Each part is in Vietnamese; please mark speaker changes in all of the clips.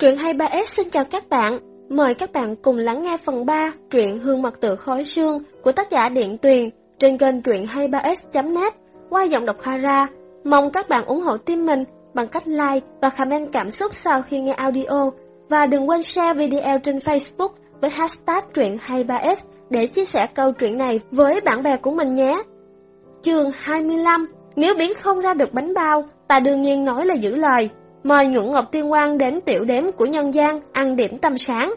Speaker 1: Truyện 23S xin chào các bạn. Mời các bạn cùng lắng nghe phần 3 truyện Hương mật tự khói sương của tác giả Điện Tuyền trên kênh truyện 23S.net qua giọng đọc Hara. Mong các bạn ủng hộ team mình bằng cách like và comment cảm xúc sau khi nghe audio và đừng quên share video trên Facebook với hashtag truyện 23S để chia sẻ câu chuyện này với bạn bè của mình nhé. Chương 25 Nếu biến không ra được bánh bao, ta đương nhiên nói là giữ lời. Mời Nhuận Ngọc Tiên Quang đến tiểu đếm của nhân gian ăn điểm tâm sáng.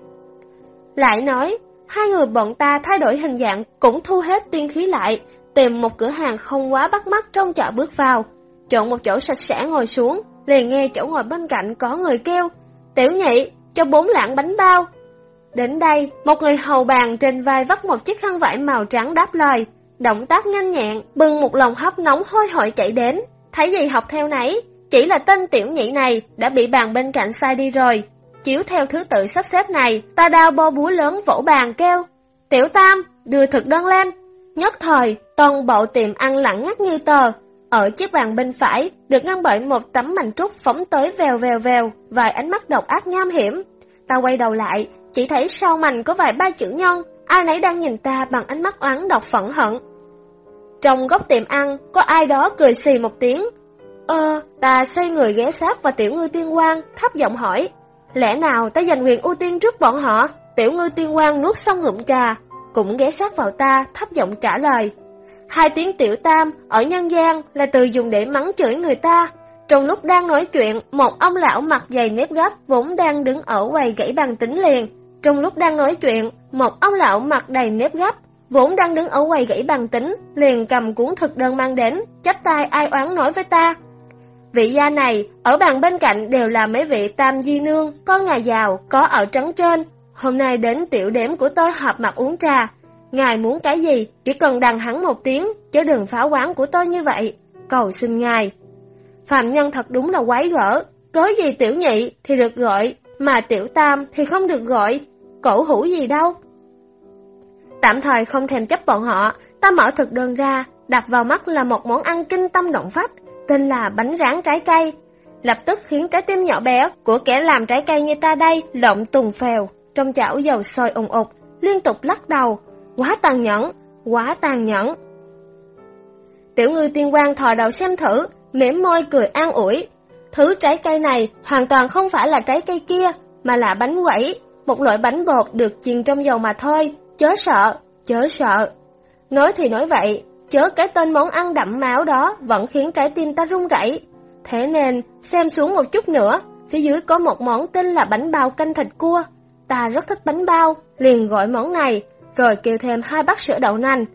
Speaker 1: Lại nói, hai người bọn ta thay đổi hình dạng cũng thu hết tiên khí lại, tìm một cửa hàng không quá bắt mắt trong chợ bước vào. Chọn một chỗ sạch sẽ ngồi xuống, liền nghe chỗ ngồi bên cạnh có người kêu, Tiểu nhị, cho bốn lạng bánh bao. Đến đây, một người hầu bàn trên vai vắt một chiếc khăn vải màu trắng đáp lời, động tác nhanh nhẹn, bưng một lồng hấp nóng hôi hổi chạy đến, thấy gì học theo nấy, chỉ là tên tiểu nhị này đã bị bàn bên cạnh sai đi rồi. Chiếu theo thứ tự sắp xếp này, ta đao bo búa lớn vỗ bàn kêu. Tiểu tam, đưa thực đơn lên. Nhất thời, toàn bộ tiệm ăn lặng ngắt như tờ. Ở chiếc bàn bên phải, được ngăn bởi một tấm mảnh trúc phóng tới vèo vèo vèo, vài ánh mắt độc ác nham hiểm. Ta quay đầu lại, chỉ thấy sau mảnh có vài ba chữ nhân, ai nấy đang nhìn ta bằng ánh mắt oán độc phẫn hận. Trong góc tiệm ăn, có ai đó cười xì một tiếng, Ờ, ta xây người ghé sát và tiểu ngư tiên quang, thấp giọng hỏi. Lẽ nào ta giành quyền ưu tiên trước bọn họ? Tiểu ngư tiên quang nuốt xong ngụm trà, cũng ghé sát vào ta, thấp giọng trả lời. Hai tiếng tiểu tam ở nhân gian là từ dùng để mắng chửi người ta. Trong lúc đang nói chuyện, một ông lão mặt dày nếp gấp vốn đang đứng ở quầy gãy bàn tính liền. Trong lúc đang nói chuyện, một ông lão mặt đầy nếp gấp vốn đang đứng ở quầy gãy bàn tính, liền cầm cuốn thực đơn mang đến, chắp tay ai oán nói với ta. Vị gia này, ở bàn bên cạnh đều là mấy vị tam di nương, con nhà giàu, có ở trấn trên. Hôm nay đến tiểu đếm của tôi họp mặt uống trà. Ngài muốn cái gì, chỉ cần đằng hắn một tiếng, chứ đừng phá quán của tôi như vậy. Cầu xin ngài. Phạm nhân thật đúng là quái gở, cớ gì tiểu nhị thì được gọi, mà tiểu tam thì không được gọi, cổ hủ gì đâu. Tạm thời không thèm chấp bọn họ, ta mở thực đơn ra, đặt vào mắt là một món ăn kinh tâm động phách, tên là bánh rán trái cây, lập tức khiến trái tim nhỏ bé của kẻ làm trái cây như ta đây lộn tùng phèo, trong chảo dầu sôi ùng ục, liên tục lắc đầu, quá tàn nhẫn, quá tàn nhẫn. Tiểu ngư tiên quan thò đầu xem thử, mỉm môi cười an ủi. Thứ trái cây này hoàn toàn không phải là trái cây kia, mà là bánh quẩy, một loại bánh bột được chiên trong dầu mà thôi, chớ sợ, chớ sợ. Nói thì nói vậy, chớ cái tên món ăn đậm máu đó vẫn khiến trái tim ta rung rẩy. Thế nên, xem xuống một chút nữa, phía dưới có một món tên là bánh bao canh thịt cua. Ta rất thích bánh bao, liền gọi món này, rồi kêu thêm hai bát sữa đậu nành.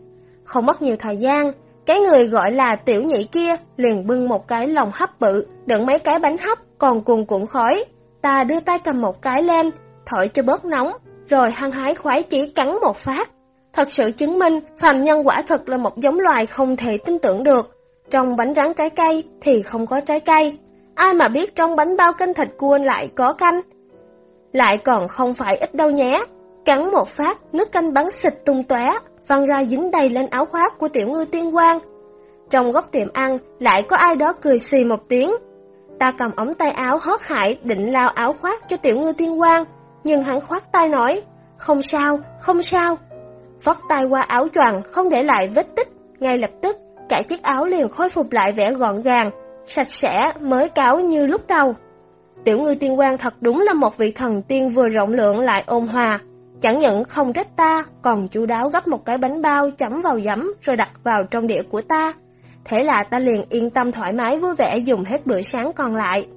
Speaker 1: Không mất nhiều thời gian, cái người gọi là tiểu nhị kia liền bưng một cái lồng hấp bự, đựng mấy cái bánh hấp còn cuồn cuộn khói. Ta đưa tay cầm một cái lên, thổi cho bớt nóng, rồi hăng hái khoái chỉ cắn một phát. Thật sự chứng minh phàm nhân quả thực là một giống loài không thể tin tưởng được. Trong bánh rán trái cây thì không có trái cây. Ai mà biết trong bánh bao canh thịt cua lại có canh. Lại còn không phải ít đâu nhé. Cắn một phát, nước canh bắn xịt tung tóe, văng ra dính đầy lên áo khoác của tiểu ngư tiên quang. Trong góc tiệm ăn, lại có ai đó cười xì một tiếng. Ta cầm ống tay áo hót hải định lao áo khoác cho tiểu ngư tiên quang, nhưng hắn khoát tay nói, không sao, không sao, vót tay qua áo choàng không để lại vết tích, ngay lập tức cả chiếc áo liền khôi phục lại vẻ gọn gàng, sạch sẽ, mới cáo như lúc đầu. Tiểu ngư tiên quan thật đúng là một vị thần tiên vừa rộng lượng lại ôn hòa. Chẳng những không trách ta, còn chú đáo gấp một cái bánh bao chấm vào giấm rồi đặt vào trong đĩa của ta. Thế là ta liền yên tâm thoải mái vui vẻ dùng hết bữa sáng còn lại.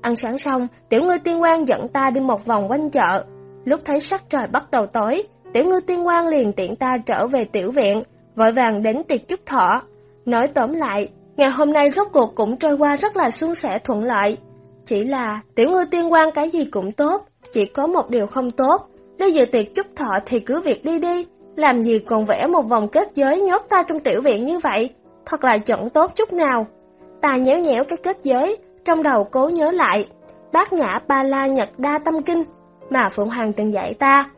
Speaker 1: Ăn sáng xong, tiểu ngư tiên quan dẫn ta đi một vòng quanh chợ. Lúc thấy sắc trời bắt đầu tối, Tiểu ngư tiên quan liền tiện ta trở về tiểu viện, vội vàng đến tiệc chúc thọ. Nói tóm lại, ngày hôm nay rốt cuộc cũng trôi qua rất là suôn sẻ thuận lợi. Chỉ là tiểu ngư tiên quan cái gì cũng tốt, chỉ có một điều không tốt. Đi dự tiệc chúc thọ thì cứ việc đi đi, làm gì còn vẽ một vòng kết giới nhốt ta trong tiểu viện như vậy, thật là chẳng tốt chút nào. Ta nhéo nhéo cái kết giới, trong đầu cố nhớ lại, bát nhã ba la nhật đa tâm kinh mà Phượng Hoàng từng dạy ta.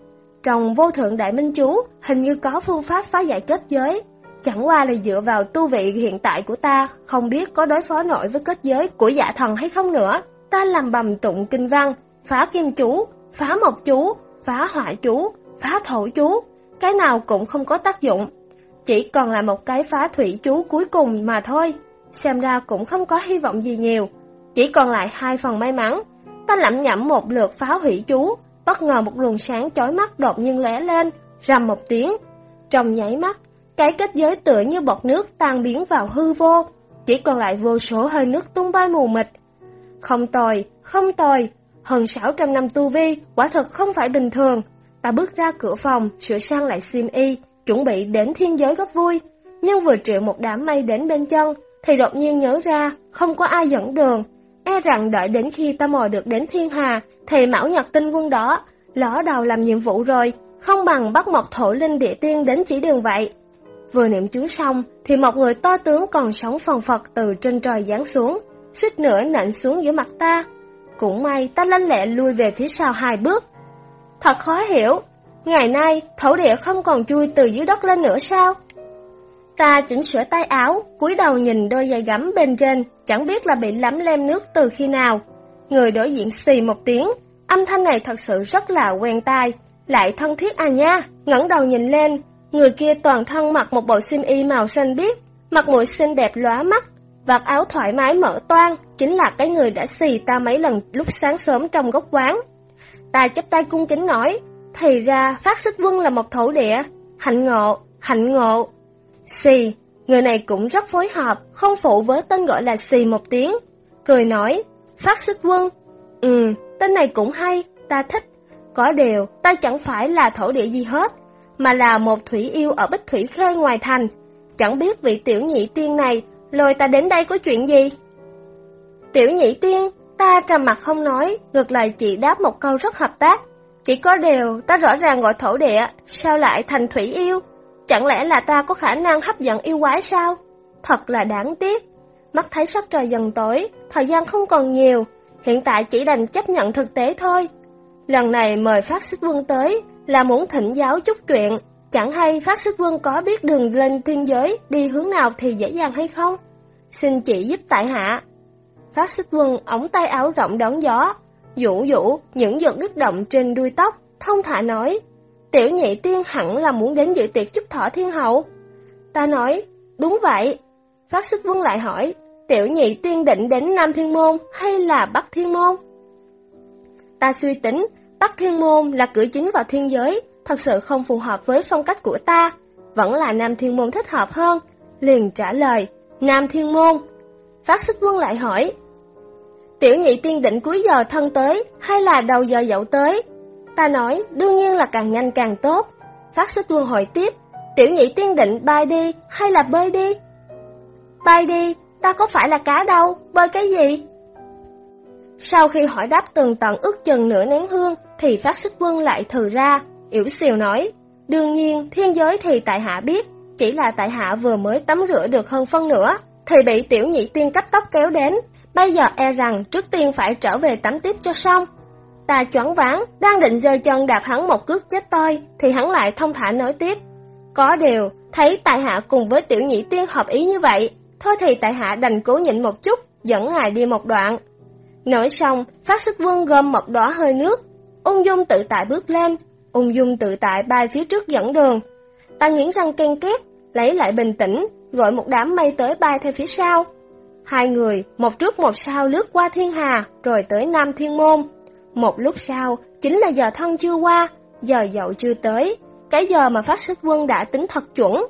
Speaker 1: Trong vô thượng đại minh chú, hình như có phương pháp phá giải kết giới. Chẳng qua là dựa vào tu vị hiện tại của ta, không biết có đối phó nổi với kết giới của dạ thần hay không nữa. Ta làm bầm tụng kinh văn, phá kim chú, phá mộc chú, phá hỏa chú, phá thổ chú, cái nào cũng không có tác dụng. Chỉ còn là một cái phá thủy chú cuối cùng mà thôi. Xem ra cũng không có hy vọng gì nhiều. Chỉ còn lại hai phần may mắn. Ta lẩm nhẩm một lượt phá hủy chú, bất ngờ một luồng sáng chói mắt đột nhiên lóe lên, rầm một tiếng. Trong nháy mắt, cái kết giới tựa như bọt nước tan biến vào hư vô, chỉ còn lại vô số hơi nước tung bay mù mịt. Không tồi, không tồi, hơn 600 năm tu vi, quả thật không phải bình thường. Ta bước ra cửa phòng, sửa sang lại sim y, chuẩn bị đến thiên giới góp vui. Nhưng vừa triệu một đám mây đến bên chân, thì đột nhiên nhớ ra, không có ai dẫn đường. E rằng đợi đến khi ta mò được đến thiên hà, thì mão nhật tinh quân đó, ló đầu làm nhiệm vụ rồi, không bằng bắt một thổ linh địa tiên đến chỉ đường vậy. Vừa niệm chú xong, thì một người to tướng còn sống phần phật từ trên trời giáng xuống, suýt nữa nện xuống giữa mặt ta. Cũng may ta lanh lẹ lui về phía sau hai bước. Thật khó hiểu, ngày nay thổ địa không còn chui từ dưới đất lên nữa sao? Ta chỉnh sửa tay áo, cúi đầu nhìn đôi giày gấm bên trên, chẳng biết là bị lắm lem nước từ khi nào. Người đối diện xì một tiếng, âm thanh này thật sự rất là quen tai, lại thân thiết à nha, ngẩng đầu nhìn lên, người kia toàn thân mặc một bộ xiêm y màu xanh biếc, mặt mũi xinh đẹp lóa mắt, vạt áo thoải mái mở toang, chính là cái người đã xì ta mấy lần lúc sáng sớm trong góc quán. Ta chắp tay cung kính nói, thì ra phát xích quân là một thổ địa, hạnh ngộ, hạnh ngộ. Xì, người này cũng rất phối hợp, không phụ với tên gọi là xì một tiếng. Cười nói, phát xích quân. Ừ, tên này cũng hay, ta thích. Có điều, ta chẳng phải là thổ địa gì hết, mà là một thủy yêu ở Bích Thủy Khê ngoài thành. Chẳng biết vị tiểu nhị tiên này lôi ta đến đây có chuyện gì? Tiểu nhị tiên, ta trầm mặt không nói, ngược lại chỉ đáp một câu rất hợp tác. Chỉ có điều, ta rõ ràng gọi thổ địa, sao lại thành thủy yêu? Chẳng lẽ là ta có khả năng hấp dẫn yêu quái sao? Thật là đáng tiếc. Mắt thấy sắc trời dần tối, thời gian không còn nhiều, hiện tại chỉ đành chấp nhận thực tế thôi. Lần này mời phát xích quân tới là muốn thỉnh giáo chút chuyện, chẳng hay phát xích quân có biết đường lên thiên giới đi hướng nào thì dễ dàng hay không? Xin chị giúp tại hạ. Phát xích quân ống tay áo rộng đón gió, vũ vũ những giọt nước động trên đuôi tóc, thông thả nói, tiểu nhị tiên hẳn là muốn đến dự tiệc chúc thọ thiên hậu. Ta nói, đúng vậy. Phát xích vương lại hỏi, tiểu nhị tiên định đến Nam Thiên Môn hay là Bắc Thiên Môn? Ta suy tính, Bắc Thiên Môn là cửa chính vào thiên giới, thật sự không phù hợp với phong cách của ta, vẫn là Nam Thiên Môn thích hợp hơn. Liền trả lời, Nam Thiên Môn. Phát xích quân lại hỏi, Tiểu nhị tiên định cuối giờ thân tới hay là đầu giờ dậu tới? Ta nói, đương nhiên là càng nhanh càng tốt. Phát xích quân hỏi tiếp, tiểu nhị tiên định bay đi hay là bơi đi? Bay đi, ta có phải là cá đâu, bơi cái gì? Sau khi hỏi đáp từng tận ước chừng nửa nén hương, thì phát xích quân lại thừ ra, yểu xìu nói, đương nhiên thiên giới thì tại hạ biết, chỉ là tại hạ vừa mới tắm rửa được hơn phân nửa, thì bị tiểu nhị tiên cấp tóc kéo đến, bây giờ e rằng trước tiên phải trở về tắm tiếp cho xong. Ta choáng váng, đang định giơ chân đạp hắn một cước chết toi, thì hắn lại thông thả nói tiếp. Có điều, thấy tại hạ cùng với tiểu nhị tiên hợp ý như vậy, thôi thì tại hạ đành cố nhịn một chút, dẫn ngài đi một đoạn. Nói xong, phát xích quân gom một đóa hơi nước, ung dung tự tại bước lên, ung dung tự tại bay phía trước dẫn đường. Ta nghiến răng ken két, lấy lại bình tĩnh, gọi một đám mây tới bay theo phía sau. Hai người, một trước một sau lướt qua thiên hà, rồi tới Nam Thiên Môn. Một lúc sau, chính là giờ thân chưa qua, giờ dậu chưa tới, cái giờ mà phát xích quân đã tính thật chuẩn.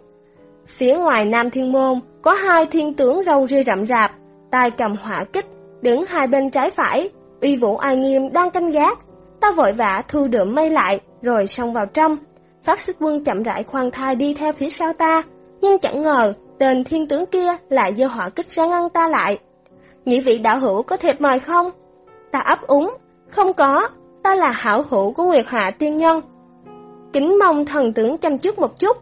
Speaker 1: Phía ngoài Nam Thiên Môn, có hai thiên tướng râu ria rậm rạp, tay cầm hỏa kích, đứng hai bên trái phải, uy vũ ai nghiêm đang canh gác. Ta vội vã thu đượm mây lại, rồi xông vào trong. Phát xích quân chậm rãi khoan thai đi theo phía sau ta, nhưng chẳng ngờ tên thiên tướng kia lại giơ hỏa kích ra ngăn ta lại. Nhị vị đạo hữu có thiệp mời không? Ta ấp úng, không có, ta là hảo hữu của Nguyệt Hạ Tiên Nhân. Kính mong thần tướng chăm chút một chút.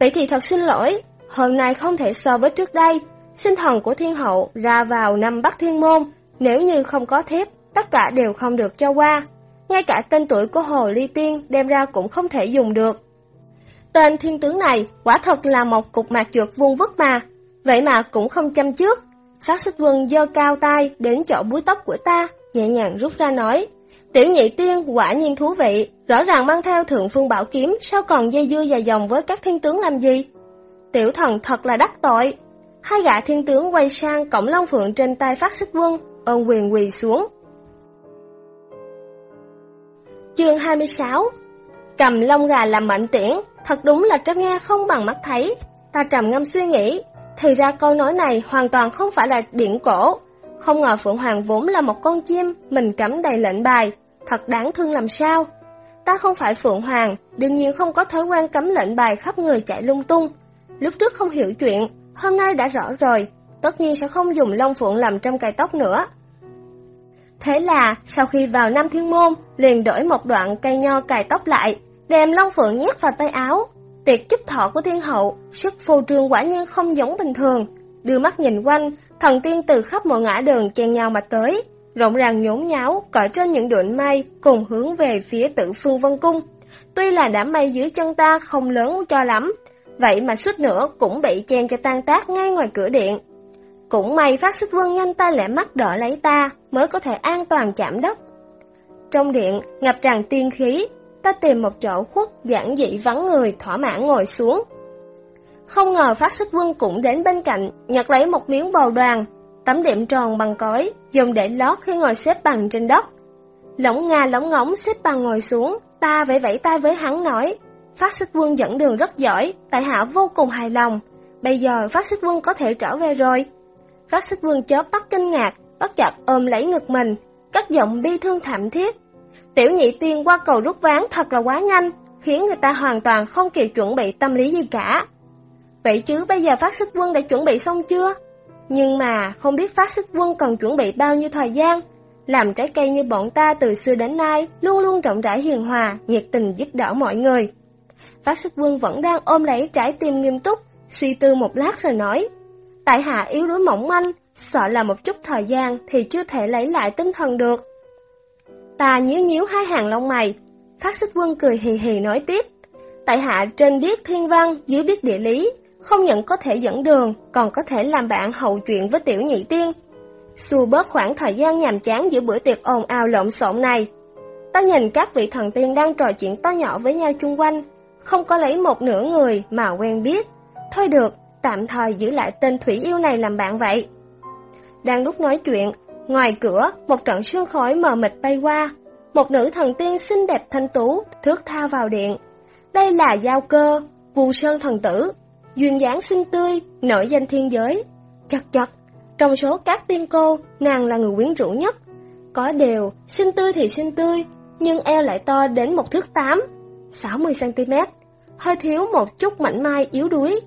Speaker 1: Vậy thì thật xin lỗi, hôm nay không thể so với trước đây. Sinh thần của thiên hậu ra vào năm Bắc Thiên Môn, nếu như không có thiếp, tất cả đều không được cho qua. Ngay cả tên tuổi của Hồ Ly Tiên đem ra cũng không thể dùng được. Tên thiên tướng này quả thật là một cục mạc trượt vuông vức mà, vậy mà cũng không chăm trước. Phát xích quân dơ cao tay đến chỗ búi tóc của ta, nhẹ nhàng rút ra nói, Tiểu nhị tiên quả nhiên thú vị, rõ ràng mang theo thượng phương bảo kiếm, sao còn dây dưa dài dòng với các thiên tướng làm gì? Tiểu thần thật là đắc tội. Hai gã thiên tướng quay sang cổng long phượng trên tay phát xích quân, ôn quyền quỳ xuống. Chương 26 Cầm lông gà làm mệnh tiễn, thật đúng là trách nghe không bằng mắt thấy. Ta trầm ngâm suy nghĩ, thì ra câu nói này hoàn toàn không phải là điển cổ. Không ngờ Phượng Hoàng vốn là một con chim, mình cắm đầy lệnh bài, thật đáng thương làm sao. Ta không phải Phượng Hoàng, đương nhiên không có thói quen cấm lệnh bài khắp người chạy lung tung. Lúc trước không hiểu chuyện, hôm nay đã rõ rồi, tất nhiên sẽ không dùng lông phượng làm trăm cài tóc nữa. Thế là, sau khi vào Nam Thiên Môn, liền đổi một đoạn cây nho cài tóc lại, đem long phượng nhét vào tay áo. Tiệc chúc thọ của thiên hậu, sức phô trương quả nhiên không giống bình thường. Đưa mắt nhìn quanh, thần tiên từ khắp mọi ngã đường chen nhau mà tới, rộng ràng nhốn nháo, cởi trên những đụn mây, cùng hướng về phía tử phương vân cung. Tuy là đám mây dưới chân ta không lớn cho lắm, vậy mà suốt nữa cũng bị chen cho tan tác ngay ngoài cửa điện. Cũng may phát xích quân nhanh tay lẻ mắt đỡ lấy ta, mới có thể an toàn chạm đất. Trong điện, ngập tràn tiên khí, ta tìm một chỗ khuất giản dị vắng người thỏa mãn ngồi xuống. Không ngờ phát xích quân cũng đến bên cạnh, nhặt lấy một miếng bầu đoàn, tấm đệm tròn bằng cối, dùng để lót khi ngồi xếp bằng trên đất. Lỏng nga lỏng ngóng xếp bằng ngồi xuống, ta vẫy vẫy tay với hắn nói, phát xích quân dẫn đường rất giỏi, tại hạ vô cùng hài lòng, bây giờ phát xích quân có thể trở về rồi. Phát xích quân chớp bắt kinh ngạc, bắt chặt ôm lấy ngực mình, cất giọng bi thương thảm thiết. Tiểu nhị tiên qua cầu rút ván thật là quá nhanh, khiến người ta hoàn toàn không kịp chuẩn bị tâm lý gì cả. Vậy chứ bây giờ phát xích quân đã chuẩn bị xong chưa? Nhưng mà không biết phát xích quân cần chuẩn bị bao nhiêu thời gian. Làm trái cây như bọn ta từ xưa đến nay luôn luôn rộng rãi hiền hòa, nhiệt tình giúp đỡ mọi người. Phát xích quân vẫn đang ôm lấy trái tim nghiêm túc, suy tư một lát rồi nói. Tại hạ yếu đuối mỏng manh, sợ là một chút thời gian thì chưa thể lấy lại tinh thần được. Ta nhíu nhíu hai hàng lông mày, phát xích quân cười hì hì nói tiếp. Tại hạ trên biết thiên văn, dưới biết địa lý, không những có thể dẫn đường, còn có thể làm bạn hậu chuyện với tiểu nhị tiên. Xua bớt khoảng thời gian nhàm chán giữa bữa tiệc ồn ào lộn xộn này. Ta nhìn các vị thần tiên đang trò chuyện to nhỏ với nhau chung quanh, không có lấy một nửa người mà quen biết. Thôi được, tạm thời giữ lại tên Thủy Yêu này làm bạn vậy. Đang lúc nói chuyện, ngoài cửa, một trận sương khói mờ mịt bay qua. Một nữ thần tiên xinh đẹp thanh tú, thước tha vào điện. Đây là Giao Cơ, Vù Sơn thần tử, duyên dáng xinh tươi, nổi danh thiên giới. Chật chật, trong số các tiên cô, nàng là người quyến rũ nhất. Có đều, xinh tươi thì xinh tươi, nhưng eo lại to đến một thước 8, 60cm, hơi thiếu một chút mảnh mai yếu đuối.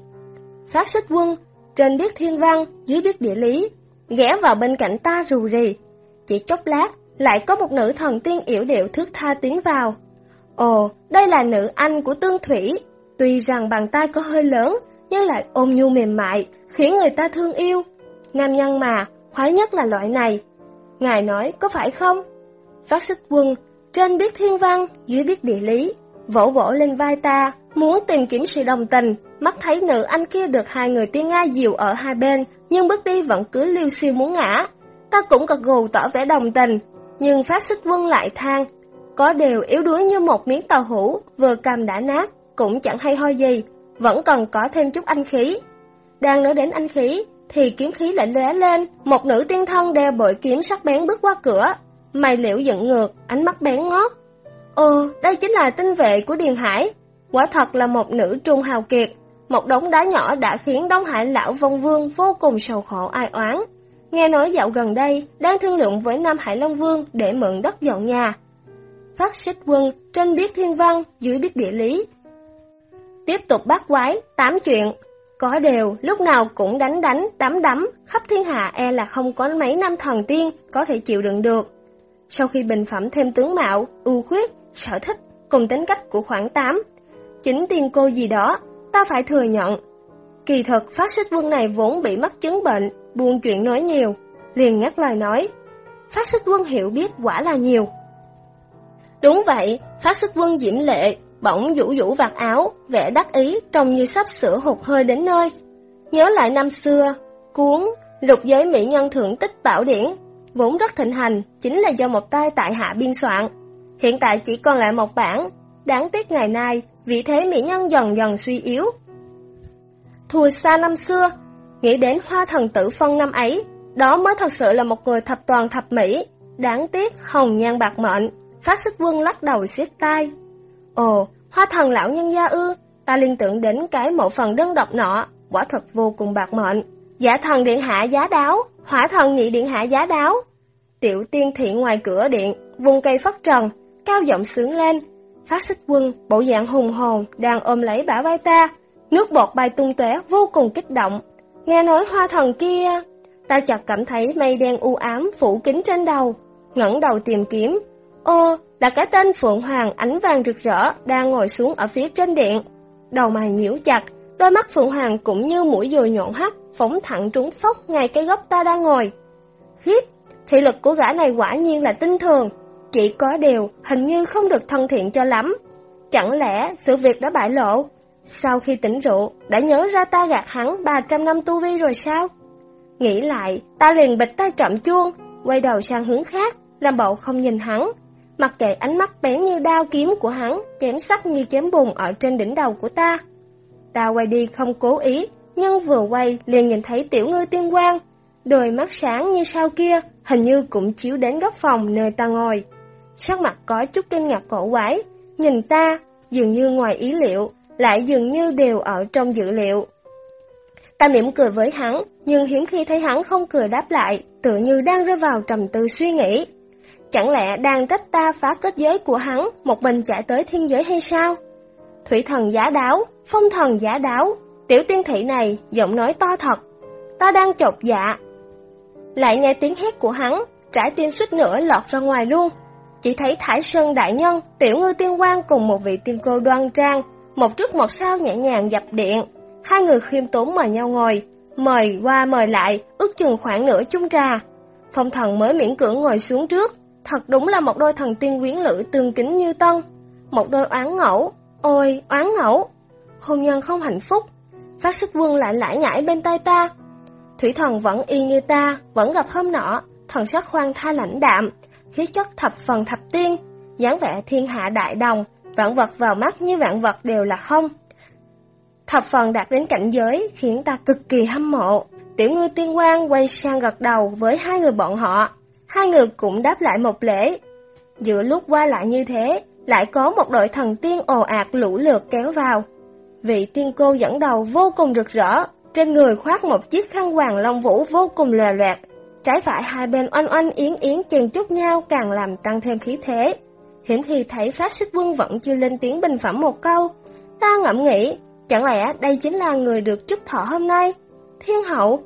Speaker 1: Phát xích quân, trên biết thiên văn, dưới biết địa lý, ghé vào bên cạnh ta rù rì. Chỉ chốc lát, lại có một nữ thần tiên yểu điệu thước tha tiến vào. Ồ, đây là nữ anh của tương thủy. Tuy rằng bàn tay có hơi lớn, nhưng lại ôm nhu mềm mại, khiến người ta thương yêu. Nam nhân mà, khoái nhất là loại này. Ngài nói có phải không? Phát xích quân, trên biết thiên văn, dưới biết địa lý, vỗ vỗ lên vai ta, muốn tìm kiếm sự đồng tình, mắt thấy nữ anh kia được hai người tiên Nga dìu ở hai bên, nhưng bước đi vẫn cứ liêu siêu muốn ngã. Ta cũng gật gù tỏ vẻ đồng tình, nhưng phát xích quân lại than, có đều yếu đuối như một miếng tàu hũ, vừa cầm đã nát, cũng chẳng hay ho gì, vẫn còn có thêm chút anh khí. Đang nói đến anh khí, thì kiếm khí lại lóe lên, một nữ tiên thân đeo bội kiếm sắc bén bước qua cửa, mày liễu giận ngược, ánh mắt bén ngót. Ồ, đây chính là tinh vệ của Điền Hải, quả thật là một nữ trung hào kiệt, một đống đá nhỏ đã khiến Đông Hải lão vong vương vô cùng sầu khổ ai oán. Nghe nói dạo gần đây, đang thương lượng với Nam Hải Long Vương để mượn đất dọn nhà. Phát xích quân, trên biết thiên văn, dưới biết địa lý, Tiếp tục bắt quái, tám chuyện. Có đều, lúc nào cũng đánh đánh, đấm đấm, khắp thiên hạ e là không có mấy năm thần tiên có thể chịu đựng được. Sau khi bình phẩm thêm tướng mạo, ưu khuyết, sở thích cùng tính cách của khoảng 8, chính tiên cô gì đó, ta phải thừa nhận. Kỳ thật phát xích quân này vốn bị mắc chứng bệnh, buồn chuyện nói nhiều, liền ngắt lời nói. Phát xích quân hiểu biết quả là nhiều. Đúng vậy, phát xích quân diễm lệ, bỗng vũ vũ vạt áo, vẻ đắc ý trông như sắp sửa hụt hơi đến nơi. Nhớ lại năm xưa, cuốn, lục giới mỹ nhân thượng tích bảo điển, vốn rất thịnh hành, chính là do một tay tại hạ biên soạn. Hiện tại chỉ còn lại một bản, đáng tiếc ngày nay, vị thế mỹ nhân dần dần suy yếu. Thùa xa năm xưa, nghĩ đến hoa thần tử phân năm ấy, đó mới thật sự là một người thập toàn thập mỹ, đáng tiếc hồng nhan bạc mệnh, phát xích quân lắc đầu xiết tai. Ồ, hoa thần lão nhân gia ư, ta liên tưởng đến cái mộ phần đơn độc nọ, quả thật vô cùng bạc mệnh. Giả thần điện hạ giá đáo, hỏa thần nhị điện hạ giá đáo. Tiểu tiên thị ngoài cửa điện, vùng cây phất trần, cao giọng sướng lên. Phát xích quân, bộ dạng hùng hồn, đang ôm lấy bả vai ta. Nước bọt bay tung tóe vô cùng kích động. Nghe nói hoa thần kia, ta chợt cảm thấy mây đen u ám phủ kín trên đầu. ngẩng đầu tìm kiếm. Ô, là cái tên Phượng Hoàng ánh vàng rực rỡ đang ngồi xuống ở phía trên điện. Đầu mày nhíu chặt, đôi mắt Phượng Hoàng cũng như mũi dồi nhọn hắt, phóng thẳng trúng phốc ngay cái góc ta đang ngồi. Khiếp, thị lực của gã này quả nhiên là tinh thường, chỉ có điều hình như không được thân thiện cho lắm. Chẳng lẽ sự việc đã bại lộ? Sau khi tỉnh rượu, đã nhớ ra ta gạt hắn 300 năm tu vi rồi sao? Nghĩ lại, ta liền bịch tay trậm chuông, quay đầu sang hướng khác, làm bộ không nhìn hắn. Mặc kệ ánh mắt bén như đao kiếm của hắn, chém sắc như chém bùn ở trên đỉnh đầu của ta. Ta quay đi không cố ý, nhưng vừa quay liền nhìn thấy tiểu ngư tiên quang. Đôi mắt sáng như sao kia, hình như cũng chiếu đến góc phòng nơi ta ngồi. Sắc mặt có chút kinh ngạc cổ quái, nhìn ta, dường như ngoài ý liệu, lại dường như đều ở trong dự liệu. Ta mỉm cười với hắn, nhưng hiếm khi thấy hắn không cười đáp lại, tự như đang rơi vào trầm tư suy nghĩ. Chẳng lẽ đang trách ta phá kết giới của hắn, một mình chạy tới thiên giới hay sao? Thủy thần giả đáo, phong thần giả đáo, tiểu tiên thị này giọng nói to thật. Ta đang chột dạ. Lại nghe tiếng hét của hắn, trái tim suýt nữa lọt ra ngoài luôn. Chỉ thấy Thải Sơn Đại Nhân, Tiểu Ngư Tiên Quang cùng một vị tiên cô đoan trang, một trước một sau nhẹ nhàng dập điện. Hai người khiêm tốn mời nhau ngồi, mời qua mời lại, ước chừng khoảng nửa chung trà. Phong thần mới miễn cưỡng ngồi xuống trước, thật đúng là một đôi thần tiên quyến lữ tương kính như tân. Một đôi oán ngẫu, ôi, oán ngẫu. Hôn nhân không hạnh phúc, phát xích quân lại lải nhải bên tay ta. Thủy thần vẫn y như ta, vẫn gặp hôm nọ, thần sắc khoan tha lãnh đạm, khí chất thập phần thập tiên, dáng vẻ thiên hạ đại đồng, vạn vật vào mắt như vạn vật đều là không. Thập phần đạt đến cảnh giới khiến ta cực kỳ hâm mộ. Tiểu ngư tiên quang quay sang gật đầu với hai người bọn họ. Hai người cũng đáp lại một lễ. Giữa lúc qua lại như thế, lại có một đội thần tiên ồ ạt lũ lượt kéo vào. Vị tiên cô dẫn đầu vô cùng rực rỡ, trên người khoác một chiếc khăn hoàng long vũ vô cùng lòe loẹt, Trái phải hai bên oanh oanh yến yến chèn chút nhau càng làm tăng thêm khí thế. hiển thì thấy phát xích quân vẫn chưa lên tiếng bình phẩm một câu. Ta ngẫm nghĩ, chẳng lẽ đây chính là người được chúc thọ hôm nay? Thiên hậu?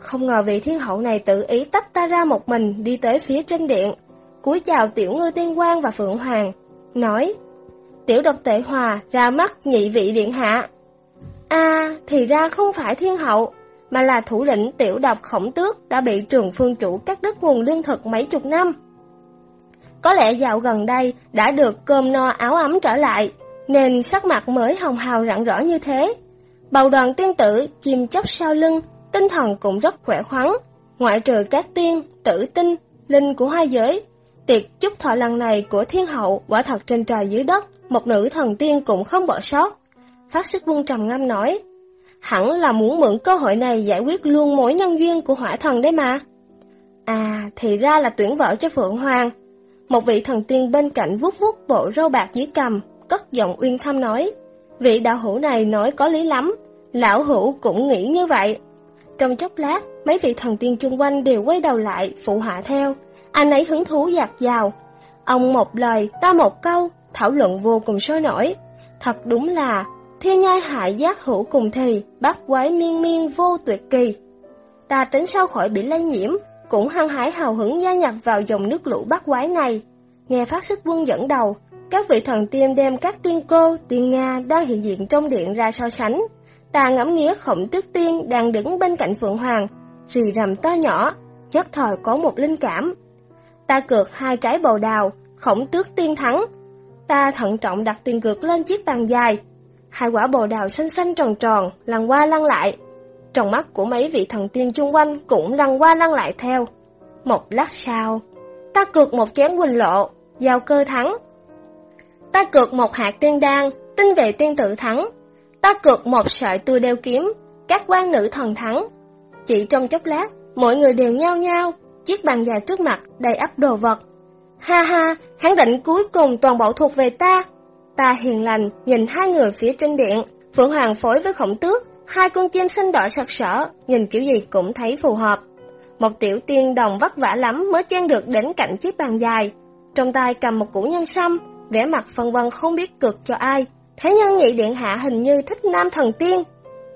Speaker 1: Không ngờ vị thiên hậu này tự ý tách ta ra một mình đi tới phía trên điện. cúi chào tiểu ngư tiên quang và phượng hoàng. Nói, tiểu độc tệ hòa ra mắt nhị vị điện hạ. À, thì ra không phải thiên hậu, mà là thủ lĩnh tiểu độc khổng tước đã bị trường phương chủ cắt đứt nguồn lương thực mấy chục năm. Có lẽ dạo gần đây đã được cơm no áo ấm trở lại, nên sắc mặt mới hồng hào rạng rỡ như thế. Bầu đoàn tiên tử chìm chóc sau lưng, tinh thần cũng rất khỏe khoắn, ngoại trừ các tiên, tử tinh, linh của hai giới. Tiệc chúc thọ lần này của thiên hậu quả thật trên trời dưới đất, một nữ thần tiên cũng không bỏ sót. Phát xích quân trầm ngâm nói, hẳn là muốn mượn cơ hội này giải quyết luôn mối nhân duyên của hỏa thần đấy mà. À, thì ra là tuyển vợ cho Phượng Hoàng. Một vị thần tiên bên cạnh vuốt vuốt bộ râu bạc dưới cầm, cất giọng uyên thâm nói. Vị đạo hữu này nói có lý lắm, lão hữu cũng nghĩ như vậy. Trong chốc lát, mấy vị thần tiên chung quanh đều quay đầu lại, phụ họa theo. Anh ấy hứng thú dạt dào. Ông một lời, ta một câu, thảo luận vô cùng sôi nổi. Thật đúng là Thiên nhai hại giác hữu cùng thì, bắt quái miên miên vô tuyệt kỳ. Ta tránh sao khỏi bị lây nhiễm, cũng hăng hái hào hứng gia nhập vào dòng nước lũ bắt quái này. Nghe phát xích quân dẫn đầu, các vị thần tiên đem các tiên cô, tiên Nga đang hiện diện trong điện ra so sánh. Ta ngẫm nghĩa khổng tước tiên đang đứng bên cạnh Phượng Hoàng, rì rầm to nhỏ, nhất thời có một linh cảm. Ta cược hai trái bầu đào, khổng tước tiên thắng. Ta thận trọng đặt tiền cược lên chiếc bàn dài, Hai quả bồ đào xanh xanh tròn tròn, lăn qua lăn lại. Trong mắt của mấy vị thần tiên chung quanh cũng lăn qua lăn lại theo. Một lát sau, ta cược một chén quỳnh lộ, giao cơ thắng. Ta cược một hạt tiên đan, tin về tiên tự thắng. Ta cược một sợi tôi đeo kiếm, các quan nữ thần thắng. Chỉ trong chốc lát, mọi người đều nhao nhao, chiếc bàn dài trước mặt đầy ắp đồ vật. Ha ha, khẳng định cuối cùng toàn bộ thuộc về ta. Ta hiền lành nhìn hai người phía trên điện, Phượng Hoàng phối với khổng tước, hai con chim xanh đỏ sặc sỡ, nhìn kiểu gì cũng thấy phù hợp. Một tiểu tiên đồng vất vả lắm mới chen được đến cạnh chiếc bàn dài. Trong tay cầm một củ nhân sâm, vẻ mặt phân vân không biết cực cho ai. Thế nhân nhị điện hạ hình như thích nam thần tiên.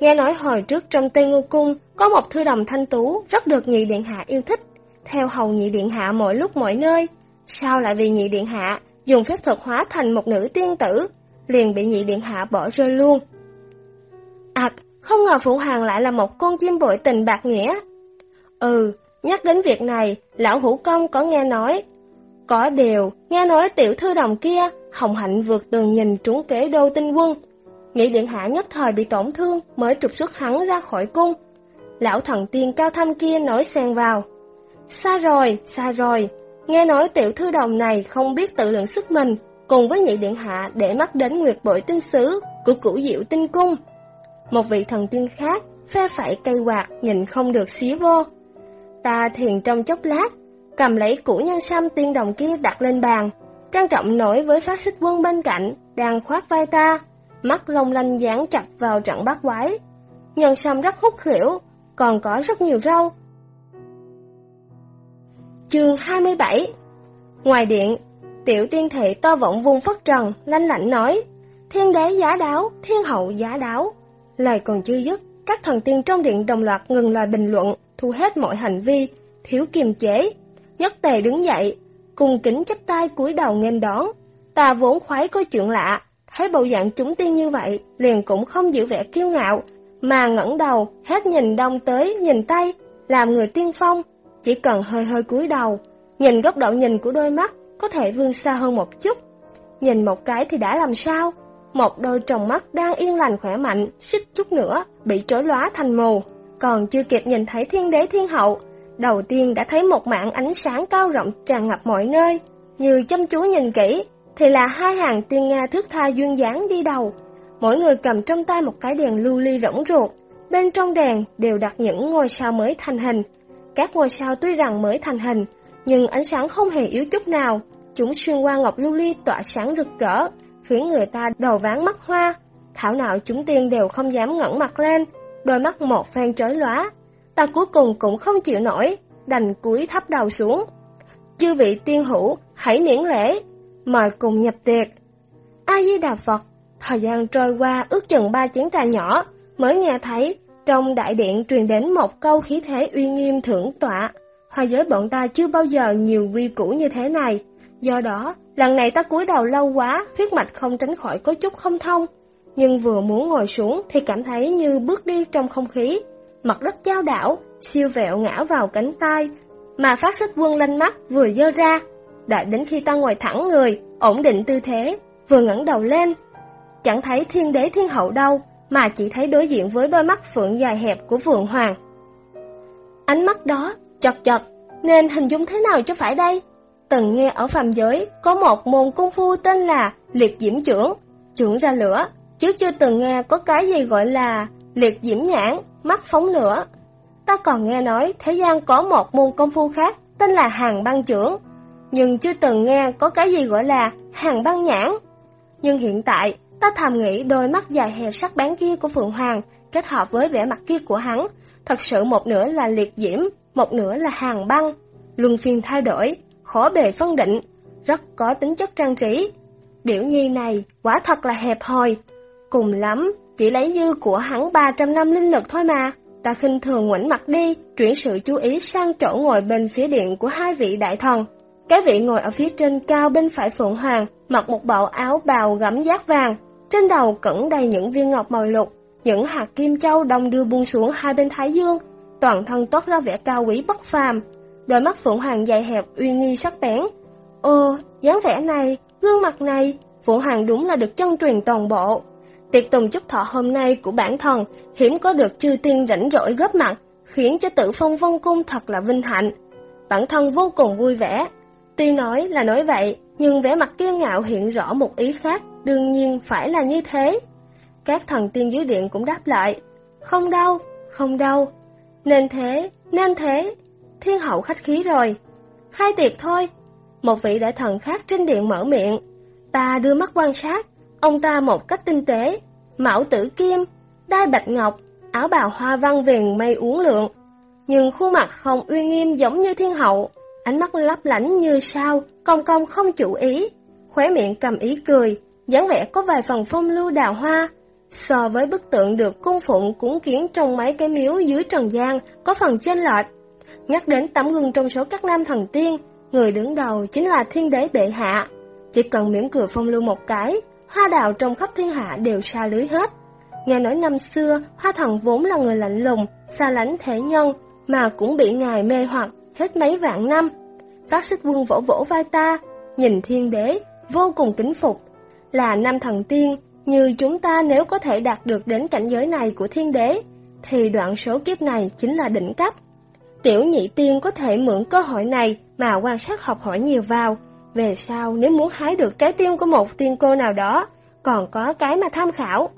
Speaker 1: Nghe nói hồi trước trong Tây Ngô Cung có một thư đồng thanh tú rất được nhị điện hạ yêu thích. Theo hầu nhị điện hạ mỗi lúc mỗi nơi. Sao lại vì nhị điện hạ dùng phép thuật hóa thành một nữ tiên tử, liền bị nhị điện hạ bỏ rơi luôn. À, không ngờ Phụ Hoàng lại là một con chim bội tình bạc nghĩa. Ừ, nhắc đến việc này, lão hữu công có nghe nói. Có điều, nghe nói tiểu thư đồng kia, hồng hạnh vượt tường nhìn trúng kế đô tinh quân. Nghĩ điện hạ nhất thời bị tổn thương mới trục xuất hắn ra khỏi cung. Lão thần tiên cao thăm kia nói xen vào. Xa rồi, xa rồi, nghe nói tiểu thư đồng này không biết tự lượng sức mình, cùng với nhị điện hạ để mắt đến nguyệt bội tinh sứ của cửu diệu tinh cung. Một vị thần tiên khác, phe phải cây quạt nhìn không được xí vô. Ta thiền trong chốc lát, cầm lấy củ nhân sâm tiên đồng kia đặt lên bàn, trang trọng nổi với phát xích quân bên cạnh, đang khoát vai ta, mắt long lanh dán chặt vào trận bát quái. Nhân sâm rất hút khỉu, còn có rất nhiều rau. Chương 27 Ngoài điện, tiểu tiên thị to vọng vung phất trần, lanh lạnh nói, thiên đế giá đáo, thiên hậu giá đáo. Lời còn chưa dứt, các thần tiên trong điện đồng loạt ngừng lời bình luận, thu hết mọi hành vi, thiếu kiềm chế. Nhất tề đứng dậy, cùng kính chắp tay cúi đầu nghênh đón. Ta vốn khoái có chuyện lạ, thấy bộ dạng chúng tiên như vậy, liền cũng không giữ vẻ kiêu ngạo, mà ngẩng đầu, hết nhìn đông tới nhìn tây, làm người tiên phong, chỉ cần hơi hơi cúi đầu, nhìn góc độ nhìn của đôi mắt có thể vươn xa hơn một chút. Nhìn một cái thì đã làm sao? Một đôi tròng mắt đang yên lành khỏe mạnh, xích chút nữa, bị trối lóa thành mù. Còn chưa kịp nhìn thấy thiên đế thiên hậu, đầu tiên đã thấy một mạng ánh sáng cao rộng tràn ngập mọi nơi. Như chăm chú nhìn kỹ, thì là hai hàng tiên Nga thước tha duyên dáng đi đầu. Mỗi người cầm trong tay một cái đèn lưu ly rỗng ruột. Bên trong đèn đều đặt những ngôi sao mới thành hình. Các ngôi sao tuy rằng mới thành hình, nhưng ánh sáng không hề yếu chút nào. Chúng xuyên qua ngọc lưu ly tỏa sáng rực rỡ, khiến người ta đầu ván mắt hoa. Thảo nào chúng tiên đều không dám ngẩng mặt lên, đôi mắt một phen chói lóa. Ta cuối cùng cũng không chịu nổi, đành cúi thấp đầu xuống. Chư vị tiên hữu, hãy miễn lễ, mời cùng nhập tiệc. A Di Đà Phật, thời gian trôi qua ước chừng ba chén trà nhỏ, mới nghe thấy trong đại điện truyền đến một câu khí thế uy nghiêm thưởng tọa. Hoa giới bọn ta chưa bao giờ nhiều quy củ như thế này, do đó Lần này ta cúi đầu lâu quá, huyết mạch không tránh khỏi có chút không thông. Nhưng vừa muốn ngồi xuống thì cảm thấy như bước đi trong không khí. Mặt đất trao đảo, siêu vẹo ngã vào cánh tay, mà phát xích quân lên mắt vừa dơ ra. Đợi đến khi ta ngồi thẳng người, ổn định tư thế, vừa ngẩng đầu lên. Chẳng thấy thiên đế thiên hậu đâu, mà chỉ thấy đối diện với đôi mắt phượng dài hẹp của vượng hoàng. Ánh mắt đó, chật chật, nên hình dung thế nào cho phải đây? từng nghe ở phàm giới có một môn công phu tên là liệt diễm trưởng, trưởng ra lửa, chứ chưa từng nghe có cái gì gọi là liệt diễm nhãn, mắt phóng lửa. Ta còn nghe nói thế gian có một môn công phu khác tên là hàng băng trưởng, nhưng chưa từng nghe có cái gì gọi là hàng băng nhãn. Nhưng hiện tại, ta thầm nghĩ đôi mắt dài hẹp sắc bén kia của Phượng Hoàng kết hợp với vẻ mặt kia của hắn, thật sự một nửa là liệt diễm, một nửa là hàng băng, luân phiên thay đổi, khó bề phân định, rất có tính chất trang trí. Điểu nhi này quả thật là hẹp hòi, cùng lắm chỉ lấy dư của hắn 300 năm linh lực thôi mà. Ta khinh thường ngoảnh mặt đi, chuyển sự chú ý sang chỗ ngồi bên phía điện của hai vị đại thần. Cái vị ngồi ở phía trên cao bên phải Phượng Hoàng, mặc một bộ áo bào gấm giác vàng, trên đầu cẩn đầy những viên ngọc màu lục, những hạt kim châu đồng đưa buông xuống hai bên thái dương, toàn thân toát ra vẻ cao quý bất phàm, đôi mắt Phượng Hoàng dài hẹp uy nghi sắc bén. Ồ, dáng vẻ này, gương mặt này, Phượng Hoàng đúng là được chân truyền toàn bộ. Tiệc tùng chúc thọ hôm nay của bản thân hiếm có được chư tiên rảnh rỗi góp mặt, khiến cho tự phong vân cung thật là vinh hạnh. bản thân vô cùng vui vẻ. Tuy nói là nói vậy, nhưng vẻ mặt kiêu ngạo hiện rõ một ý khác, đương nhiên phải là như thế. Các thần tiên dưới điện cũng đáp lại, không đâu, không đâu, nên thế, nên thế, thiên hậu khách khí rồi, khai tiệc thôi. Một vị đại thần khác trên điện mở miệng, ta đưa mắt quan sát, ông ta một cách tinh tế, mão tử kim, đai bạch ngọc, áo bào hoa văn viền mây uốn lượn, nhưng khuôn mặt không uy nghiêm giống như thiên hậu, ánh mắt lấp lánh như sao, công công không chủ ý, khóe miệng cầm ý cười, dáng vẻ có vài phần phong lưu đào hoa. So với bức tượng được cung phụng cúng kiến trong mấy cái miếu dưới trần gian, có phần chênh lệch. Nhắc đến tấm gương trong số các nam thần tiên, người đứng đầu chính là thiên đế bệ hạ. Chỉ cần miễn cười phong lưu một cái, hoa đào trong khắp thiên hạ đều xa lưới hết. Nghe nói năm xưa, hoa thần vốn là người lạnh lùng, xa lánh thế nhân, mà cũng bị ngài mê hoặc hết mấy vạn năm. Phát xích quân vỗ vỗ vai ta, nhìn thiên đế, vô cùng kính phục. Là năm thần tiên, như chúng ta nếu có thể đạt được đến cảnh giới này của thiên đế, thì đoạn số kiếp này chính là đỉnh cấp. Tiểu nhị tiên có thể mượn cơ hội này mà quan sát học hỏi nhiều vào. Về sau nếu muốn hái được trái tim của một tiên cô nào đó, còn có cái mà tham khảo.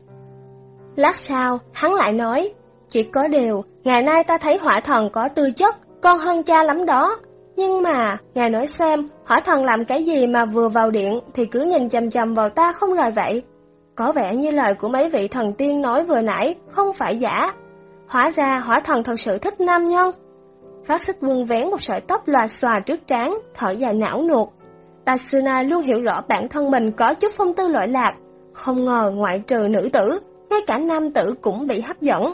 Speaker 1: Lát sau, hắn lại nói, chỉ có điều, ngày nay ta thấy hỏa thần có tư chất, con hơn cha lắm đó. Nhưng mà, ngài nói xem, hỏa thần làm cái gì mà vừa vào điện thì cứ nhìn chầm chầm vào ta không rời vậy. Có vẻ như lời của mấy vị thần tiên nói vừa nãy không phải giả. Hóa ra hỏa thần thật sự thích nam nhân. Phát xích vương vén một sợi tóc loà xòa trước trán, thở dài não nuột. Tatsuna luôn hiểu rõ bản thân mình có chút phong tư lỗi lạc. Không ngờ ngoại trừ nữ tử, ngay cả nam tử cũng bị hấp dẫn.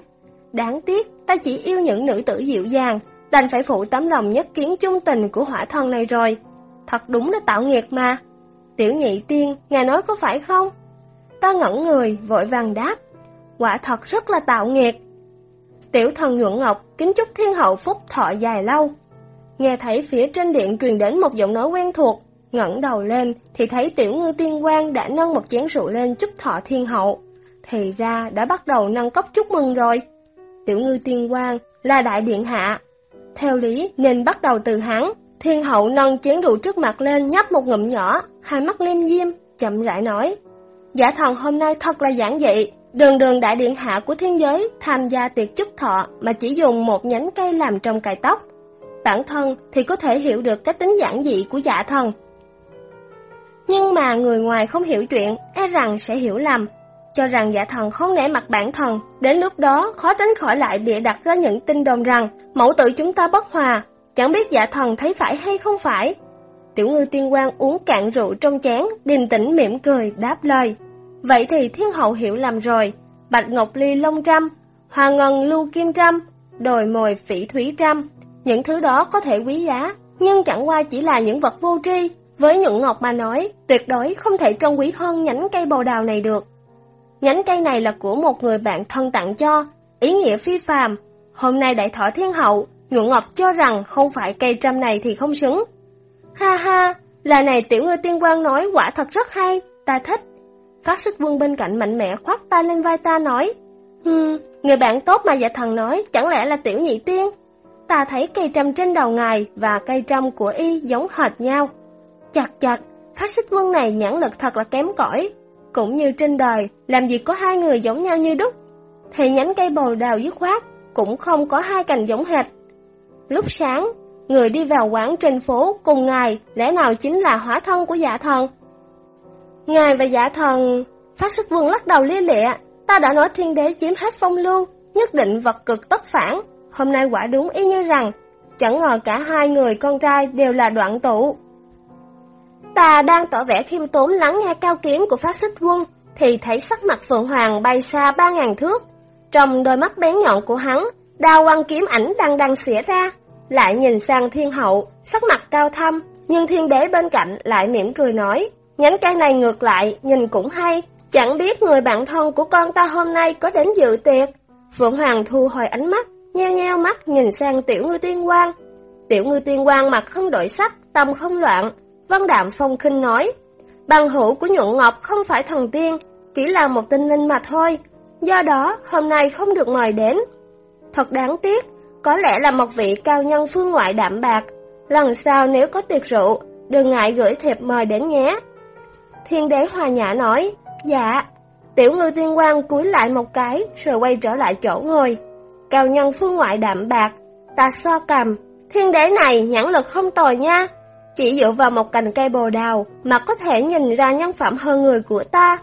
Speaker 1: Đáng tiếc, ta chỉ yêu những nữ tử dịu dàng, đành phải phụ tấm lòng nhất kiến chung tình của hỏa thần này rồi. Thật đúng là tạo nghiệt mà. Tiểu nhị tiên, ngài nói có phải không? Ta ngẩn người, vội vàng đáp. Quả thật rất là tạo nghiệt. Tiểu thần nhuận ngọc, kính chúc thiên hậu phúc thọ dài lâu. Nghe thấy phía trên điện truyền đến một giọng nói quen thuộc, ngẩng đầu lên thì thấy tiểu ngư tiên quan đã nâng một chén rượu lên chúc thọ thiên hậu. Thì ra đã bắt đầu nâng cốc chúc mừng rồi. Tiểu ngư tiên quan là đại điện hạ. Theo lý nên bắt đầu từ hắn. Thiên hậu nâng chén rượu trước mặt lên nhấp một ngụm nhỏ, hai mắt liêm diêm, chậm rãi nói. Giả thần hôm nay thật là giản dị, đường đường đại điện hạ của thiên giới tham gia tiệc chúc thọ mà chỉ dùng một nhánh cây làm trong cài tóc. Bản thân thì có thể hiểu được cái tính giản dị của giả thần. Nhưng mà người ngoài không hiểu chuyện, e rằng sẽ hiểu lầm, cho rằng giả thần không nể mặt bản thần. Đến lúc đó, khó tránh khỏi lại bịa đặt ra những tin đồn rằng mẫu tử chúng ta bất hòa, chẳng biết giả thần thấy phải hay không phải. Tiểu ngư tiên quan uống cạn rượu trong chén, điềm tĩnh mỉm cười, đáp lời. Vậy thì thiên hậu hiểu lầm rồi, bạch ngọc ly long trăm, hoa ngân lưu kim trăm, đồi mồi phỉ thủy trăm. Những thứ đó có thể quý giá, nhưng chẳng qua chỉ là những vật vô tri. Với nhuận ngọc mà nói, tuyệt đối không thể trân quý hơn nhánh cây bồ đào này được. Nhánh cây này là của một người bạn thân tặng cho, ý nghĩa phi phàm. Hôm nay đại thọ thiên hậu, nhuận ngọc cho rằng không phải cây trăm này thì không xứng. Ha ha, là này tiểu ngư tiên quan nói quả thật rất hay, ta thích. Phát sức quân bên cạnh mạnh mẽ khoác tay lên vai ta nói, Hừm, người bạn tốt mà dạ thần nói, chẳng lẽ là tiểu nhị tiên? Ta thấy cây trăm trên đầu ngài và cây trăm của y giống hệt nhau. Chặt chặt, phát xích quân này nhãn lực thật là kém cỏi. Cũng như trên đời, làm gì có hai người giống nhau như đúc. Thì nhánh cây bồ đào dứt khoát, cũng không có hai cành giống hệt. Lúc sáng, người đi vào quán trên phố cùng ngài lẽ nào chính là hóa thân của dạ thần. Ngài và giả thần... Phát xích vương lắc đầu lia lịa, ta đã nói thiên đế chiếm hết phong lưu, nhất định vật cực tất phản. Hôm nay quả đúng y như rằng, chẳng ngờ cả hai người con trai đều là đoạn tụ. Ta đang tỏ vẻ khiêm tốn lắng nghe cao kiếm của phát xích quân, thì thấy sắc mặt Phượng Hoàng bay xa ba ngàn thước. Trong đôi mắt bén nhọn của hắn, đao quăng kiếm ảnh đang đang xỉa ra. Lại nhìn sang thiên hậu, sắc mặt cao thâm, nhưng thiên đế bên cạnh lại mỉm cười nói. Nhánh cây này ngược lại, nhìn cũng hay, chẳng biết người bạn thân của con ta hôm nay có đến dự tiệc. Phượng Hoàng thu hồi ánh mắt, nheo nheo mắt nhìn sang tiểu ngư tiên quang. Tiểu ngư tiên quang mặt không đổi sắc, tâm không loạn. Văn đạm phong khinh nói, bằng hữu của nhuận ngọc không phải thần tiên, chỉ là một tinh linh mà thôi. Do đó, hôm nay không được mời đến. Thật đáng tiếc, có lẽ là một vị cao nhân phương ngoại đạm bạc, lần sau nếu có tiệc rượu, đừng ngại gửi thiệp mời đến nhé. Thiên đế hòa nhã nói, dạ. Tiểu ngư tiên quan cúi lại một cái, rồi quay trở lại chỗ ngồi. Cao nhân phương ngoại đạm bạc, ta so cầm. Thiên đế này nhãn lực không tồi nha. Chỉ dựa vào một cành cây bồ đào mà có thể nhìn ra nhân phẩm hơn người của ta.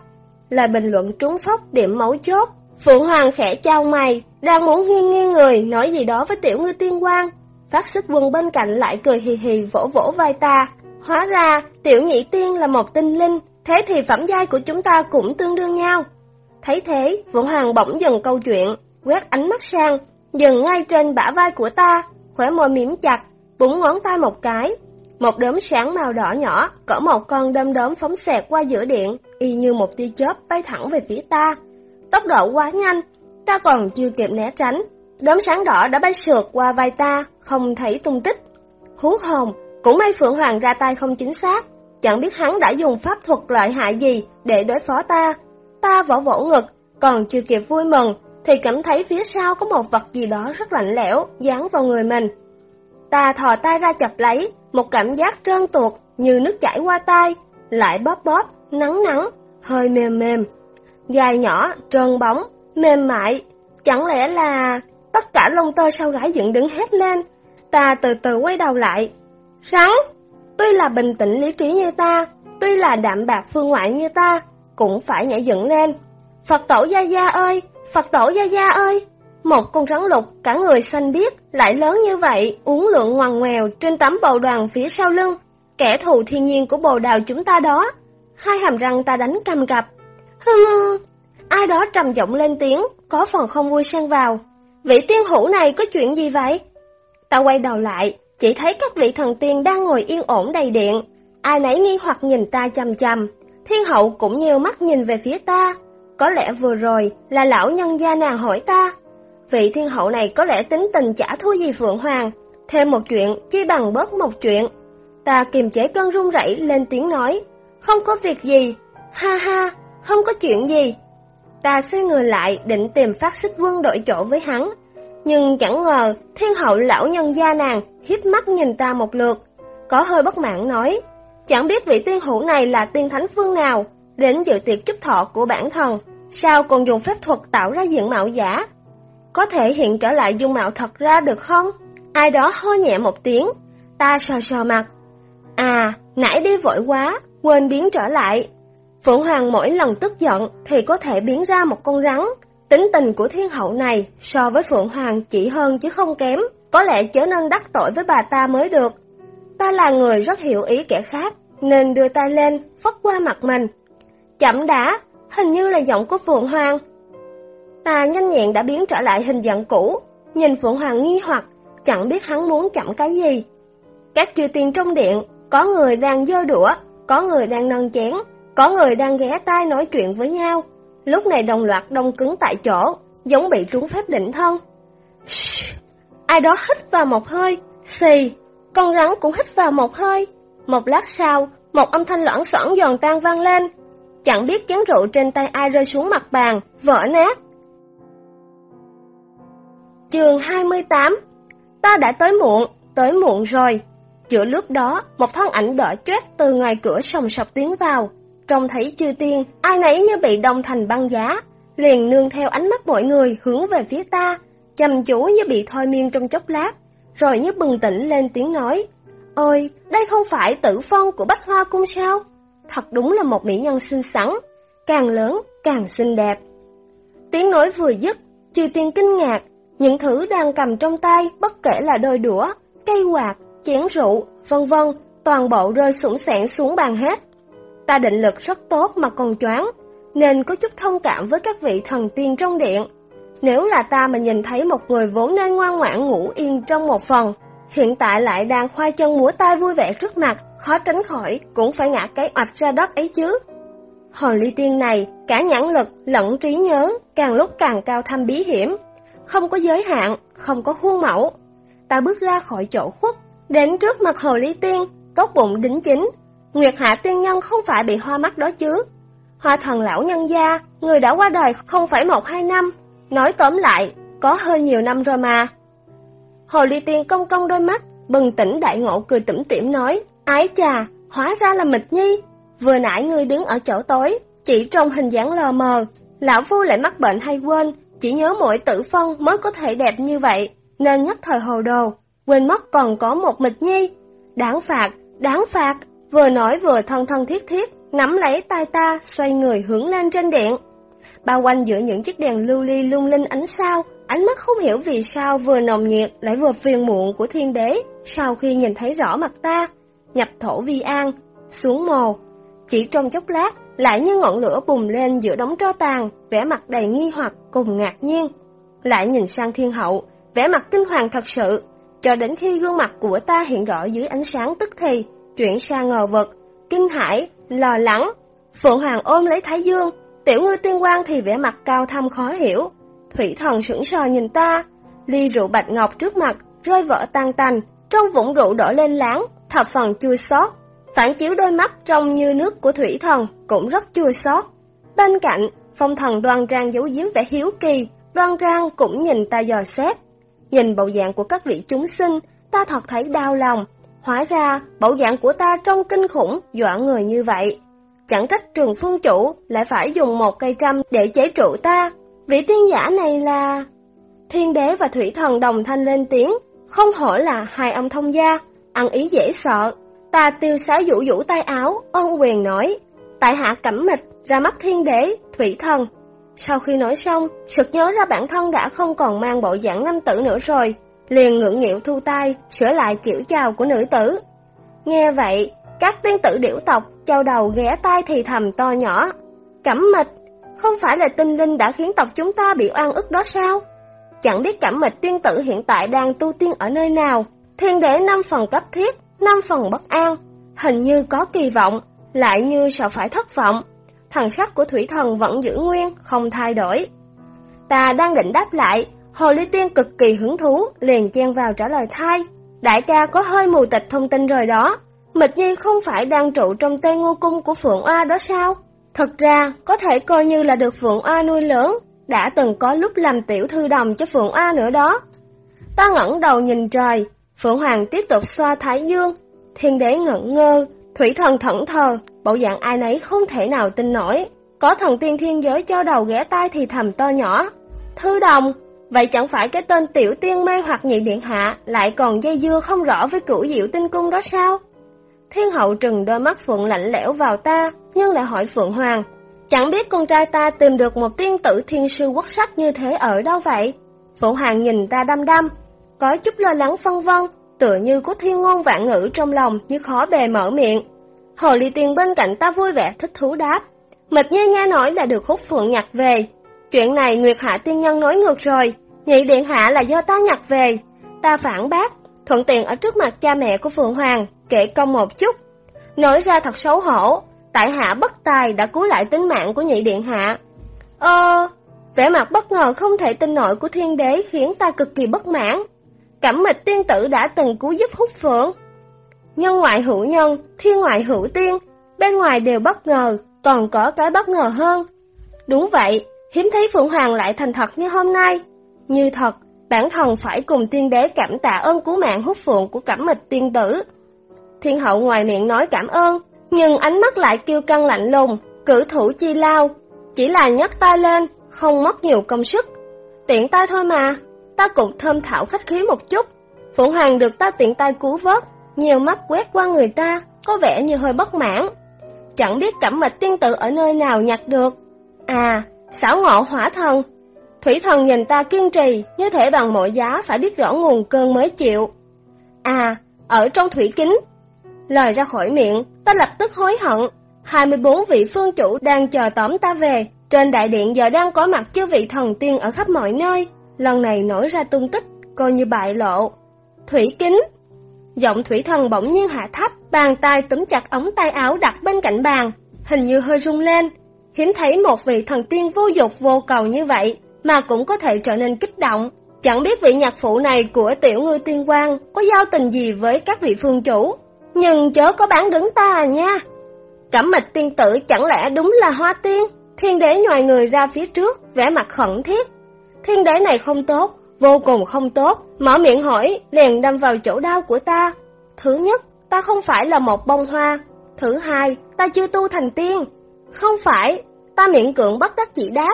Speaker 1: lời bình luận trúng phóc điểm mấu chốt. Phượng Hoàng khẽ trao mày, đang muốn nghiêng nghiêng người nói gì đó với tiểu ngư tiên quan. Phát xích quân bên cạnh lại cười hì hì vỗ vỗ vai ta. Hóa ra, tiểu nhị tiên là một tinh linh, thế thì phẩm giai của chúng ta cũng tương đương nhau. Thấy thế, Phượng Hoàng bỗng dừng câu chuyện, quét ánh mắt sang, dừng ngay trên bả vai của ta, khỏe môi mỉm chặt, búng ngón tay một cái. Một đốm sáng màu đỏ nhỏ, cỡ một con đom đóm phóng xẹt qua giữa điện, y như một tia chớp bay thẳng về phía ta. Tốc độ quá nhanh, ta còn chưa kịp né tránh. Đốm sáng đỏ đã bay sượt qua vai ta, không thấy tung tích. Hú hồn, cũng may Phượng Hoàng ra tay không chính xác, chẳng biết hắn đã dùng pháp thuật lợi hại gì để đối phó ta. Ta vỗ vỗ ngực, còn chưa kịp vui mừng, thì cảm thấy phía sau có một vật gì đó rất lạnh lẽo, dán vào người mình. Ta thò tay ra chập lấy, một cảm giác trơn tuột như nước chảy qua tay, lại bóp bóp, nắng nắng, hơi mềm mềm. dài nhỏ, trơn bóng, mềm mại, chẳng lẽ là... Tất cả lông tơ sau gái dựng đứng hết lên, ta từ từ quay đầu lại. Rắn! Tuy là bình tĩnh lý trí như ta, tuy là đạm bạc phương ngoại như ta, cũng phải nhảy dựng lên. Phật tổ Gia Gia ơi! Phật tổ Gia Gia ơi! Một con rắn lục, cả người xanh biếc, lại lớn như vậy, uống lượng ngoằn ngoèo trên tấm bầu đoàn phía sau lưng. Kẻ thù thiên nhiên của bồ đào chúng ta đó. Hai hàm răng ta đánh cầm cặp. Hừm, ai đó trầm giọng lên tiếng, có phần không vui xen vào. Vị tiên hữu này có chuyện gì vậy? Ta quay đầu lại, chỉ thấy các vị thần tiên đang ngồi yên ổn đầy điện. Ai nấy nghi hoặc nhìn ta chầm chầm. Thiên hậu cũng nhiều mắt nhìn về phía ta. Có lẽ vừa rồi là lão nhân gia nàng hỏi ta. Vị thiên hậu này có lẽ tính tình chả thua gì Phượng Hoàng. Thêm một chuyện, chi bằng bớt một chuyện. Ta kiềm chế cơn run rẩy lên tiếng nói. Không có việc gì. Ha ha, không có chuyện gì. Ta xoay người lại định tìm phát xích quân đội chỗ với hắn. Nhưng chẳng ngờ thiên hậu lão nhân gia nàng hiếp mắt nhìn ta một lượt. Có hơi bất mãn nói. Chẳng biết vị tiên hữu này là tiên thánh phương nào, đến dự tiệc chúc thọ của bản thân, sao còn dùng phép thuật tạo ra diện mạo giả? Có thể hiện trở lại dung mạo thật ra được không? Ai đó hô nhẹ một tiếng, ta sờ sờ mặt. À, nãy đi vội quá, quên biến trở lại. Phượng Hoàng mỗi lần tức giận thì có thể biến ra một con rắn. Tính tình của thiên hậu này so với Phượng Hoàng chỉ hơn chứ không kém, có lẽ chớ nên đắc tội với bà ta mới được. Ta là người rất hiểu ý kẻ khác, nên đưa tay lên, phất qua mặt mình. Chậm đã, hình như là giọng của Phượng Hoàng. Ta nhanh nhẹn đã biến trở lại hình dạng cũ, nhìn Phượng Hoàng nghi hoặc, chẳng biết hắn muốn chậm cái gì. Các chư tiên trong điện, có người đang dơ đũa, có người đang nâng chén, có người đang ghé tai nói chuyện với nhau. Lúc này đồng loạt đông cứng tại chỗ, giống bị trúng phép định thân. Ai đó hít vào một hơi, xì, con rắn cũng hít vào một hơi. Một lát sau, một âm thanh loãng xoảng giòn tan vang lên. Chẳng biết chén rượu trên tay ai rơi xuống mặt bàn, vỡ nát. Trường 28 Ta đã tới muộn, tới muộn rồi. Giữa lúc đó, một thân ảnh đỏ chét từ ngoài cửa sòng sọc tiến vào. Trông thấy chư tiên, ai nấy như bị đông thành băng giá, liền nương theo ánh mắt mọi người hướng về phía ta, chăm chú như bị thôi miên trong chốc lát, rồi như bừng tỉnh lên tiếng nói, Ôi, đây không phải tử phong của Bách Hoa Cung sao? Thật đúng là một mỹ nhân xinh xắn, càng lớn càng xinh đẹp. Tiếng nói vừa dứt, chư tiên kinh ngạc, những thứ đang cầm trong tay bất kể là đôi đũa, cây quạt, chén rượu, vân vân, toàn bộ rơi sủng sẻn xuống bàn hết. Ta định lực rất tốt mà còn choáng, nên có chút thông cảm với các vị thần tiên trong điện. Nếu là ta mà nhìn thấy một người vốn nên ngoan ngoãn ngủ yên trong một phần, hiện tại lại đang khoai chân múa tay vui vẻ trước mặt, khó tránh khỏi cũng phải ngã cái oạch ra đất ấy chứ. Hồn ly tiên này, cả nhãn lực lẫn trí nhớ, càng lúc càng cao thâm bí hiểm, không có giới hạn, không có khuôn mẫu. Ta bước ra khỏi chỗ khuất, đến trước mặt hồ ly tiên, tốt bụng đính chính. Nguyệt hạ tiên nhân không phải bị hoa mắt đó chứ. Hoa thần lão nhân gia, người đã qua đời không phải một hai năm. Nói tóm lại, có hơi nhiều năm rồi mà. Hồ ly tiên công công đôi mắt, bừng tỉnh đại ngộ cười tủm tỉm nói, ái chà, hóa ra là mịch nhi. Vừa nãy ngươi đứng ở chỗ tối, chỉ trong hình dáng lờ mờ, lão phu lại mắc bệnh hay quên, chỉ nhớ mỗi tử phong mới có thể đẹp như vậy, nên nhất thời hồ đồ, quên mất còn có một mịch nhi. Đáng phạt, đáng phạt, vừa nói vừa thân thân thiết thiết, nắm lấy tay ta, xoay người hướng lên trên điện. Bao quanh giữa những chiếc đèn lưu ly lung linh ánh sao, ánh mắt không hiểu vì sao vừa nồng nhiệt lại vừa phiền muộn của thiên đế, sau khi nhìn thấy rõ mặt ta, nhập thổ vi an, xuống mồ. Chỉ trong chốc lát, lại như ngọn lửa bùng lên giữa đống tro tàn, vẻ mặt đầy nghi hoặc cùng ngạc nhiên. Lại nhìn sang thiên hậu, vẻ mặt kinh hoàng thật sự, cho đến khi gương mặt của ta hiện rõ dưới ánh sáng tức thì, chuyển sang ngờ vực, kinh hãi, lo lắng. Phượng Hoàng ôm lấy Thái Dương, tiểu ngư tiên quang thì vẻ mặt cao thâm khó hiểu. Thủy thần sững sờ nhìn ta, ly rượu bạch ngọc trước mặt, rơi vỡ tan tành, trong vũng rượu đổ lên láng, thập phần chua xót phản chiếu đôi mắt trong như nước của thủy thần cũng rất chua xót. Bên cạnh, phong thần đoan trang giấu giếm vẻ hiếu kỳ, đoan trang cũng nhìn ta dò xét. Nhìn bộ dạng của các vị chúng sinh, ta thật thấy đau lòng. Hóa ra, bộ dạng của ta trông kinh khủng, dọa người như vậy. Chẳng trách trường phương chủ lại phải dùng một cây trăm để chế trụ ta. Vị tiên giả này là... Thiên đế và thủy thần đồng thanh lên tiếng, không hổ là hai ông thông gia, ăn ý dễ sợ. Ta tiêu sái vũ vũ tay áo, ôn quyền nói, tại hạ cẩm mịch, ra mắt thiên đế, thủy thần. Sau khi nói xong, sực nhớ ra bản thân đã không còn mang bộ dạng nam tử nữa rồi, liền ngưỡng nghịu thu tay, sửa lại kiểu chào của nữ tử. Nghe vậy, các tiên tử điểu tộc châu đầu ghé tai thì thầm to nhỏ. Cẩm mịch, không phải là tinh linh đã khiến tộc chúng ta bị oan ức đó sao? Chẳng biết cẩm mịch tiên tử hiện tại đang tu tiên ở nơi nào, thiên đế năm phần cấp thiết, năm phần bất an, hình như có kỳ vọng, lại như sợ phải thất vọng. Thần sắc của thủy thần vẫn giữ nguyên, không thay đổi. Ta đang định đáp lại, Hồ Ly Tiên cực kỳ hứng thú, liền chen vào trả lời thay. Đại ca có hơi mù tịch thông tin rồi đó. Mịch Nhi không phải đang trụ trong tay ngô cung của Phượng Oa đó sao? Thật ra, có thể coi như là được Phượng Oa nuôi lớn, đã từng có lúc làm tiểu thư đồng cho Phượng Oa nữa đó. Ta ngẩng đầu nhìn trời, Phượng Hoàng tiếp tục xoa thái dương, thiên đế ngẩn ngơ, thủy thần thẫn thờ, bộ dạng ai nấy không thể nào tin nổi. Có thần tiên thiên giới cho đầu ghé tai thì thầm to nhỏ. Thư đồng, vậy chẳng phải cái tên tiểu tiên mê hoặc nhị điện hạ lại còn dây dưa không rõ với cửu diệu tinh cung đó sao? Thiên hậu trừng đôi mắt Phượng lạnh lẽo vào ta, nhưng lại hỏi Phượng Hoàng. Chẳng biết con trai ta tìm được một tiên tử thiên sư quốc sắc như thế ở đâu vậy? Phượng Hoàng nhìn ta đăm đăm, có chút lo lắng phân vân, tựa như có thiên ngôn vạn ngữ trong lòng như khó bề mở miệng. Hồ Ly Tiên bên cạnh ta vui vẻ thích thú đáp. Mịch Nhi nghe nói là được hút phượng nhặt về. Chuyện này Nguyệt Hạ Tiên Nhân nói ngược rồi, nhị điện hạ là do ta nhặt về. Ta phản bác, thuận tiện ở trước mặt cha mẹ của Phượng Hoàng, kể công một chút. Nói ra thật xấu hổ, tại hạ bất tài đã cứu lại tính mạng của nhị điện hạ. Ơ, vẻ mặt bất ngờ không thể tin nổi của thiên đế khiến ta cực kỳ bất mãn. Cẩm mịch tiên tử đã từng cứu giúp hút phượng. Nhân ngoại hữu nhân, thiên ngoại hữu tiên, bên ngoài đều bất ngờ, còn có cái bất ngờ hơn. Đúng vậy, hiếm thấy Phượng Hoàng lại thành thật như hôm nay. Như thật, bản thân phải cùng tiên đế cảm tạ ơn cứu mạng hút phượng của cẩm mịch tiên tử. Thiên hậu ngoài miệng nói cảm ơn, nhưng ánh mắt lại kêu căng lạnh lùng, cử thủ chi lao. Chỉ là nhấc tay lên, không mất nhiều công sức. Tiện tay thôi mà, ta cũng thơm thảo khách khí một chút. Phụng Hoàng được ta tiện tay cứu vớt, nhiều mắt quét qua người ta, có vẻ như hơi bất mãn. Chẳng biết cẩm mịch tiên tử ở nơi nào nhặt được. À, xảo ngộ hỏa thần. Thủy thần nhìn ta kiên trì, như thể bằng mọi giá phải biết rõ nguồn cơn mới chịu. À, ở trong thủy kính. Lời ra khỏi miệng, ta lập tức hối hận. 24 vị phương chủ đang chờ tóm ta về. Trên đại điện giờ đang có mặt chư vị thần tiên ở khắp mọi nơi lần này nổi ra tung tích, coi như bại lộ. Thủy kính Giọng thủy thần bỗng nhiên hạ thấp, bàn tay túm chặt ống tay áo đặt bên cạnh bàn, hình như hơi rung lên. Hiếm thấy một vị thần tiên vô dục vô cầu như vậy, mà cũng có thể trở nên kích động. Chẳng biết vị nhạc phụ này của tiểu ngư tiên quang có giao tình gì với các vị phương chủ. Nhưng chớ có bán đứng ta à nha. Cẩm mịch tiên tử chẳng lẽ đúng là hoa tiên? Thiên đế nhòi người ra phía trước, vẻ mặt khẩn thiết, Thiên đế này không tốt, vô cùng không tốt, mở miệng hỏi, liền đâm vào chỗ đau của ta. Thứ nhất, ta không phải là một bông hoa. Thứ hai, ta chưa tu thành tiên. Không phải, ta miệng cưỡng bất đắc chỉ đáp.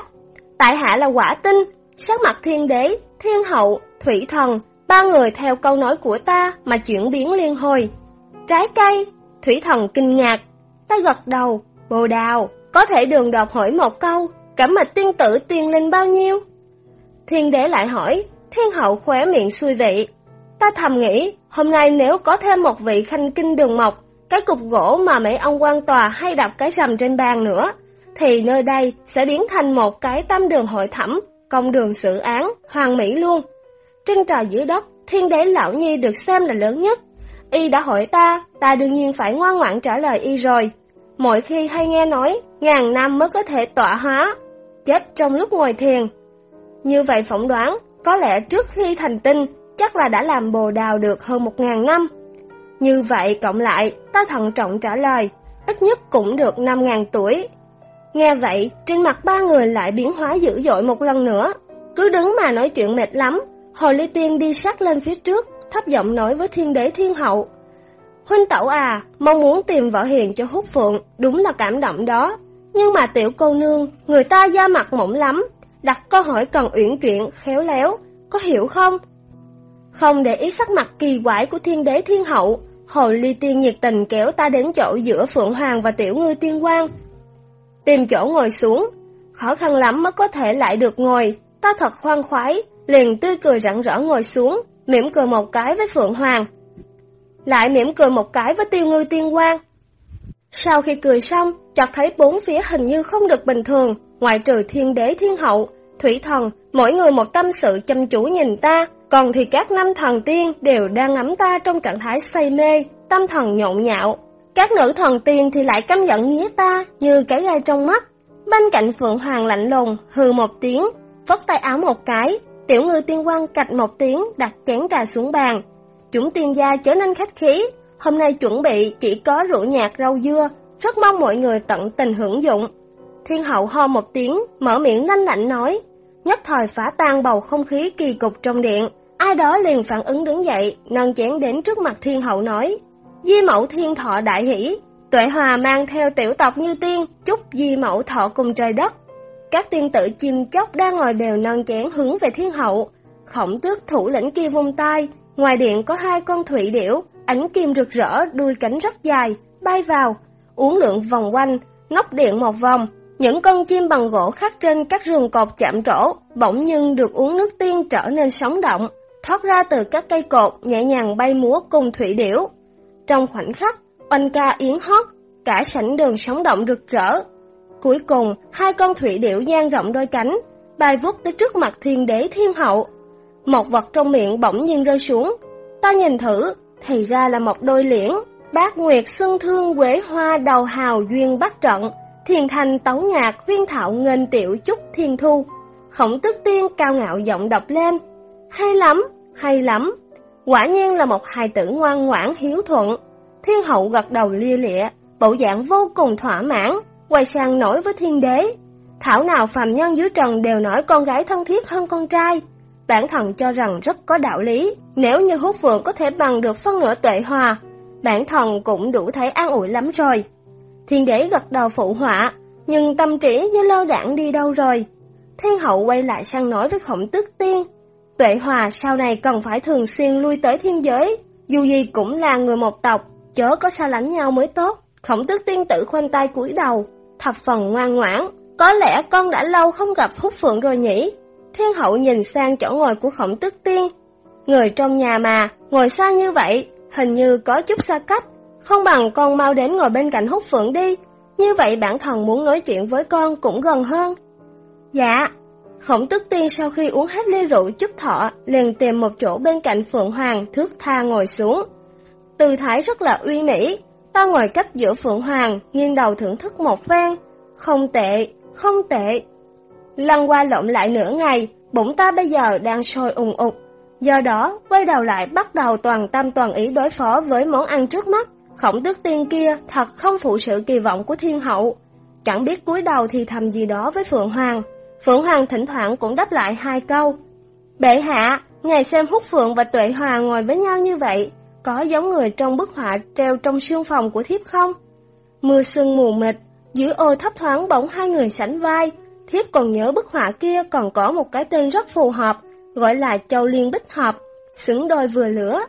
Speaker 1: Tại hạ là quả tinh, sắc mặt thiên đế, thiên hậu, thủy thần, ba người theo câu nói của ta mà chuyển biến liên hồi. Trái cây, thủy thần kinh ngạc, ta gật đầu, bồ đào, có thể đường đột hỏi một câu, cẩm mạch tiên tử tiên linh bao nhiêu? Thiên đế lại hỏi, thiên hậu khóe miệng xuôi vị. Ta thầm nghĩ, hôm nay nếu có thêm một vị khanh kinh đường mộc, cái cục gỗ mà mấy ông quan tòa hay đập cái rầm trên bàn nữa, thì nơi đây sẽ biến thành một cái tam đường hội thẩm, công đường xử án, hoàng mỹ luôn. Trên trời dưới đất, thiên đế lão nhi được xem là lớn nhất. Y đã hỏi ta, ta đương nhiên phải ngoan ngoãn trả lời y rồi. Mỗi khi hay nghe nói, ngàn năm mới có thể tọa hóa, chết trong lúc ngồi thiền. Như vậy phỏng đoán, có lẽ trước khi thành tinh, chắc là đã làm bồ đào được hơn một ngàn năm. Như vậy cộng lại, ta thận trọng trả lời, ít nhất cũng được năm ngàn tuổi. Nghe vậy, trên mặt ba người lại biến hóa dữ dội một lần nữa. Cứ đứng mà nói chuyện mệt lắm, Hồ Ly Tiên đi sát lên phía trước, thấp giọng nói với thiên đế thiên hậu. Huynh tẩu à, mong muốn tìm vợ hiền cho hút phượng, đúng là cảm động đó. Nhưng mà tiểu cô nương, người ta da mặt mỏng lắm, đặt câu hỏi cần uyển chuyển, khéo léo, có hiểu không? Không để ý sắc mặt kỳ quái của thiên đế thiên hậu, Hồ Ly Tiên nhiệt tình kéo ta đến chỗ giữa Phượng Hoàng và Tiểu Ngư Tiên Quang. Tìm chỗ ngồi xuống, khó khăn lắm mới có thể lại được ngồi, ta thật khoan khoái, liền tươi cười rạng rỡ ngồi xuống, mỉm cười một cái với Phượng Hoàng. Lại mỉm cười một cái với Tiêu Ngư Tiên Quang. Sau khi cười xong, chợt thấy bốn phía hình như không được bình thường, ngoại trừ thiên đế thiên hậu, thủy thần, mỗi người một tâm sự chăm chú nhìn ta, còn thì các năm thần tiên đều đang ngắm ta trong trạng thái say mê, tâm thần nhộn nhạo. Các nữ thần tiên thì lại căm giận nghĩa ta như cái gai trong mắt. Bên cạnh Phượng Hoàng lạnh lùng, hừ một tiếng, vất tay áo một cái, tiểu ngư tiên quan cạch một tiếng đặt chén trà xuống bàn. Chúng tiên gia trở nên khách khí, hôm nay chuẩn bị chỉ có rượu nhạt rau dưa, rất mong mọi người tận tình hưởng dụng. Thiên hậu ho một tiếng, mở miệng lanh lạnh nói, nhất thời phá tan bầu không khí kỳ cục trong điện. Ai đó liền phản ứng đứng dậy, nâng chén đến trước mặt thiên hậu nói, Di mẫu thiên thọ đại hỷ, tuệ hòa mang theo tiểu tộc như tiên, chúc di mẫu thọ cùng trời đất. Các tiên tử chim chóc đang ngồi đều nâng chén hướng về thiên hậu. Khổng tước thủ lĩnh kia vung tay, ngoài điện có hai con thủy điểu, ánh kim rực rỡ, đuôi cánh rất dài, bay vào, uống lượng vòng quanh, ngóc điện một vòng. Những con chim bằng gỗ khắc trên các rừng cột chạm trổ, bỗng nhưng được uống nước tiên trở nên sống động, thoát ra từ các cây cột, nhẹ nhàng bay múa cùng thủy điểu. Trong khoảnh khắc, oanh ca yến hót, cả sảnh đường sống động rực rỡ. Cuối cùng, hai con thủy điểu dang rộng đôi cánh, bay vút tới trước mặt thiên đế thiên hậu. Một vật trong miệng bỗng nhiên rơi xuống. Ta nhìn thử, thì ra là một đôi liễn. Bác Nguyệt xuân thương quế hoa đầu hào duyên bắt trận, thiền thành tấu nhạc huyên thạo nghênh tiểu chúc thiên thu. Khổng tức tiên cao ngạo giọng đọc lên. Hay lắm, hay lắm. Quả nhiên là một hài tử ngoan ngoãn hiếu thuận. Thiên hậu gật đầu lia lịa, bộ dạng vô cùng thỏa mãn, quay sang nổi với thiên đế. Thảo nào phàm nhân dưới trần đều nói con gái thân thiết hơn con trai. Bản thần cho rằng rất có đạo lý, nếu như hút phượng có thể bằng được phân nửa tuệ hòa, bản thần cũng đủ thấy an ủi lắm rồi. Thiên đế gật đầu phụ họa, nhưng tâm trí như lơ đảng đi đâu rồi. Thiên hậu quay lại sang nói với khổng tức tiên, Tuệ Hòa sau này cần phải thường xuyên lui tới thiên giới, dù gì cũng là người một tộc, chớ có xa lánh nhau mới tốt. Khổng tước tiên tử khoanh tay cúi đầu, thập phần ngoan ngoãn. Có lẽ con đã lâu không gặp hút phượng rồi nhỉ? Thiên hậu nhìn sang chỗ ngồi của khổng tước tiên. Người trong nhà mà, ngồi xa như vậy, hình như có chút xa cách. Không bằng con mau đến ngồi bên cạnh hút phượng đi. Như vậy bản thân muốn nói chuyện với con cũng gần hơn. Dạ, Khổng tức tiên sau khi uống hết ly rượu chút thọ, liền tìm một chỗ bên cạnh Phượng Hoàng thước tha ngồi xuống. Tư thái rất là uy mỹ, ta ngồi cách giữa Phượng Hoàng, nghiêng đầu thưởng thức một ven. Không tệ, không tệ. Lăn qua lộn lại nửa ngày, bụng ta bây giờ đang sôi ùng ục. Do đó, quay đầu lại bắt đầu toàn tâm toàn ý đối phó với món ăn trước mắt. Khổng tước tiên kia thật không phụ sự kỳ vọng của thiên hậu. Chẳng biết cúi đầu thì thầm gì đó với Phượng Hoàng. Phượng Hoàng thỉnh thoảng cũng đáp lại hai câu. Bệ hạ, ngài xem hút phượng và tuệ hòa ngồi với nhau như vậy, có giống người trong bức họa treo trong sương phòng của thiếp không? Mưa sương mù mịt, giữa ô thấp thoáng bỗng hai người sảnh vai, thiếp còn nhớ bức họa kia còn có một cái tên rất phù hợp, gọi là Châu Liên Bích Hợp, xứng đôi vừa lửa.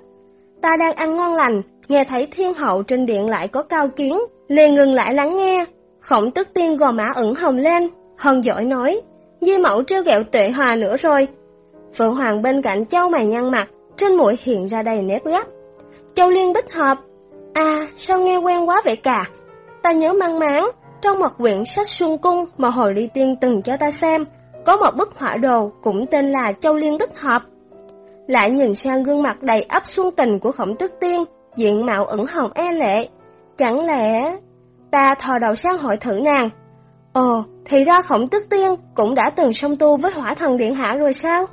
Speaker 1: Ta đang ăn ngon lành, nghe thấy thiên hậu trên điện lại có cao kiến, liền ngừng lại lắng nghe. Khổng tức tiên gò má ửng hồng lên, hân giỏi nói, Di mẫu trêu ghẹo tuệ hòa nữa rồi. Phượng Hoàng bên cạnh châu mày nhăn mặt, trên mũi hiện ra đầy nếp gấp. Châu Liên Bích Hợp, à sao nghe quen quá vậy cả? Ta nhớ mang máng, trong một quyển sách Xuân Cung mà Hồ Ly Tiên từng cho ta xem, có một bức họa đồ cũng tên là Châu Liên Bích Hợp. Lại nhìn sang gương mặt đầy ấp xuân tình của khổng tức tiên, diện mạo ửng hồng e lệ. Chẳng lẽ... Ta thò đầu sang hỏi thử nàng. Ồ, thì ra khổng tức tiên cũng đã từng song tu với hỏa thần điện hạ rồi sao?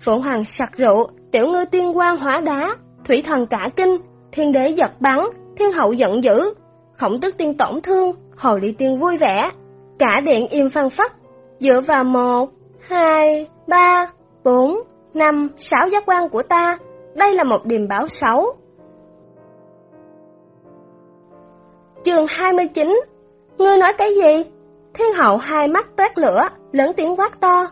Speaker 1: Phượng Hoàng sặc rượu, tiểu ngư tiên quang hóa đá, thủy thần cả kinh, thiên đế giật bắn, thiên hậu giận dữ, khổng tức tiên tổn thương, hồ ly tiên vui vẻ. Cả điện im phăng phắc, dựa vào một, hai, ba, bốn, năm, sáu giác quan của ta, đây là một điềm báo xấu. Chương 29 Ngươi nói cái gì? Thiên hậu hai mắt toát lửa, lớn tiếng quát to.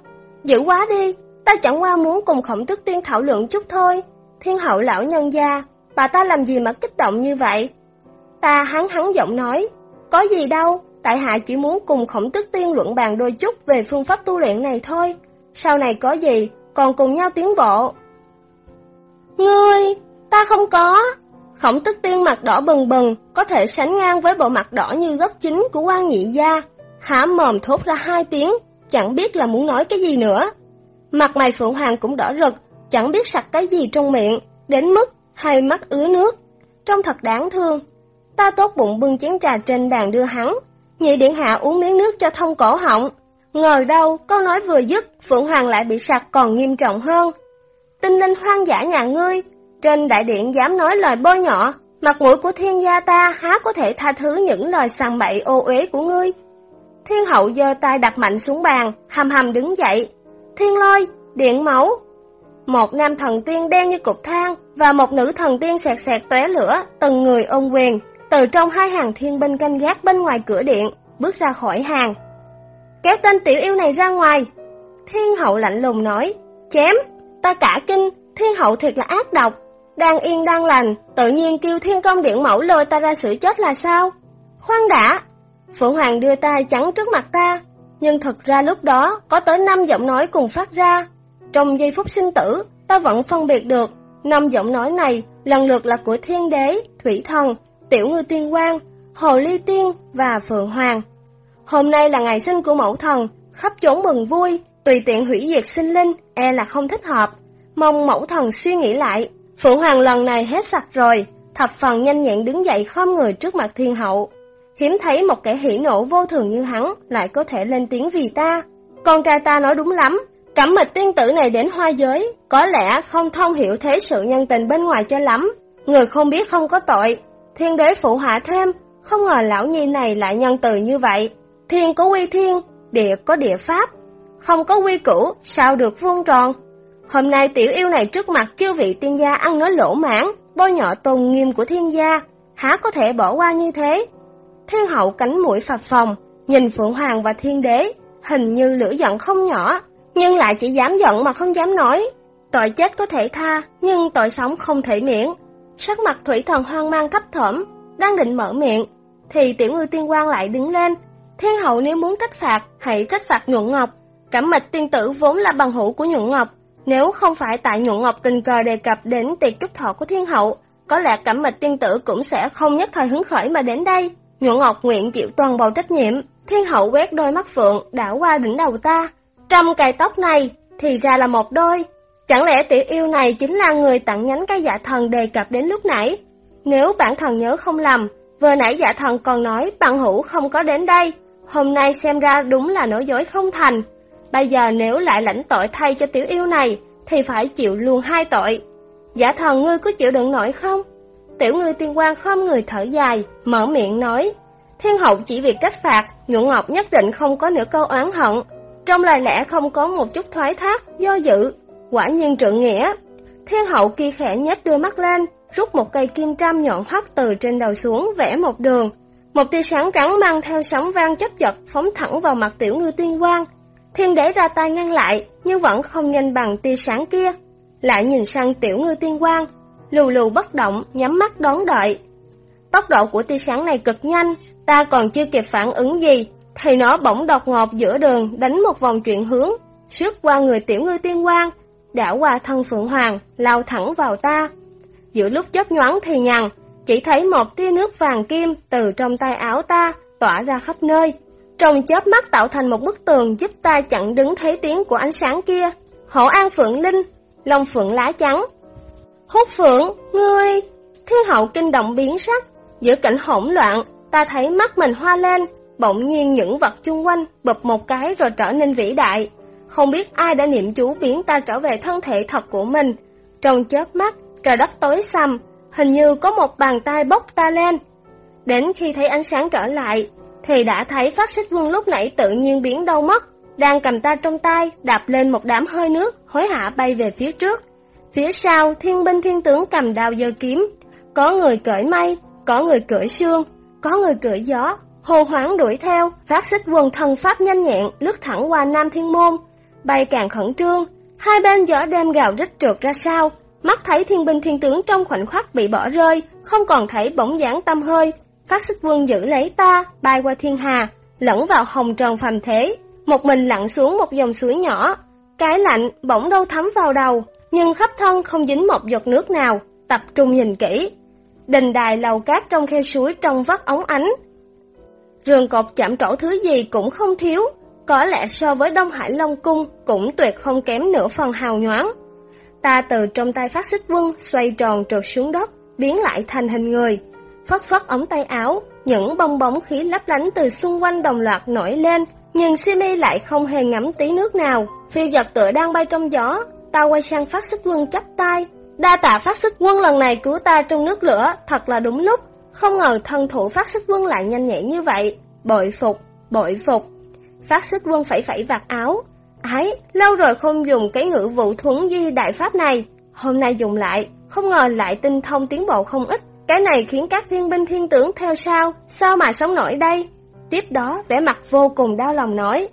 Speaker 1: Dữ quá đi, ta chẳng qua muốn cùng khổng tức tiên thảo luận chút thôi. Thiên hậu lão nhân gia, bà ta làm gì mà kích động như vậy? Ta hắn hắn giọng nói, có gì đâu, tại hạ chỉ muốn cùng khổng tức tiên luận bàn đôi chút về phương pháp tu luyện này thôi. Sau này có gì, còn cùng nhau tiến bộ. Ngươi, ta không có. Khổng tức tiên mặt đỏ bừng bừng, có thể sánh ngang với bộ mặt đỏ như gất chính của quan nhị gia. hả mồm thốt ra hai tiếng, chẳng biết là muốn nói cái gì nữa. Mặt mày Phượng Hoàng cũng đỏ rực, chẳng biết sặc cái gì trong miệng, đến mức hai mắt ứa nước. Trông thật đáng thương. Ta tốt bụng bưng chén trà trên bàn đưa hắn. Nhị điện hạ uống miếng nước cho thông cổ họng. Ngờ đâu, câu nói vừa dứt, Phượng Hoàng lại bị sặc còn nghiêm trọng hơn. Tinh linh hoang dã nhà ngươi, trên đại điện dám nói lời bôi nhọ, mặt mũi của thiên gia ta há có thể tha thứ những lời sàng bậy ô uế của ngươi. Thiên hậu giơ tay đặt mạnh xuống bàn, hầm hầm đứng dậy. Thiên lôi, điện máu. Một nam thần tiên đen như cục than và một nữ thần tiên sẹt sẹt tóe lửa, từng người ôm quyền, từ trong hai hàng thiên binh canh gác bên ngoài cửa điện, bước ra khỏi hàng. Kéo tên tiểu yêu này ra ngoài. Thiên hậu lạnh lùng nói, chém, ta cả kinh, thiên hậu thiệt là ác độc. Đang yên đang lành, tự nhiên kêu thiên công điện mẫu lôi ta ra xử chết là sao? Khoan đã, Phượng Hoàng đưa tay chắn trước mặt ta, nhưng thật ra lúc đó có tới 5 giọng nói cùng phát ra. Trong giây phút sinh tử, ta vẫn phân biệt được, năm giọng nói này lần lượt là của Thiên Đế, Thủy Thần, Tiểu Ngư Tiên Quang, Hồ Ly Tiên và Phượng Hoàng. Hôm nay là ngày sinh của mẫu thần, khắp chốn mừng vui, tùy tiện hủy diệt sinh linh, e là không thích hợp. Mong mẫu thần suy nghĩ lại, Phụ Hoàng lần này hết sạch rồi, thập phần nhanh nhẹn đứng dậy khom người trước mặt thiên hậu. Hiếm thấy một kẻ hỉ nộ vô thường như hắn lại có thể lên tiếng vì ta. Con trai ta nói đúng lắm, cẩm mịch tiên tử này đến hoa giới, có lẽ không thông hiểu thế sự nhân tình bên ngoài cho lắm. Người không biết không có tội, thiên đế phụ hạ thêm, không ngờ lão nhi này lại nhân từ như vậy. Thiên có quy thiên, địa có địa pháp, không có quy củ, sao được vuông tròn. Hôm nay tiểu yêu này trước mặt chư vị tiên gia ăn nói lỗ mãn, bôi nhọ tôn nghiêm của thiên gia, há có thể bỏ qua như thế. Thiên hậu cánh mũi phập phòng, nhìn Phượng Hoàng và Thiên Đế, hình như lửa giận không nhỏ, nhưng lại chỉ dám giận mà không dám nói. Tội chết có thể tha, nhưng tội sống không thể miễn. Sắc mặt thủy thần hoang mang cấp thởm, đang định mở miệng, thì tiểu ngư tiên quan lại đứng lên. Thiên hậu nếu muốn trách phạt, hãy trách phạt nhuận ngọc. Cẩm mịch tiên tử vốn là bằng hữu của nhuận ngọc, nếu không phải tại nhuận ngọc tình cờ đề cập đến tiệc chúc thọ của thiên hậu, có lẽ cẩm mịch tiên tử cũng sẽ không nhất thời hứng khởi mà đến đây. Nhuận Ngọc nguyện chịu toàn bộ trách nhiệm, thiên hậu quét đôi mắt phượng đảo qua đỉnh đầu ta. Trong cài tóc này thì ra là một đôi. Chẳng lẽ tiểu yêu này chính là người tặng nhánh cái dạ thần đề cập đến lúc nãy? Nếu bản thần nhớ không lầm, vừa nãy dạ thần còn nói bằng hữu không có đến đây. Hôm nay xem ra đúng là nói dối không thành. Bây giờ nếu lại lãnh tội thay cho tiểu yêu này, thì phải chịu luôn hai tội. Giả thần ngươi có chịu đựng nổi không? Tiểu ngư tiên quan khom người thở dài, mở miệng nói. Thiên hậu chỉ việc cách phạt, nhuận ngọc nhất định không có nửa câu oán hận. Trong lời lẽ không có một chút thoái thác, do dự. quả nhiên trượng nghĩa. Thiên hậu kia khẽ nhếch đưa mắt lên, rút một cây kim trăm nhọn hóc từ trên đầu xuống vẽ một đường. Một tia sáng trắng mang theo sóng vang chấp giật phóng thẳng vào mặt tiểu ngư tiên quang. Thiên đế ra tay ngăn lại, nhưng vẫn không nhanh bằng tia sáng kia. Lại nhìn sang tiểu ngư tiên quang, lù lù bất động, nhắm mắt đón đợi. Tốc độ của tia sáng này cực nhanh, ta còn chưa kịp phản ứng gì, thì nó bỗng đột ngột giữa đường đánh một vòng chuyển hướng, xước qua người tiểu ngư tiên quang, đảo qua thân Phượng Hoàng, lao thẳng vào ta. Giữa lúc chớp nhoáng thì nhằn, chỉ thấy một tia nước vàng kim từ trong tay áo ta tỏa ra khắp nơi. Trong chớp mắt tạo thành một bức tường giúp ta chặn đứng thế tiếng của ánh sáng kia. Hổ An Phượng Linh, Long Phượng lá trắng. Hút Phượng, ngươi! Thiên hậu kinh động biến sắc. Giữa cảnh hỗn loạn, ta thấy mắt mình hoa lên, bỗng nhiên những vật chung quanh bập một cái rồi trở nên vĩ đại. Không biết ai đã niệm chú biến ta trở về thân thể thật của mình. Trong chớp mắt, trời đất tối xăm, hình như có một bàn tay bốc ta lên. Đến khi thấy ánh sáng trở lại, thì đã thấy phát xích vương lúc nãy tự nhiên biến đâu mất, đang cầm ta trong tay, đạp lên một đám hơi nước, hối hả bay về phía trước. Phía sau, thiên binh thiên tướng cầm đao giơ kiếm, có người cởi mây, có người cưỡi xương, có người cưỡi gió, hồ hoảng đuổi theo, phát xích quân thần pháp nhanh nhẹn lướt thẳng qua Nam Thiên Môn, bay càng khẩn trương, hai bên gió đêm gào rít trượt ra sau, mắt thấy thiên binh thiên tướng trong khoảnh khắc bị bỏ rơi, không còn thấy bóng dáng tâm hơi, phát xích quân giữ lấy ta, bay qua thiên hà, lẫn vào hồng trần phàm thế, một mình lặn xuống một dòng suối nhỏ, cái lạnh bỗng đâu thấm vào đầu, nhưng khắp thân không dính một giọt nước nào, tập trung nhìn kỹ. Đình đài lầu cát trong khe suối trong vắt ống ánh. Rường cột chạm trổ thứ gì cũng không thiếu, có lẽ so với Đông Hải Long Cung cũng tuyệt không kém nửa phần hào nhoáng. Ta từ trong tay phát xích quân xoay tròn trượt xuống đất, biến lại thành hình người. Phất phất ống tay áo, những bong bóng khí lấp lánh từ xung quanh đồng loạt nổi lên, nhưng Simi lại không hề ngắm tí nước nào. Phiêu giật tựa đang bay trong gió, ta quay sang phát xích quân chắp tay. Đa tạ phát xích quân lần này cứu ta trong nước lửa, thật là đúng lúc. Không ngờ thân thủ phát xích quân lại nhanh nhẹn như vậy. Bội phục, bội phục. Phát xích quân phẩy phẩy vạt áo ấy lâu rồi không dùng cái ngữ vụ thuấn di đại pháp này. Hôm nay dùng lại, không ngờ lại tinh thông tiến bộ không ít. Cái này khiến các thiên binh thiên tướng theo sao, sao mà sống nổi đây? Tiếp đó, vẻ mặt vô cùng đau lòng nói.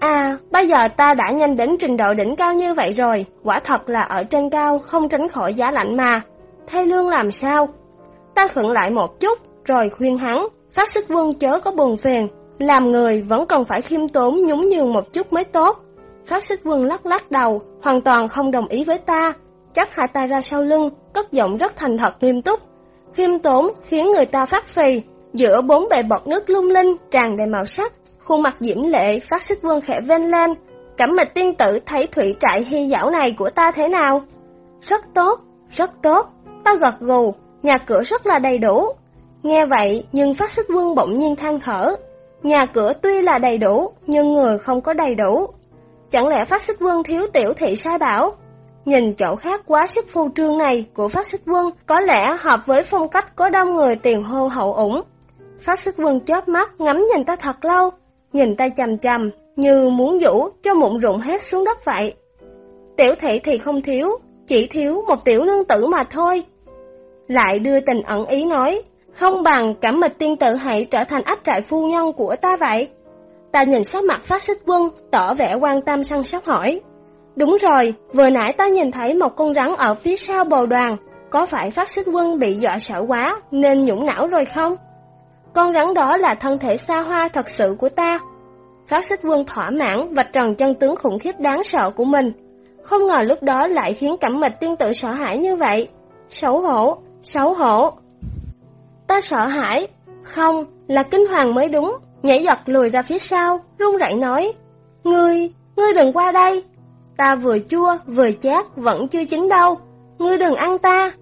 Speaker 1: À, bây giờ ta đã nhanh đến trình độ đỉnh cao như vậy rồi, quả thật là ở trên cao không tránh khỏi giá lạnh mà. Thay lương làm sao? Ta khựng lại một chút, rồi khuyên hắn, phát xích quân chớ có buồn phiền, làm người vẫn cần phải khiêm tốn nhún nhường một chút mới tốt. Phát xích quân lắc lắc đầu, hoàn toàn không đồng ý với ta, chắc hạ tay ra sau lưng, cất giọng rất thành thật nghiêm túc. Khiêm tốn khiến người ta phát phì, giữa bốn bề bọt nước lung linh, tràn đầy màu sắc, khuôn mặt diễm lệ, phát xích quân khẽ ven lên. Cẩm mịch tiên tử thấy thủy trại hy dảo này của ta thế nào? Rất tốt, rất tốt, ta gật gù, nhà cửa rất là đầy đủ. Nghe vậy, nhưng phát xích quân bỗng nhiên than thở, Nhà cửa tuy là đầy đủ, nhưng người không có đầy đủ. Chẳng lẽ phát xích quân thiếu tiểu thị sai bảo? Nhìn chỗ khác quá sức phô trương này của phát xích quân có lẽ hợp với phong cách có đông người tiền hô hậu ủng. Phát xích quân chớp mắt ngắm nhìn ta thật lâu, nhìn ta chầm chầm như muốn dụ cho mụn rụng hết xuống đất vậy. Tiểu thị thì không thiếu, chỉ thiếu một tiểu nương tử mà thôi. Lại đưa tình ẩn ý nói, không bằng cảm mịch tiên tử hãy trở thành áp trại phu nhân của ta vậy. Ta nhìn sắc mặt phát xích quân, tỏ vẻ quan tâm săn sóc hỏi. Đúng rồi, vừa nãy ta nhìn thấy một con rắn ở phía sau bồ đoàn, có phải phát xích quân bị dọa sợ quá nên nhũng não rồi không? Con rắn đó là thân thể xa hoa thật sự của ta. Phát xích quân thỏa mãn vạch trần chân tướng khủng khiếp đáng sợ của mình. Không ngờ lúc đó lại khiến cẩm mịch tiên tử sợ hãi như vậy. Xấu hổ, xấu hổ. Ta sợ hãi. Không, là kinh hoàng mới đúng. Nhảy giật lùi ra phía sau, run rẩy nói. Ngươi, ngươi đừng qua đây. Ta vừa chua, vừa chát, vẫn chưa chín đâu. Ngươi đừng ăn ta.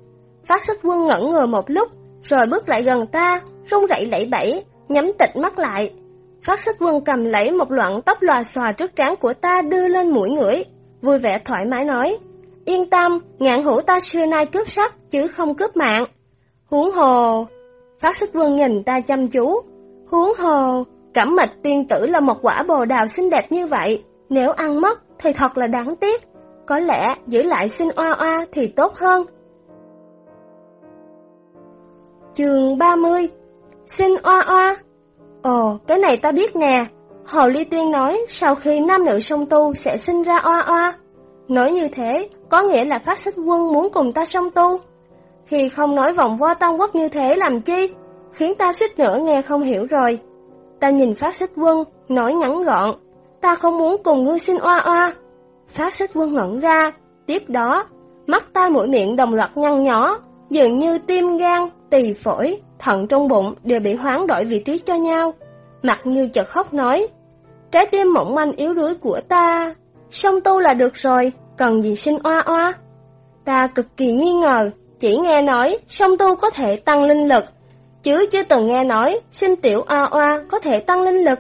Speaker 1: Phát xích quân ngẩn người một lúc, rồi bước lại gần ta, run rẩy lẫy bẫy, nhắm tịch mắt lại. Phát xích quân cầm lấy một loạn tóc lòa xòa trước trán của ta đưa lên mũi ngửi, vui vẻ thoải mái nói. Yên tâm, ngạn hữu ta xưa nay cướp sắc, chứ không cướp mạng. Huống hồ, Phát xích quân nhìn ta chăm chú. Huống hồ, cẩm mịch tiên tử là một quả bồ đào xinh đẹp như vậy. Nếu ăn mất thì thật là đáng tiếc. có lẽ giữ lại xin oa oa thì tốt hơn. Trường 30 Xin oa oa Ồ, cái này ta biết nè. Hồ Ly Tiên nói sau khi nam nữ song tu sẽ sinh ra oa oa. Nói như thế, có nghĩa là phát xích quân muốn cùng ta song tu. Khi không nói vòng vo tam quốc như thế làm chi, khiến ta suýt nữa nghe không hiểu rồi. Ta nhìn phát xích quân, nói ngắn gọn, ta không muốn cùng ngươi xin oa oa. Phát xích quân ngẩn ra, tiếp đó, mắt tai mũi miệng đồng loạt nhăn nhó, dường như tim gan, tỳ phổi, thận trong bụng đều bị hoán đổi vị trí cho nhau. Mặt như chợt khóc nói, trái tim mỏng manh yếu đuối của ta, song tu là được rồi, cần gì xin oa oa. Ta cực kỳ nghi ngờ, chỉ nghe nói song tu có thể tăng linh lực, chứ chưa từng nghe nói sinh tiểu oa oa có thể tăng linh lực.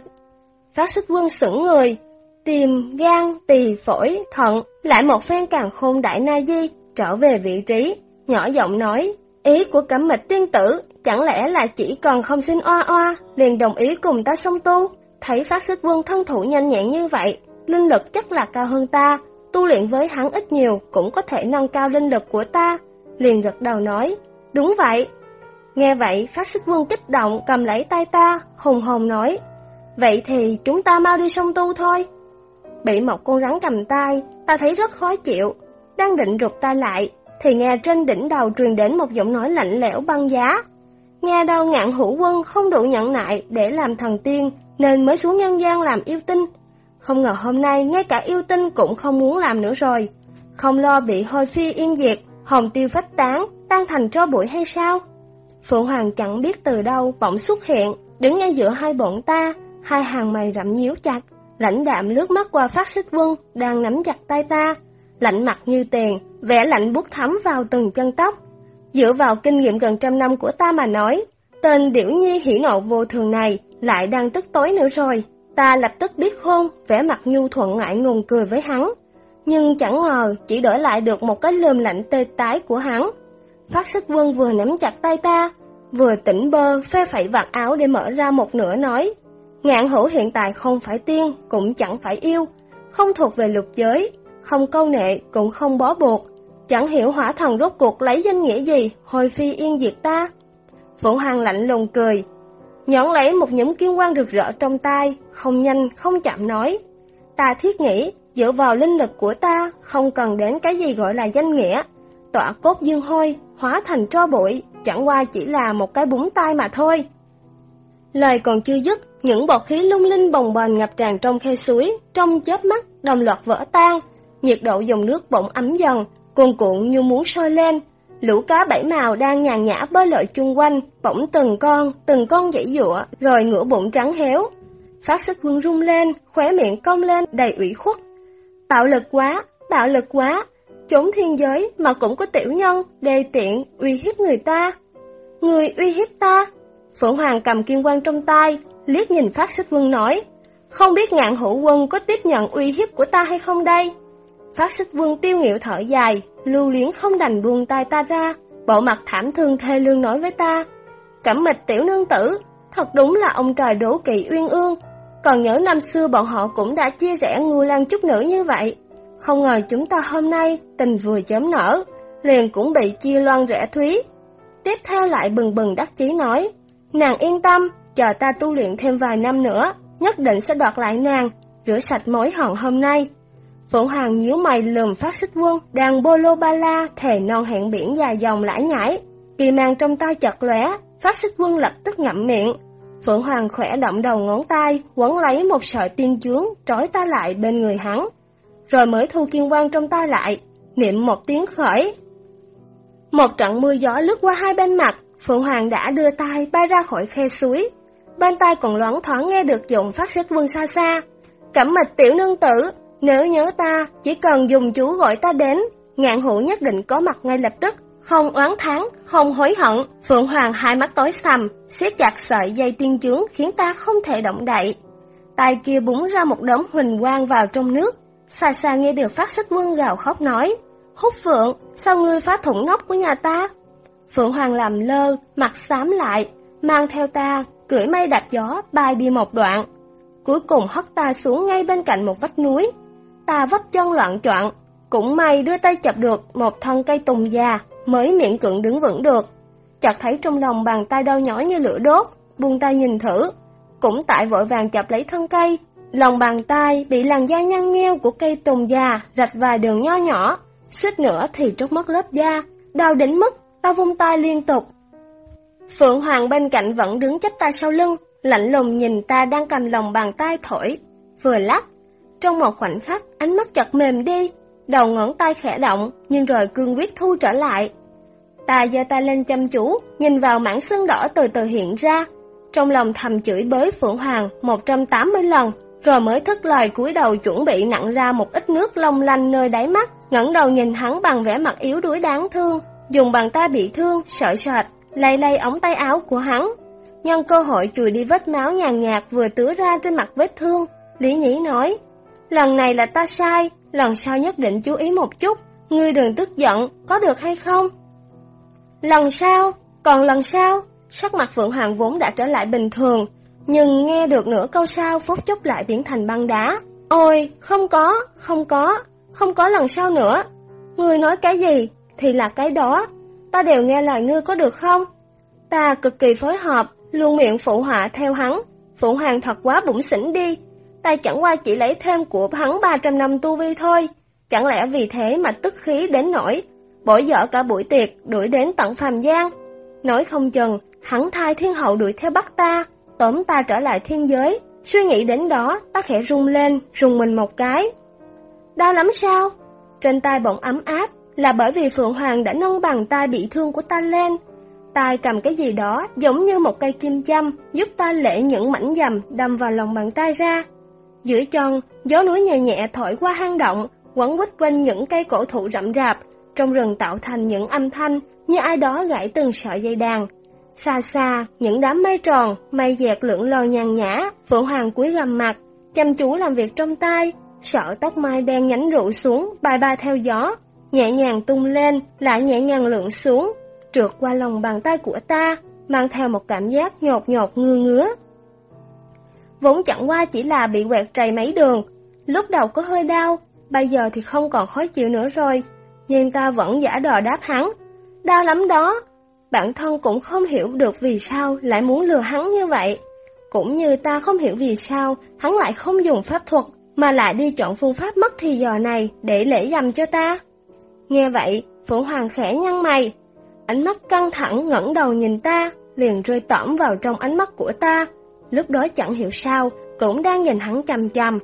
Speaker 1: Phát xích quân sững người, tìm gan, tỳ, phổi, thận, lại một phen càng khôn đại na di, trở về vị trí, nhỏ giọng nói, ý của cẩm mịch tiên tử, chẳng lẽ là chỉ còn không xin oa oa, liền đồng ý cùng ta song tu, thấy phát xích quân thân thủ nhanh nhẹn như vậy, linh lực chắc là cao hơn ta, tu luyện với hắn ít nhiều cũng có thể nâng cao linh lực của ta, liền gật đầu nói, đúng vậy. Nghe vậy, phát xích quân kích động cầm lấy tay ta, hùng hồn nói, vậy thì chúng ta mau đi sông tu thôi. Bị một con rắn cầm tay, ta thấy rất khó chịu, đang định rụt ta lại, thì nghe trên đỉnh đầu truyền đến một giọng nói lạnh lẽo băng giá. Nghe đâu ngạn hữu quân không đủ nhận nại để làm thần tiên, nên mới xuống nhân gian làm yêu tinh. Không ngờ hôm nay ngay cả yêu tinh cũng không muốn làm nữa rồi. Không lo bị hôi phi yên diệt, hồng tiêu phách tán, tan thành tro bụi hay sao? Phượng Hoàng chẳng biết từ đâu bỗng xuất hiện, đứng ngay giữa hai bọn ta, hai hàng mày rậm nhíu chặt, lãnh đạm lướt mắt qua phát xích quân, đang nắm chặt tay ta, lạnh mặt như tiền, vẻ lạnh buốt thấm vào từng chân tóc. Dựa vào kinh nghiệm gần trăm năm của ta mà nói, tên điểu nhi hỉ nộ vô thường này lại đang tức tối nữa rồi. Ta lập tức biết khôn, vẻ mặt nhu thuận ngại ngùng cười với hắn. Nhưng chẳng ngờ chỉ đổi lại được một cái lườm lạnh tê tái của hắn. Phát sức quân vừa nắm chặt tay ta, vừa tỉnh bơ phe phẩy vạt áo để mở ra một nửa nói. Ngạn hữu hiện tại không phải tiên, cũng chẳng phải yêu, không thuộc về lục giới, không câu nệ, cũng không bó buộc. Chẳng hiểu hỏa thần rốt cuộc lấy danh nghĩa gì, hồi phi yên diệt ta. Vũ Hoàng lạnh lùng cười, nhón lấy một nhúm kiếm quang rực rỡ trong tay, không nhanh, không chậm nói. Ta thiết nghĩ, dựa vào linh lực của ta, không cần đến cái gì gọi là danh nghĩa. Tọa cốt dương hôi, hóa thành tro bụi, chẳng qua chỉ là một cái búng tay mà thôi. Lời còn chưa dứt, những bọt khí lung linh bồng bềnh ngập tràn trong khe suối, trong chớp mắt, đồng loạt vỡ tan. Nhiệt độ dòng nước bỗng ấm dần, cuồn cuộn như muốn sôi lên. Lũ cá bảy màu đang nhàn nhã bơi lội chung quanh, bỗng từng con, từng con dãy dụa, rồi ngửa bụng trắng héo. Phát xích quân rung lên, khóe miệng cong lên đầy ủy khuất. Bạo lực quá, bạo lực quá, chốn thiên giới mà cũng có tiểu nhân, đề tiện, uy hiếp người ta. Người uy hiếp ta? Phượng Hoàng cầm kim quang trong tay, liếc nhìn phát xích quân nói, không biết ngạn hữu quân có tiếp nhận uy hiếp của ta hay không đây? Phát xích quân tiêu nghiệu thở dài, lưu luyến không đành buông tay ta ra, bộ mặt thảm thương thê lương nói với ta. Cẩm mịch tiểu nương tử, thật đúng là ông trời đố kỵ uyên ương. Còn nhớ năm xưa bọn họ cũng đã chia rẽ ngu lan chút nữa như vậy. Không ngờ chúng ta hôm nay tình vừa chấm nở, liền cũng bị chia loan rẽ thúy. Tiếp theo lại bừng bừng đắc chí nói, nàng yên tâm, chờ ta tu luyện thêm vài năm nữa, nhất định sẽ đoạt lại nàng, rửa sạch mối hận hôm nay. Phượng Hoàng nhíu mày lườm phát xích quân, đàn bô lô ba la, thề non hẹn biển dài dòng lãi nhãi. Kỳ mang trong tay chật lóe, phát xích quân lập tức ngậm miệng. Phượng Hoàng khỏe động đầu ngón tay, quấn lấy một sợi tiên chướng, trói ta lại bên người hắn. Rồi mới thu kim quang trong tay lại, niệm một tiếng khởi. Một trận mưa gió lướt qua hai bên mặt, Phượng Hoàng đã đưa tay bay ra khỏi khe suối. Bên tay còn loáng thoáng nghe được giọng phát xích quân xa xa. Cẩm mịch tiểu nương tử, nếu nhớ ta, chỉ cần dùng chú gọi ta đến, ngạn hữu nhất định có mặt ngay lập tức, không oán thắng, không hối hận. Phượng Hoàng hai mắt tối sầm, siết chặt sợi dây tiên chướng khiến ta không thể động đậy. Tay kia búng ra một đống huỳnh quang vào trong nước, xa xa nghe được phát xích quân gào khóc nói, Hút Phượng, sao ngươi phá thủng nóc của nhà ta? Phượng Hoàng làm lơ, mặt xám lại, mang theo ta, cưỡi mây đạp gió, bay đi một đoạn. Cuối cùng hất ta xuống ngay bên cạnh một vách núi. Ta vấp chân loạn choạng, Cũng may đưa tay chập được một thân cây tùng già, mới miệng cưỡng đứng vững được. Chợt thấy trong lòng bàn tay đau nhói như lửa đốt, buông tay nhìn thử. Cũng tại vội vàng chập lấy thân cây, lòng bàn tay bị làn da nhăn nheo của cây tùng già rạch vài đường nho nhỏ, suýt nữa thì trút mất lớp da, đau đến mức ta vung tay liên tục. Phượng Hoàng bên cạnh vẫn đứng chắp tay sau lưng, lạnh lùng nhìn ta đang cầm lòng bàn tay thổi, vừa lắc. Trong một khoảnh khắc, ánh mắt chật mềm đi, đầu ngón tay khẽ động, nhưng rồi cương quyết thu trở lại. Ta giơ tay lên chăm chú, nhìn vào mảng xương đỏ từ từ hiện ra, trong lòng thầm chửi bới Phượng Hoàng 180 lần, rồi mới thức lời cúi đầu chuẩn bị nặng ra một ít nước long lanh nơi đáy mắt, ngẩng đầu nhìn hắn bằng vẻ mặt yếu đuối đáng thương, dùng bàn tay bị thương, sợ sệt, lay lay ống tay áo của hắn. Nhân cơ hội chùi đi vết máu nhàn nhạt vừa tứa ra trên mặt vết thương, Lý Nhĩ nói, lần này là ta sai, lần sau nhất định chú ý một chút, ngươi đừng tức giận, có được hay không? Lần sau, còn lần sau, sắc mặt Phượng Hoàng vốn đã trở lại bình thường, nhưng nghe được nửa câu sau phút chốc lại biến thành băng đá. Ôi, không có, không có, không có lần sau nữa. Ngươi nói cái gì, thì là cái đó. Ta đều nghe lời ngươi có được không? Ta cực kỳ phối hợp, luôn miệng phụ họa theo hắn. Phụ hoàng thật quá bụng xỉn đi. Ta chẳng qua chỉ lấy thêm của hắn 300 năm tu vi thôi. Chẳng lẽ vì thế mà tức khí đến nổi bổi dở cả buổi tiệc đuổi đến tận phàm gian Nói không chừng, hắn thai thiên hậu đuổi theo bắt ta, tóm ta trở lại thiên giới. Suy nghĩ đến đó, ta khẽ rung lên, rung mình một cái. Đau lắm sao? Trên tay bỗng ấm áp, là bởi vì Phượng Hoàng đã nâng bàn tay bị thương của ta lên. tay cầm cái gì đó giống như một cây kim châm, giúp ta lệ những mảnh dầm đâm vào lòng bàn tay ra. giữa chân, gió núi nhẹ nhẹ thổi qua hang động, quấn quýt quanh những cây cổ thụ rậm rạp, trong rừng tạo thành những âm thanh như ai đó gãy từng sợi dây đàn. Xa xa, những đám mây tròn, mây dẹt lượn lờ nhàn nhã, Phượng Hoàng cúi gầm mặt, chăm chú làm việc trong tay, sợ tóc mai đen nhánh rủ xuống, bay bay theo gió, nhẹ nhàng tung lên, lại nhẹ nhàng lượn xuống, trượt qua lòng bàn tay của ta, mang theo một cảm giác nhột nhột ngứa ngứa. Vốn chẳng qua chỉ là bị quẹt trầy mấy đường, lúc đầu có hơi đau, bây giờ thì không còn khó chịu nữa rồi, nhưng ta vẫn giả đò đáp hắn. Đau lắm đó, bản thân cũng không hiểu được vì sao lại muốn lừa hắn như vậy. Cũng như ta không hiểu vì sao hắn lại không dùng pháp thuật mà lại đi chọn phương pháp mất thì giờ này để lễ dầm cho ta. Nghe vậy, Phượng Hoàng khẽ nhăn mày. Ánh mắt căng thẳng ngẩng đầu nhìn ta, liền rơi tõm vào trong ánh mắt của ta. Lúc đó chẳng hiểu sao, cũng đang nhìn hắn chầm chầm.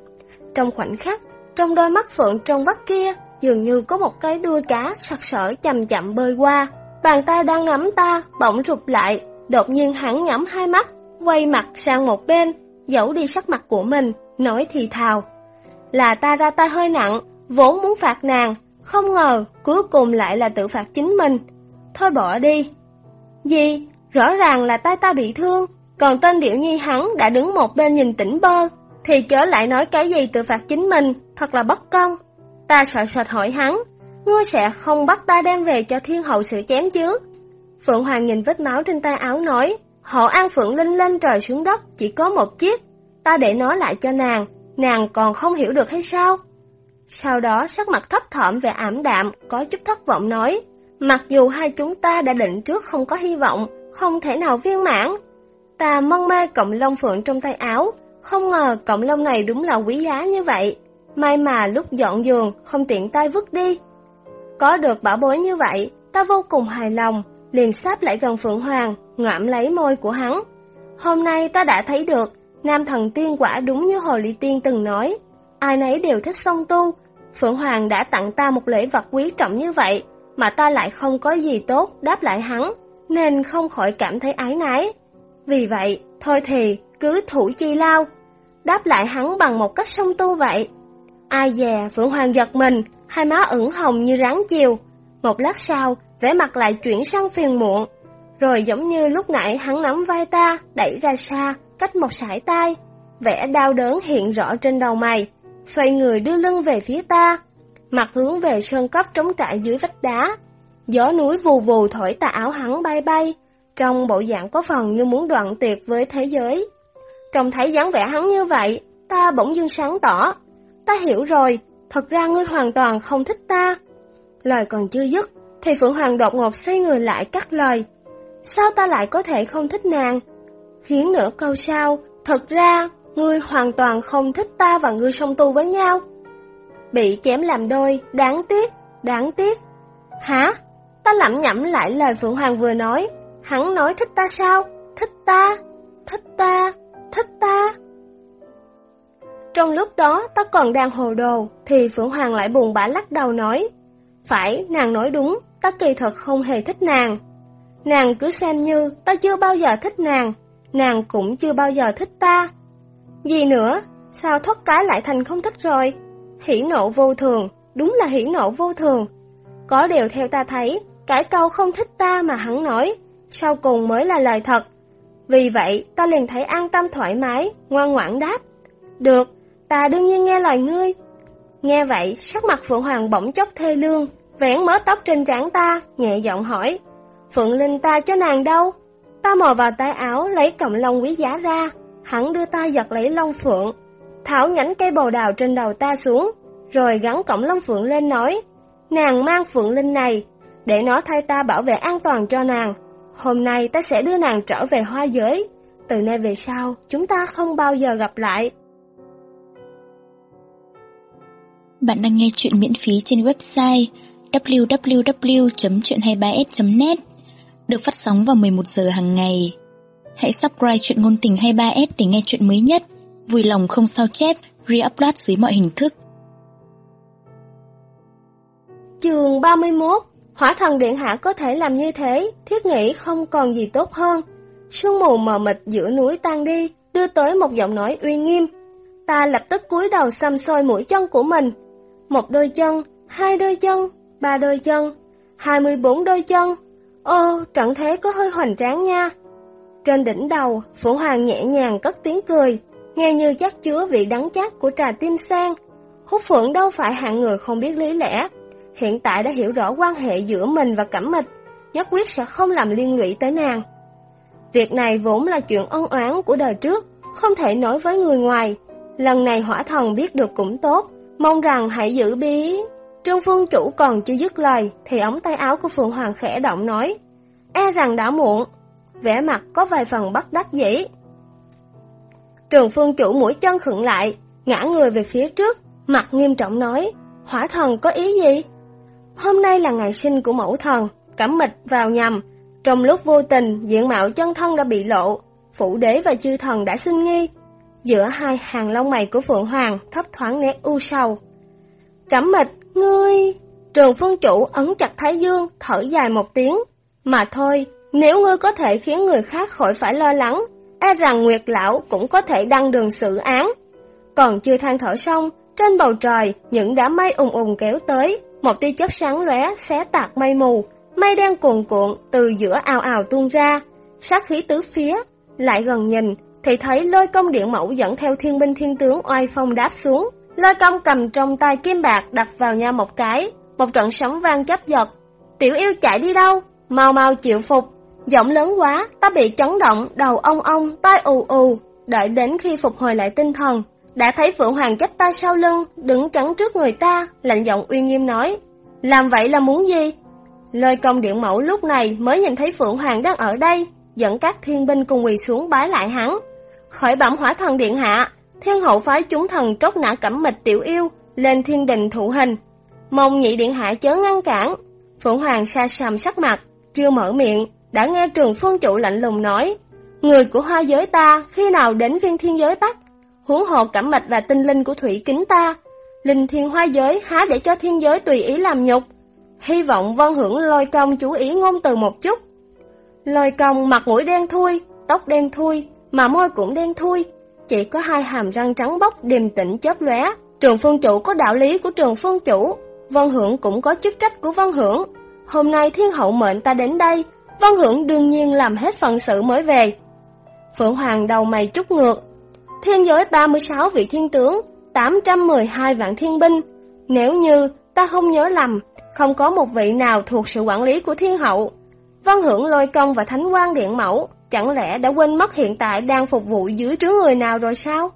Speaker 1: Trong khoảnh khắc, trong đôi mắt Phượng trong vắt kia, dường như có một cái đuôi cá sặc sỡ chậm chậm bơi qua. Bàn tay đang nắm ta, bỗng rụt lại, đột nhiên hắn nhắm hai mắt, quay mặt sang một bên, giấu đi sắc mặt của mình, nói thì thào. Là ta ra tay hơi nặng, vốn muốn phạt nàng, không ngờ, cuối cùng lại là tự phạt chính mình. Thôi bỏ đi. Gì? Rõ ràng là tay ta bị thương, còn tên điệu nhi hắn đã đứng một bên nhìn tỉnh bơ, thì chớ lại nói cái gì tự phạt chính mình, thật là bất công. Ta sợ sệt hỏi hắn, ngươi sẽ không bắt ta đem về cho thiên hậu sự chém chứ? Phượng Hoàng nhìn vết máu trên tay áo nói, họ an phượng linh lên trời xuống đất chỉ có một chiếc, ta để nó lại cho nàng, nàng còn không hiểu được hay sao? Sau đó sắc mặt thấp thỏm về ảm đạm, có chút thất vọng nói, mặc dù hai chúng ta đã định trước không có hy vọng, không thể nào viên mãn. Ta mân mê cọng lông phượng trong tay áo, không ngờ cọng lông này đúng là quý giá như vậy. May mà lúc dọn giường, không tiện tay vứt đi. Có được bảo bối như vậy, ta vô cùng hài lòng, liền sáp lại gần Phượng Hoàng, ngậm lấy môi của hắn. Hôm nay ta đã thấy được, nam thần tiên quả đúng như Hồ Ly Tiên từng nói, ai nấy đều thích song tu, Phượng Hoàng đã tặng ta một lễ vật quý trọng như vậy, mà ta lại không có gì tốt đáp lại hắn, nên không khỏi cảm thấy ái nái. Vì vậy, thôi thì, cứ thủ chi lao, đáp lại hắn bằng một cách song tu vậy. Ai dè, Phượng Hoàng giật mình, hai má ửng hồng như rắn chiều. Một lát sau, vẻ mặt lại chuyển sang phiền muộn. Rồi giống như lúc nãy hắn nắm vai ta, đẩy ra xa, cách một sải tay. Vẻ đau đớn hiện rõ trên đầu mày, xoay người đưa lưng về phía ta, mặt hướng về sơn cấp trống trại dưới vách đá. Gió núi vù vù thổi tà áo hắn bay bay, trong bộ dạng có phần như muốn đoạn tuyệt với thế giới. Trông thấy dáng vẻ hắn như vậy, ta bỗng dưng sáng tỏ. Ta hiểu rồi, thật ra ngươi hoàn toàn không thích ta. Lời còn chưa dứt, thì Phượng Hoàng đột ngột xoay người lại cắt lời. Sao ta lại có thể không thích nàng? Khiến nửa câu sau, thật ra, ngươi hoàn toàn không thích ta và ngươi song tu với nhau. Bị chém làm đôi, đáng tiếc, đáng tiếc. Hả? Ta lẩm nhẩm lại lời Phượng Hoàng vừa nói. Hắn nói thích ta sao? Thích ta, thích ta, thích ta. Trong lúc đó ta còn đang hồ đồ, thì Phượng Hoàng lại buồn bã lắc đầu nói. Phải, nàng nói đúng, ta kỳ thật không hề thích nàng. Nàng cứ xem như ta chưa bao giờ thích nàng, nàng cũng chưa bao giờ thích ta. Gì nữa, sao thoát cái lại thành không thích rồi? Hỉ nộ vô thường, đúng là hỉ nộ vô thường. Có điều theo ta thấy, cái câu không thích ta mà hắn nói, sau cùng mới là lời thật. Vì vậy, ta liền thấy an tâm thoải mái, ngoan ngoãn đáp. Được, ta đương nhiên nghe lời ngươi. Nghe vậy, sắc mặt Phượng Hoàng bỗng chốc thê lương, vén mớ tóc trên trán ta, nhẹ giọng hỏi. Phượng Linh ta cho nàng đâu? Ta mò vào tay áo lấy cọng lông quý giá ra, hắn đưa ta giật lấy lông phượng, thảo nhánh cây bồ đào trên đầu ta xuống, rồi gắn cọng lông phượng lên nói, nàng mang phượng linh này, để nó thay ta bảo vệ an toàn cho nàng. Hôm nay ta sẽ đưa nàng trở về hoa giới, từ nay về sau chúng ta không bao giờ gặp lại.
Speaker 2: Bạn đang nghe chuyện miễn phí trên website www.chuyện23s.net được phát sóng vào 11 giờ hàng ngày. Hãy subscribe chuyện ngôn tình 23s để nghe chuyện mới nhất, vui lòng không sao chép, re-upload dưới mọi hình thức.
Speaker 1: Trường 31 Hỏa thần điện hạ có thể làm như thế, thiết nghĩ không còn gì tốt hơn. Sương mù mờ mịt giữa núi tan đi, đưa tới một giọng nói uy nghiêm. Ta lập tức cúi đầu xăm soi mũi chân của mình. Một đôi chân, hai đôi chân, ba đôi chân, hai mươi bốn đôi chân. Ô, trận thế có hơi hoành tráng nha. Trên đỉnh đầu, Phượng Hoàng nhẹ nhàng cất tiếng cười, nghe như chắc chứa vị đắng chát của trà tim sen. Hút Phượng đâu phải hạng người không biết lý lẽ, hiện tại đã hiểu rõ quan hệ giữa mình và Cẩm Mịch, nhất quyết sẽ không làm liên lụy tới nàng. Việc này vốn là chuyện ân oán của đời trước, không thể nói với người ngoài. Lần này hỏa thần biết được cũng tốt, mong rằng hãy giữ bí. Trương Phương Chủ còn chưa dứt lời, thì ống tay áo của Phượng Hoàng khẽ động nói, e rằng đã muộn, vẻ mặt có vài phần bất đắc dĩ. Trường Phương Chủ mũi chân khựng lại, ngã người về phía trước, mặt nghiêm trọng nói, hỏa thần có ý gì? Hôm nay là ngày sinh của mẫu thần, cẩm mịch vào nhầm. Trong lúc vô tình, diện mạo chân thân đã bị lộ, phủ đế và chư thần đã sinh nghi. Giữa hai hàng lông mày của Phượng Hoàng thấp thoáng nét u sầu. Cẩm mịch, ngươi... Trường phương chủ ấn chặt Thái Dương, thở dài một tiếng. Mà thôi, nếu ngươi có thể khiến người khác khỏi phải lo lắng, e rằng Nguyệt Lão cũng có thể đăng đường xử án. Còn chưa than thở xong, trên bầu trời, những đám mây ùng ùng kéo tới, một tia chớp sáng lóe xé tạc mây mù, mây đen cuồn cuộn từ giữa ào ào tuôn ra, sát khí tứ phía, lại gần nhìn thì thấy lôi công điện mẫu dẫn theo thiên binh thiên tướng oai phong đáp xuống, lôi công cầm trong tay kim bạc đập vào nhau một cái, một trận sóng vang chấp giật. Tiểu yêu chạy đi đâu? Mau mau chịu phục. Giọng lớn quá, ta bị chấn động, đầu ong ong, tai ù ù. Đợi đến khi phục hồi lại tinh thần, đã thấy Phượng Hoàng chấp tay sau lưng, đứng chắn trước người ta, lạnh giọng uy nghiêm nói, làm vậy là muốn gì? Lôi công điện mẫu lúc này mới nhìn thấy Phượng Hoàng đang ở đây, dẫn các thiên binh cùng quỳ xuống bái lại hắn. Khởi bẩm hỏa thần điện hạ, thiên hậu phái chúng thần trốc nã cẩm mịch tiểu yêu, lên thiên đình thụ hình. Mong nhị điện hạ chớ ngăn cản. Phượng Hoàng sa sầm sắc mặt, chưa mở miệng, đã nghe trường phương chủ lạnh lùng nói, người của hoa giới ta khi nào đến viên thiên giới Bắc huống hồ cẩm mịch là tinh linh của thủy kính ta. Linh thiên hoa giới há để cho thiên giới tùy ý làm nhục. Hy vọng vân hưởng lôi công chú ý ngôn từ một chút. Lôi công mặt mũi đen thui, tóc đen thui, mà môi cũng đen thui. Chỉ có hai hàm răng trắng bóc điềm tĩnh chớp lóe. Trường phương chủ có đạo lý của trường phương chủ, vân hưởng cũng có chức trách của vân hưởng. Hôm nay thiên hậu mệnh ta đến đây, vân hưởng đương nhiên làm hết phận sự mới về. Phượng Hoàng đầu mày trúc ngược, thiên giới 36 vị thiên tướng, 812 vạn thiên binh. Nếu như ta không nhớ lầm, không có một vị nào thuộc sự quản lý của thiên hậu. Văn hưởng lôi công và thánh quan điện mẫu, chẳng lẽ đã quên mất hiện tại đang phục vụ dưới trướng người nào rồi sao?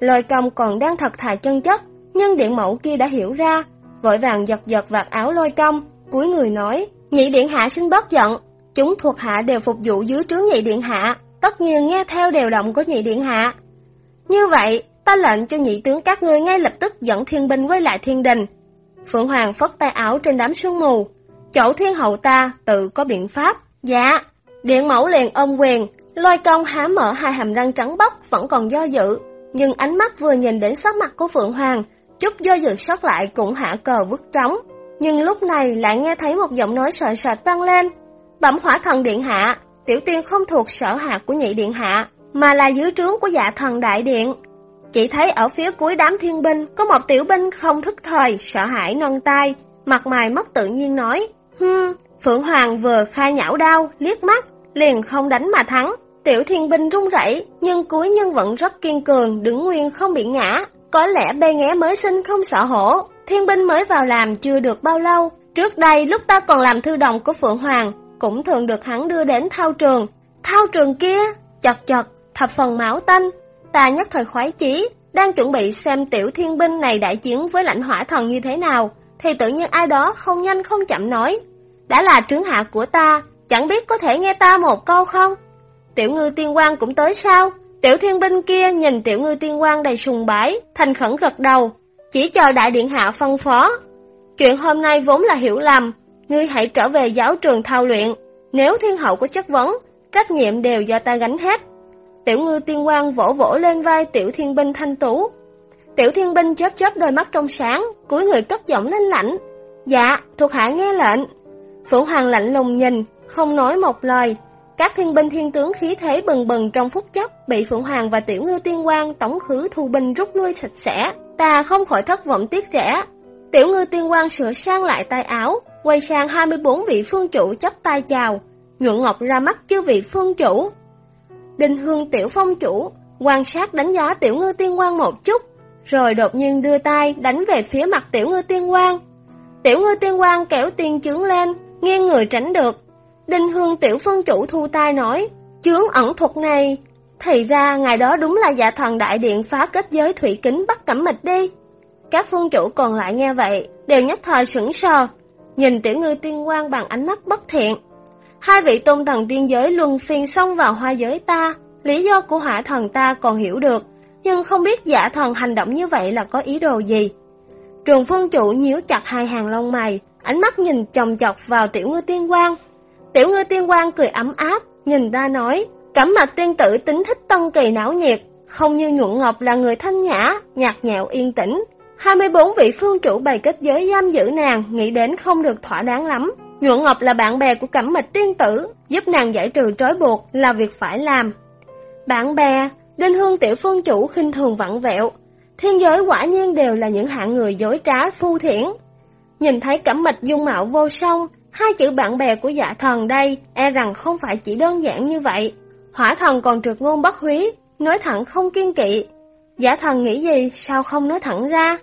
Speaker 1: Lôi công còn đang thật thà chân chất, nhưng điện mẫu kia đã hiểu ra, vội vàng giật giật vạt áo lôi công, cúi người nói, nhị điện hạ xin bớt giận, chúng thuộc hạ đều phục vụ dưới trướng nhị điện hạ, tất nhiên nghe theo đều động của nhị điện hạ. Như vậy, ta lệnh cho nhị tướng các ngươi ngay lập tức dẫn thiên binh quay lại thiên đình. Phượng Hoàng phất tay áo trên đám sương mù, chỗ thiên hậu ta tự có biện pháp. Dạ, điện mẫu liền ôm quyền, lôi công há mở hai hàm răng trắng bóc vẫn còn do dự, nhưng ánh mắt vừa nhìn đến sắc mặt của Phượng Hoàng, chút do dự sót lại cũng hạ cờ vứt trống. Nhưng lúc này lại nghe thấy một giọng nói sợ sệt vang lên. Bẩm hỏa thần điện hạ, tiểu tiên không thuộc sở hạ của nhị điện hạ, mà là dưới trướng của dạ thần đại điện. Chỉ thấy ở phía cuối đám thiên binh có một tiểu binh không thức thời, sợ hãi nâng tay, mặt mày mất tự nhiên nói, Hừm, Phượng Hoàng vừa khai nhão đau liếc mắt, liền không đánh mà thắng. Tiểu thiên binh rung rẩy nhưng cuối nhân vẫn rất kiên cường, đứng nguyên không bị ngã. Có lẽ bê nghé mới sinh không sợ hổ, thiên binh mới vào làm chưa được bao lâu. Trước đây lúc ta còn làm thư đồng của Phượng Hoàng, cũng thường được hắn đưa đến thao trường. Thao trường kia, chật chật, thập phần máu tanh. Ta nhất thời khoái chí, đang chuẩn bị xem tiểu thiên binh này đại chiến với lãnh hỏa thần như thế nào, thì tự nhiên ai đó không nhanh không chậm nói. Đã là trướng hạ của ta, chẳng biết có thể nghe ta một câu không? Tiểu ngư tiên quan cũng tới sao? Tiểu thiên binh kia nhìn tiểu ngư tiên quan đầy sùng bái, thành khẩn gật đầu, chỉ chờ đại điện hạ phân phó. Chuyện hôm nay vốn là hiểu lầm, ngươi hãy trở về giáo trường thao luyện, nếu thiên hậu có chất vấn, trách nhiệm đều do ta gánh hết. Tiểu ngư tiên quan vỗ vỗ lên vai tiểu thiên binh thanh tú. Tiểu thiên binh chớp chớp đôi mắt trong sáng, cúi người cất giọng lên lạnh. Dạ, thuộc hạ nghe lệnh. Phượng Hoàng lạnh lùng nhìn, không nói một lời. Các thiên binh thiên tướng khí thế bừng bừng trong phút chốc, bị Phượng Hoàng và Tiểu Ngư Tiên Quang tổng khứ thu binh rút lui sạch sẽ. Ta không khỏi thất vọng tiếc rẻ. Tiểu Ngư Tiên Quang sửa sang lại tay áo, quay sang 24 vị phương chủ chấp tay chào. Nhuận Ngọc ra mắt chư vị phương chủ. Đinh Hương Tiểu Phong chủ, quan sát đánh giá Tiểu Ngư Tiên Quang một chút, rồi đột nhiên đưa tay đánh về phía mặt Tiểu Ngư Tiên Quang. Tiểu Ngư Tiên Quang kéo tiên chướng lên, nghiêng người tránh được. Đinh Hương Tiểu Phương chủ thu tay nói, chướng ẩn thuật này, thì ra ngày đó đúng là dạ thần đại điện phá kết giới thủy kính bắt cẩm mịch đi. Các phương chủ còn lại nghe vậy, đều nhất thời sững sờ, nhìn Tiểu Ngư Tiên Quang bằng ánh mắt bất thiện. Hai vị tôn thần tiên giới luân phiên xông vào hoa giới ta, lý do của hỏa thần ta còn hiểu được, nhưng không biết giả thần hành động như vậy là có ý đồ gì. Trường phương chủ nhíu chặt hai hàng lông mày, ánh mắt nhìn chồng chọc vào tiểu ngư tiên quang. Tiểu ngư tiên quang cười ấm áp, nhìn ta nói, cẩm mạch tiên tử tính thích tân kỳ náo nhiệt, không như nhuận ngọc là người thanh nhã, nhạt nhẹo yên tĩnh. 24 vị phương chủ bày kết giới giam giữ nàng, nghĩ đến không được thỏa đáng lắm. Nhuận Ngọc là bạn bè của Cẩm Mịch Tiên Tử, giúp nàng giải trừ trói buộc là việc phải làm. Bạn bè, Đinh Hương Tiểu Phương Chủ khinh thường vặn vẹo, thiên giới quả nhiên đều là những hạng người dối trá phu thiển. Nhìn thấy Cẩm Mịch dung mạo vô song, hai chữ bạn bè của dạ thần đây e rằng không phải chỉ đơn giản như vậy. Hỏa thần còn trượt ngôn bất húy, nói thẳng không kiên kỵ. Giả thần nghĩ gì sao không nói thẳng ra?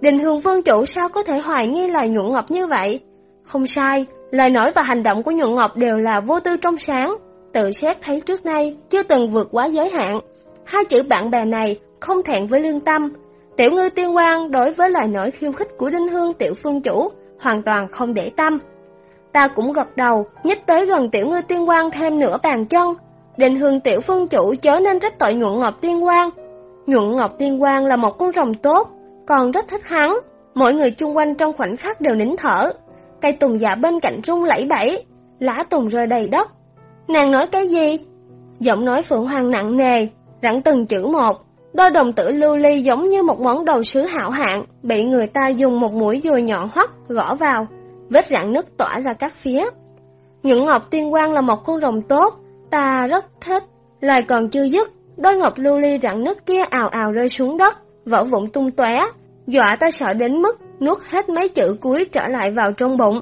Speaker 1: Đình Hương Vương Chủ sao có thể hoài nghi lời nhuận ngọc như vậy? Không sai, lời nói và hành động của nhuận ngọc đều là vô tư trong sáng, tự xét thấy trước nay chưa từng vượt quá giới hạn. Hai chữ bạn bè này không thẹn với lương tâm. Tiểu ngư tiên quan đối với lời nói khiêu khích của Đinh Hương tiểu phương chủ hoàn toàn không để tâm. Ta cũng gật đầu, nhích tới gần tiểu ngư tiên quan thêm nửa bàn chân. đinh hương tiểu phương chủ chớ nên trách tội nhuận ngọc tiên quan. Nhuận ngọc tiên quan là một con rồng tốt, còn rất thích hắn. Mọi người chung quanh trong khoảnh khắc đều nín thở. Cây tùng dạ bên cạnh rung lẫy bẫy, lá tùng rơi đầy đất. Nàng nói cái gì? Giọng nói Phượng Hoàng nặng nề, rặn từng chữ một. Đôi đồng tử lưu ly giống như một món đầu sứ hảo hạng, bị người ta dùng một mũi dùi nhọn hoắt gõ vào, vết rạn nứt tỏa ra các phía. Những ngọc tiên quang là một con rồng tốt, ta rất thích. Lời còn chưa dứt, đôi ngọc lưu ly rạn nứt kia ào ào rơi xuống đất, vỡ vụn tung tóe, dọa ta sợ đến mức nuốt hết mấy chữ cuối trở lại vào trong bụng.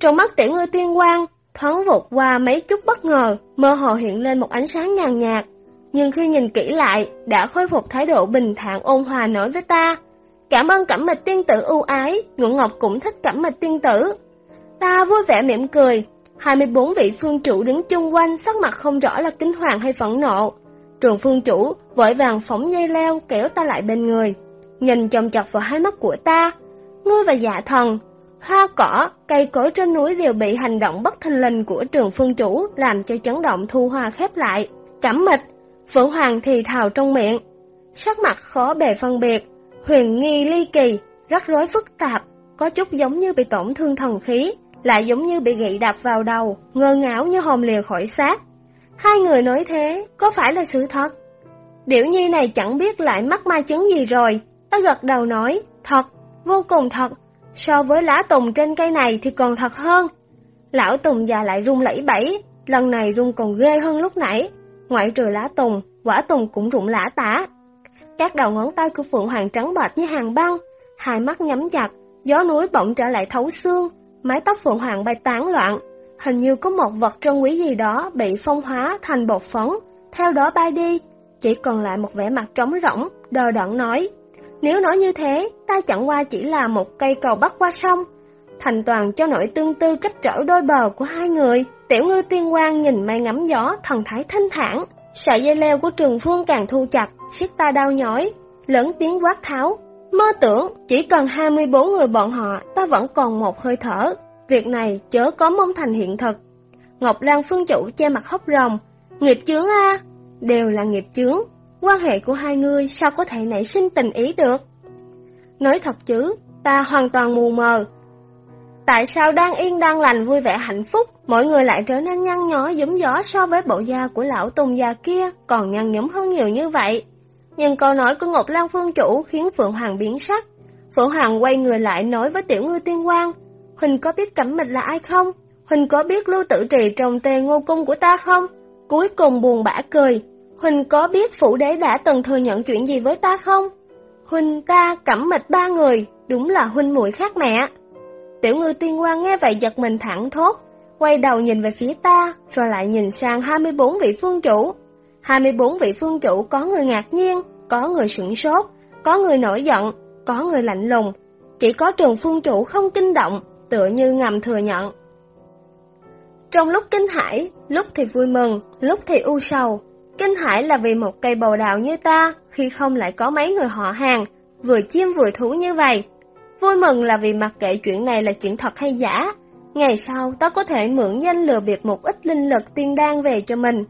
Speaker 1: Trong mắt tiểu ngư tiên quang, thoáng vụt qua mấy chút bất ngờ, mơ hồ hiện lên một ánh sáng nhàn nhạt. Nhưng khi nhìn kỹ lại, đã khôi phục thái độ bình thản ôn hòa nói với ta. Cảm ơn cẩm mịch tiên tử ưu ái, Nguyễn Ngọc cũng thích cẩm mịch tiên tử. Ta vui vẻ mỉm cười, 24 vị phương chủ đứng chung quanh sắc mặt không rõ là kinh hoàng hay phẫn nộ. Trường phương chủ vội vàng phóng dây leo kéo ta lại bên người. nhìn chồng chọc vào hai mắt của ta. Ngươi và dạ thần, hoa cỏ, cây cối trên núi đều bị hành động bất thình lình của trường phương chủ làm cho chấn động thu hoa khép lại. Cẩm mịch, Vũ Hoàng thì thào trong miệng. Sắc mặt khó bề phân biệt, huyền nghi ly kỳ, rắc rối phức tạp, có chút giống như bị tổn thương thần khí, lại giống như bị gậy đạp vào đầu, ngơ ngáo như hồn lìa khỏi xác. Hai người nói thế, có phải là sự thật? Điểu nhi này chẳng biết lại mắc ma chứng gì rồi, ta gật đầu nói, thật, vô cùng thật, so với lá tùng trên cây này thì còn thật hơn. Lão tùng già lại rung lẫy bẫy, lần này rung còn ghê hơn lúc nãy, ngoại trừ lá tùng, quả tùng cũng rụng lã tả. Các đầu ngón tay của Phượng Hoàng trắng bệch như hàng băng, hai mắt nhắm chặt, gió núi bỗng trở lại thấu xương, mái tóc Phượng Hoàng bay tán loạn. Hình như có một vật trân quý gì đó bị phong hóa thành bột phấn, theo đó bay đi, chỉ còn lại một vẻ mặt trống rỗng, đờ đẫn nói. Nếu nói như thế, ta chẳng qua chỉ là một cây cầu bắc qua sông, thành toàn cho nỗi tương tư cách trở đôi bờ của hai người. Tiểu ngư tiên quang nhìn mây ngắm gió, thần thái thanh thản. Sợi dây leo của trường phương càng thu chặt, siết ta đau nhói, lớn tiếng quát tháo. Mơ tưởng, chỉ cần 24 người bọn họ, ta vẫn còn một hơi thở. Việc này chớ có mong thành hiện thực. Ngọc Lan phương chủ che mặt hốc rồng. Nghiệp chướng a đều là nghiệp chướng. Quan hệ của hai người sao có thể nảy sinh tình ý được? Nói thật chứ, ta hoàn toàn mù mờ. Tại sao đang yên đang lành vui vẻ hạnh phúc, mọi người lại trở nên nhăn nhó giống gió so với bộ da của lão tùng già kia còn nhăn nhúm hơn nhiều như vậy? Nhưng câu nói của Ngọc Lan Phương Chủ khiến Phượng Hoàng biến sắc. Phượng Hoàng quay người lại nói với tiểu ngư tiên quang, Huỳnh có biết cẩm mịch là ai không? Huỳnh có biết lưu tử trì trong tề ngô cung của ta không? Cuối cùng buồn bã cười, Huỳnh có biết phủ đế đã từng thừa nhận chuyện gì với ta không? Huỳnh ta cẩm mịch ba người, đúng là huynh muội khác mẹ. Tiểu ngư tiên quan nghe vậy giật mình thẳng thốt, quay đầu nhìn về phía ta, rồi lại nhìn sang 24 vị phương chủ. 24 vị phương chủ có người ngạc nhiên, có người sửng sốt, có người nổi giận, có người lạnh lùng. Chỉ có trường phương chủ không kinh động, tựa như ngầm thừa nhận. Trong lúc kinh hãi, lúc thì vui mừng, lúc thì u sầu. Kinh hãi là vì một cây bầu đào như ta, khi không lại có mấy người họ hàng, vừa chim vừa thú như vậy. Vui mừng là vì mặc kệ chuyện này là chuyện thật hay giả. Ngày sau ta có thể mượn danh lừa bịp một ít linh lực tiên đan về cho mình.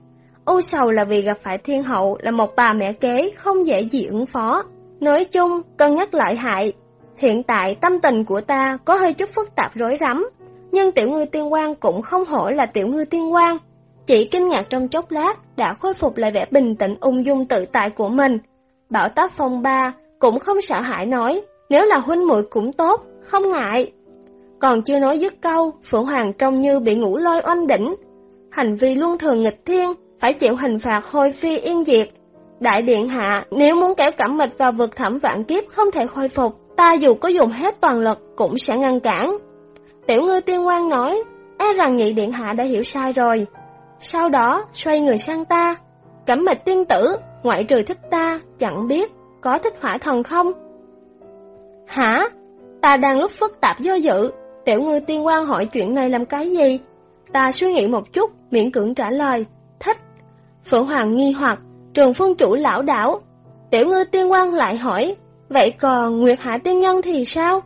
Speaker 1: U sầu là vì gặp phải thiên hậu là một bà mẹ kế không dễ gì ứng phó. Nói chung, cân nhắc lợi hại. Hiện tại tâm tình của ta có hơi chút phức tạp rối rắm, nhưng tiểu ngư tiên quan cũng không hổ là tiểu ngư tiên quan. Chỉ kinh ngạc trong chốc lát đã khôi phục lại vẻ bình tĩnh ung dung tự tại của mình. Bảo tác phong ba cũng không sợ hãi nói, nếu là huynh muội cũng tốt, không ngại. Còn chưa nói dứt câu, Phượng Hoàng trông như bị ngủ lôi oanh đỉnh. Hành vi luôn thường nghịch thiên, phải chịu hình phạt hôi phi yên diệt. Đại điện hạ, nếu muốn kéo cẩm mịch vào vực thẩm vạn kiếp không thể khôi phục, ta dù có dùng hết toàn lực cũng sẽ ngăn cản. Tiểu ngư tiên quan nói, e rằng nhị điện hạ đã hiểu sai rồi. Sau đó, xoay người sang ta. Cẩm mịch tiên tử, ngoại trừ thích ta, chẳng biết, có thích hỏa thần không? Hả? Ta đang lúc phức tạp do dự, tiểu ngư tiên quan hỏi chuyện này làm cái gì? Ta suy nghĩ một chút, miễn cưỡng trả lời, thích. Phượng Hoàng nghi hoặc, trường phương chủ lão đảo. Tiểu ngư tiên quan lại hỏi, vậy còn Nguyệt Hạ tiên nhân thì sao?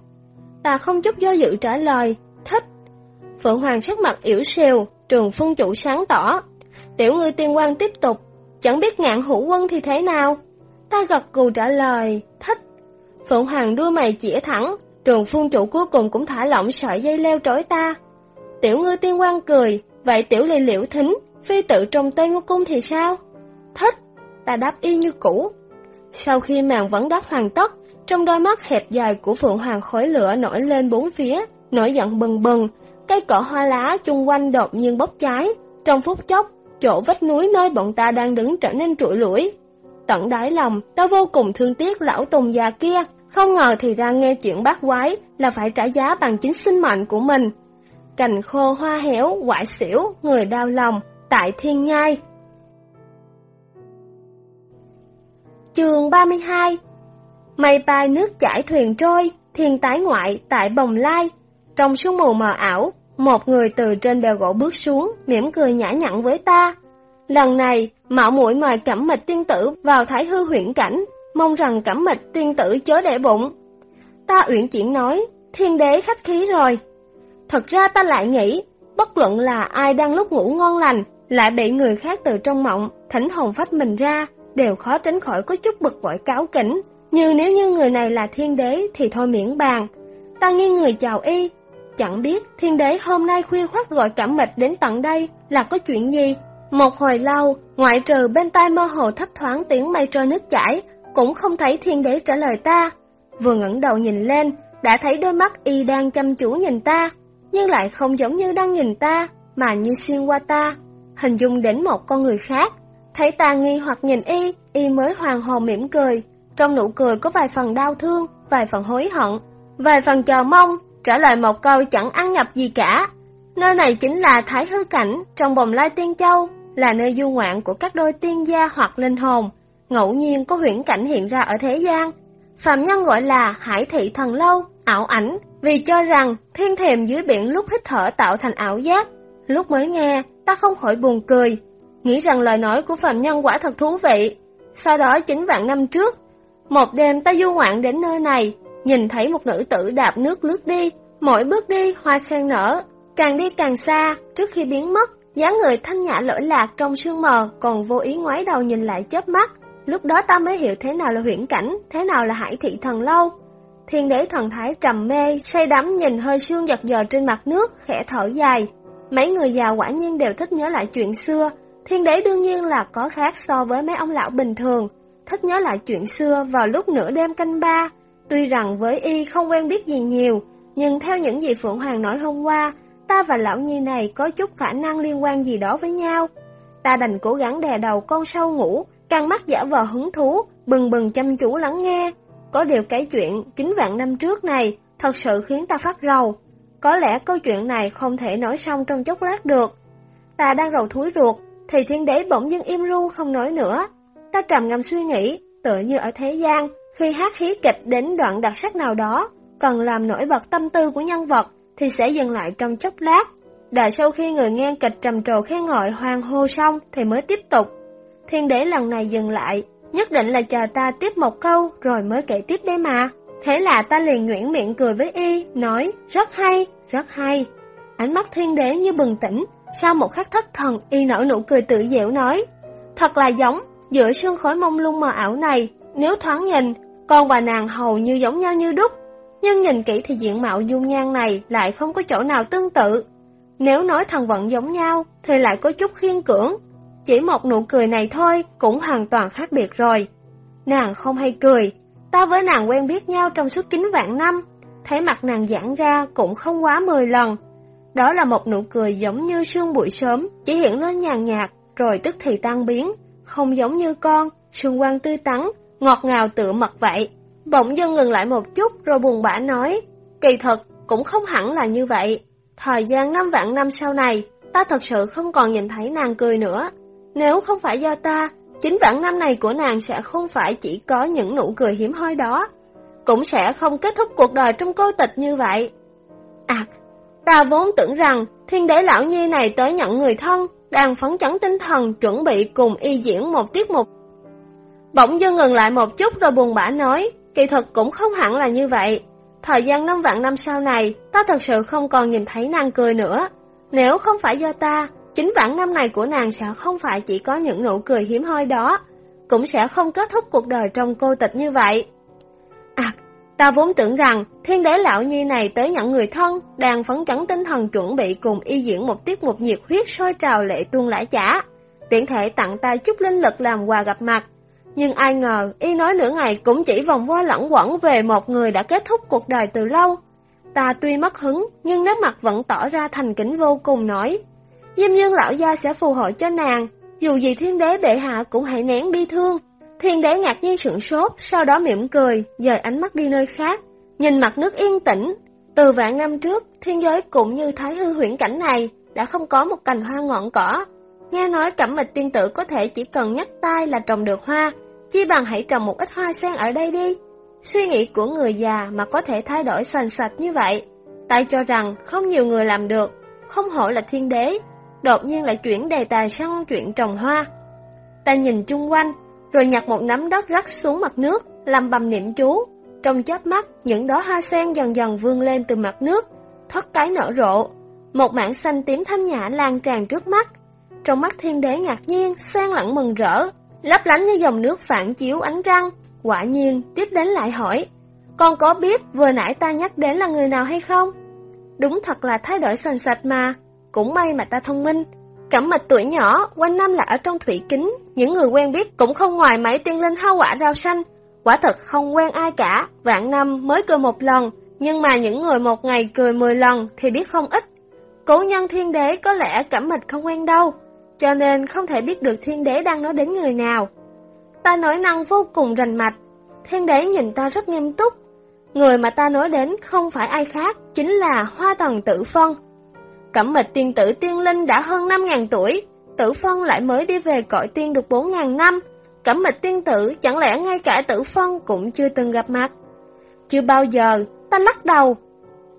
Speaker 1: Ta không chút do dự trả lời, thích. Phượng Hoàng sắc mặt yểu xìu, trường phương chủ sáng tỏ. Tiểu ngư tiên quan tiếp tục, chẳng biết ngạn hữu quân thì thế nào? Ta gật gù trả lời, thích. Phượng Hoàng đưa mày chĩa thẳng, trường phương chủ cuối cùng cũng thả lỏng sợi dây leo trói ta. Tiểu ngư tiên quan cười, vậy tiểu lì liễu thính, phi tự trong tây ngô cung thì sao? Thích, ta đáp y như cũ. Sau khi màn vấn đáp hoàn tất, trong đôi mắt hẹp dài của Phượng Hoàng khói lửa nổi lên bốn phía, nổi giận bừng bừng, cây cỏ hoa lá chung quanh đột nhiên bốc cháy. Trong phút chốc, chỗ vách núi nơi bọn ta đang đứng trở nên trụi lũi. Tận đáy lòng, ta vô cùng thương tiếc lão tùng già kia, không ngờ thì ra nghe chuyện bát quái là phải trả giá bằng chính sinh mệnh của mình. Cành khô hoa héo, quại xỉu, người đau lòng, tại thiên nhai. Trường 32 Mây bay nước chảy thuyền trôi, thiên tái ngoại tại bồng lai. Trong sương mù mờ ảo, một người từ trên bèo gỗ bước xuống, mỉm cười nhã nhặn với ta. Lần này, mạo muội mời cẩm mịch tiên tử vào thái hư huyễn cảnh, mong rằng cẩm mịch tiên tử chớ để bụng. Ta uyển chuyển nói, thiên đế khách khí rồi. Thật ra ta lại nghĩ, bất luận là ai đang lúc ngủ ngon lành, lại bị người khác từ trong mộng, thỉnh hồn phách mình ra, đều khó tránh khỏi có chút bực bội cáo kỉnh. Như nếu như người này là thiên đế thì thôi miễn bàn. Ta nghiêng người chào y, chẳng biết thiên đế hôm nay khuya khoát gọi cảm mịch đến tận đây là có chuyện gì. Một hồi lâu, ngoại trừ bên tai mơ hồ thấp thoáng tiếng mây trôi nước chảy, cũng không thấy thiên đế trả lời ta. Vừa ngẩng đầu nhìn lên, đã thấy đôi mắt y đang chăm chú nhìn ta, nhưng lại không giống như đang nhìn ta, mà như xuyên qua ta, hình dung đến một con người khác. Thấy ta nghi hoặc nhìn y, y mới hoàng hồn mỉm cười. Trong nụ cười có vài phần đau thương, vài phần hối hận, vài phần chờ mong, trả lời một câu chẳng ăn nhập gì cả. Nơi này chính là Thái Hư Cảnh trong bồng lai Tiên Châu, là nơi du ngoạn của các đôi tiên gia hoặc linh hồn. Ngẫu nhiên có huyễn cảnh hiện ra ở thế gian. Phạm nhân gọi là hải thị thần lâu, ảo ảnh, vì cho rằng thiên thềm dưới biển lúc hít thở tạo thành ảo giác. Lúc mới nghe, ta không khỏi buồn cười, nghĩ rằng lời nói của phạm nhân quả thật thú vị. Sau đó chính vạn năm trước, một đêm ta du ngoạn đến nơi này, nhìn thấy một nữ tử đạp nước lướt đi, mỗi bước đi hoa sen nở, càng đi càng xa, trước khi biến mất, dáng người thanh nhã lỗi lạc trong sương mờ, còn vô ý ngoái đầu nhìn lại chớp mắt. Lúc đó ta mới hiểu thế nào là huyễn cảnh, thế nào là hải thị thần lâu. Thiên đế thần thái trầm mê, say đắm nhìn hơi sương giật giờ trên mặt nước, khẽ thở dài. Mấy người già quả nhiên đều thích nhớ lại chuyện xưa, thiên đế đương nhiên là có khác so với mấy ông lão bình thường, thích nhớ lại chuyện xưa vào lúc nửa đêm canh ba. Tuy rằng với y không quen biết gì nhiều, nhưng theo những gì Phượng Hoàng nói hôm qua, ta và lão nhi này có chút khả năng liên quan gì đó với nhau. Ta đành cố gắng đè đầu con sâu ngủ, căng mắt giả vờ hứng thú, bừng bừng chăm chú lắng nghe. Có điều cái chuyện chính vạn năm trước này thật sự khiến ta phát rầu. Có lẽ câu chuyện này không thể nói xong trong chốc lát được. Ta đang rầu thúi ruột, thì thiên đế bỗng dưng im ru không nói nữa. Ta trầm ngâm suy nghĩ, tựa như ở thế gian, khi hát hí kịch đến đoạn đặc sắc nào đó, cần làm nổi bật tâm tư của nhân vật, thì sẽ dừng lại trong chốc lát. Đợi sau khi người nghe kịch trầm trồ khen ngợi hoàng hô xong thì mới tiếp tục. Thiên đế lần này dừng lại, nhất định là chờ ta tiếp một câu rồi mới kể tiếp đây mà. Thế là ta liền nhuyễn miệng cười với y, nói rất hay, rất hay. Ánh mắt thiên đế như bừng tỉnh, sau một khắc thất thần y nở nụ cười tự dẻo nói. Thật là giống, giữa sương khói mông lung mờ ảo này, nếu thoáng nhìn, con và nàng hầu như giống nhau như đúc. Nhưng nhìn kỹ thì diện mạo dung nhan này lại không có chỗ nào tương tự. Nếu nói thần vận giống nhau thì lại có chút khiên cưỡng. Chỉ một nụ cười này thôi cũng hoàn toàn khác biệt rồi. Nàng không hay cười, ta với nàng quen biết nhau trong suốt 9 vạn năm, thấy mặt nàng giãn ra cũng không quá 10 lần. Đó là một nụ cười giống như sương bụi sớm, chỉ hiện lên nhàn nhạt, rồi tức thì tan biến, không giống như con, sương quang tươi tắn, ngọt ngào tựa mật vậy. Bỗng dưng ngừng lại một chút rồi buồn bã nói, kỳ thật cũng không hẳn là như vậy. Thời gian năm vạn năm sau này, ta thật sự không còn nhìn thấy nàng cười nữa. Nếu không phải do ta, chính vạn năm này của nàng sẽ không phải chỉ có những nụ cười hiếm hoi đó, cũng sẽ không kết thúc cuộc đời trong cô tịch như vậy. À, ta vốn tưởng rằng thiên đế lão nhi này tới nhận người thân, đang phấn chấn tinh thần chuẩn bị cùng y diễn một tiết mục. Bỗng dưng ngừng lại một chút rồi buồn bã nói, kỳ thực cũng không hẳn là như vậy. Thời gian năm vạn năm sau này, ta thật sự không còn nhìn thấy nàng cười nữa. Nếu không phải do ta, chính vãng năm này của nàng sẽ không phải chỉ có những nụ cười hiếm hoi đó, cũng sẽ không kết thúc cuộc đời trong cô tịch như vậy. À, ta vốn tưởng rằng thiên đế lão nhi này tới nhận người thân, đang phấn chấn tinh thần chuẩn bị cùng y diễn một tiết mục nhiệt huyết sôi trào lệ tuôn lãi chả. Tiện thể tặng ta chút linh lực làm quà gặp mặt, nhưng ai ngờ, y nói nửa ngày cũng chỉ vòng vo lẫn quẩn về một người đã kết thúc cuộc đời từ lâu. Ta tuy mất hứng, nhưng nét mặt vẫn tỏ ra thành kính vô cùng nói. Diêm dương lão gia sẽ phù hộ cho nàng, dù gì thiên đế bệ hạ cũng hãy nén bi thương. Thiên đế ngạc nhiên sửng sốt, sau đó mỉm cười, dời ánh mắt đi nơi khác, nhìn mặt nước yên tĩnh. Từ vạn năm trước, thiên giới cũng như thái hư huyễn cảnh này, đã không có một cành hoa ngọn cỏ. Nghe nói cẩm mịch tiên tử có thể chỉ cần nhắc tay là trồng được hoa, Chi bằng hãy trồng một ít hoa sen ở đây đi. Suy nghĩ của người già mà có thể thay đổi xoành sạch như vậy. Tại cho rằng không nhiều người làm được, không hổ là thiên đế. Đột nhiên lại chuyển đề tài sang chuyện trồng hoa. Ta nhìn chung quanh, rồi nhặt một nắm đất rắc xuống mặt nước, làm bầm niệm chú. Trong chớp mắt, những đóa hoa sen dần dần vươn lên từ mặt nước, thoát cái nở rộ. Một mảng xanh tím thanh nhã lan tràn trước mắt. Trong mắt thiên đế ngạc nhiên, xen lẫn mừng rỡ, lấp lánh như dòng nước phản chiếu ánh trăng. Quả nhiên, tiếp đến lại hỏi, con có biết vừa nãy ta nhắc đến là người nào hay không? Đúng thật là thay đổi sần sạch mà, cũng may mà ta thông minh. Cẩm mạch tuổi nhỏ, quanh năm là ở trong thủy kính, những người quen biết cũng không ngoài mấy tiên linh hao quả rau xanh. Quả thật không quen ai cả, vạn năm mới cười một lần, nhưng mà những người một ngày cười 10 lần thì biết không ít. Cố nhân thiên đế có lẽ cẩm mịch không quen đâu, cho nên không thể biết được thiên đế đang nói đến người nào. Ta nói năng vô cùng rành mạch, thiên đế nhìn ta rất nghiêm túc. Người mà ta nói đến không phải ai khác, chính là hoa thần tử phân. Cẩm mịch tiên tử tiên linh đã hơn 5.000 tuổi, tử phân lại mới đi về cõi tiên được 4.000 năm. Cẩm mịch tiên tử chẳng lẽ ngay cả tử phân cũng chưa từng gặp mặt. Chưa bao giờ, ta lắc đầu.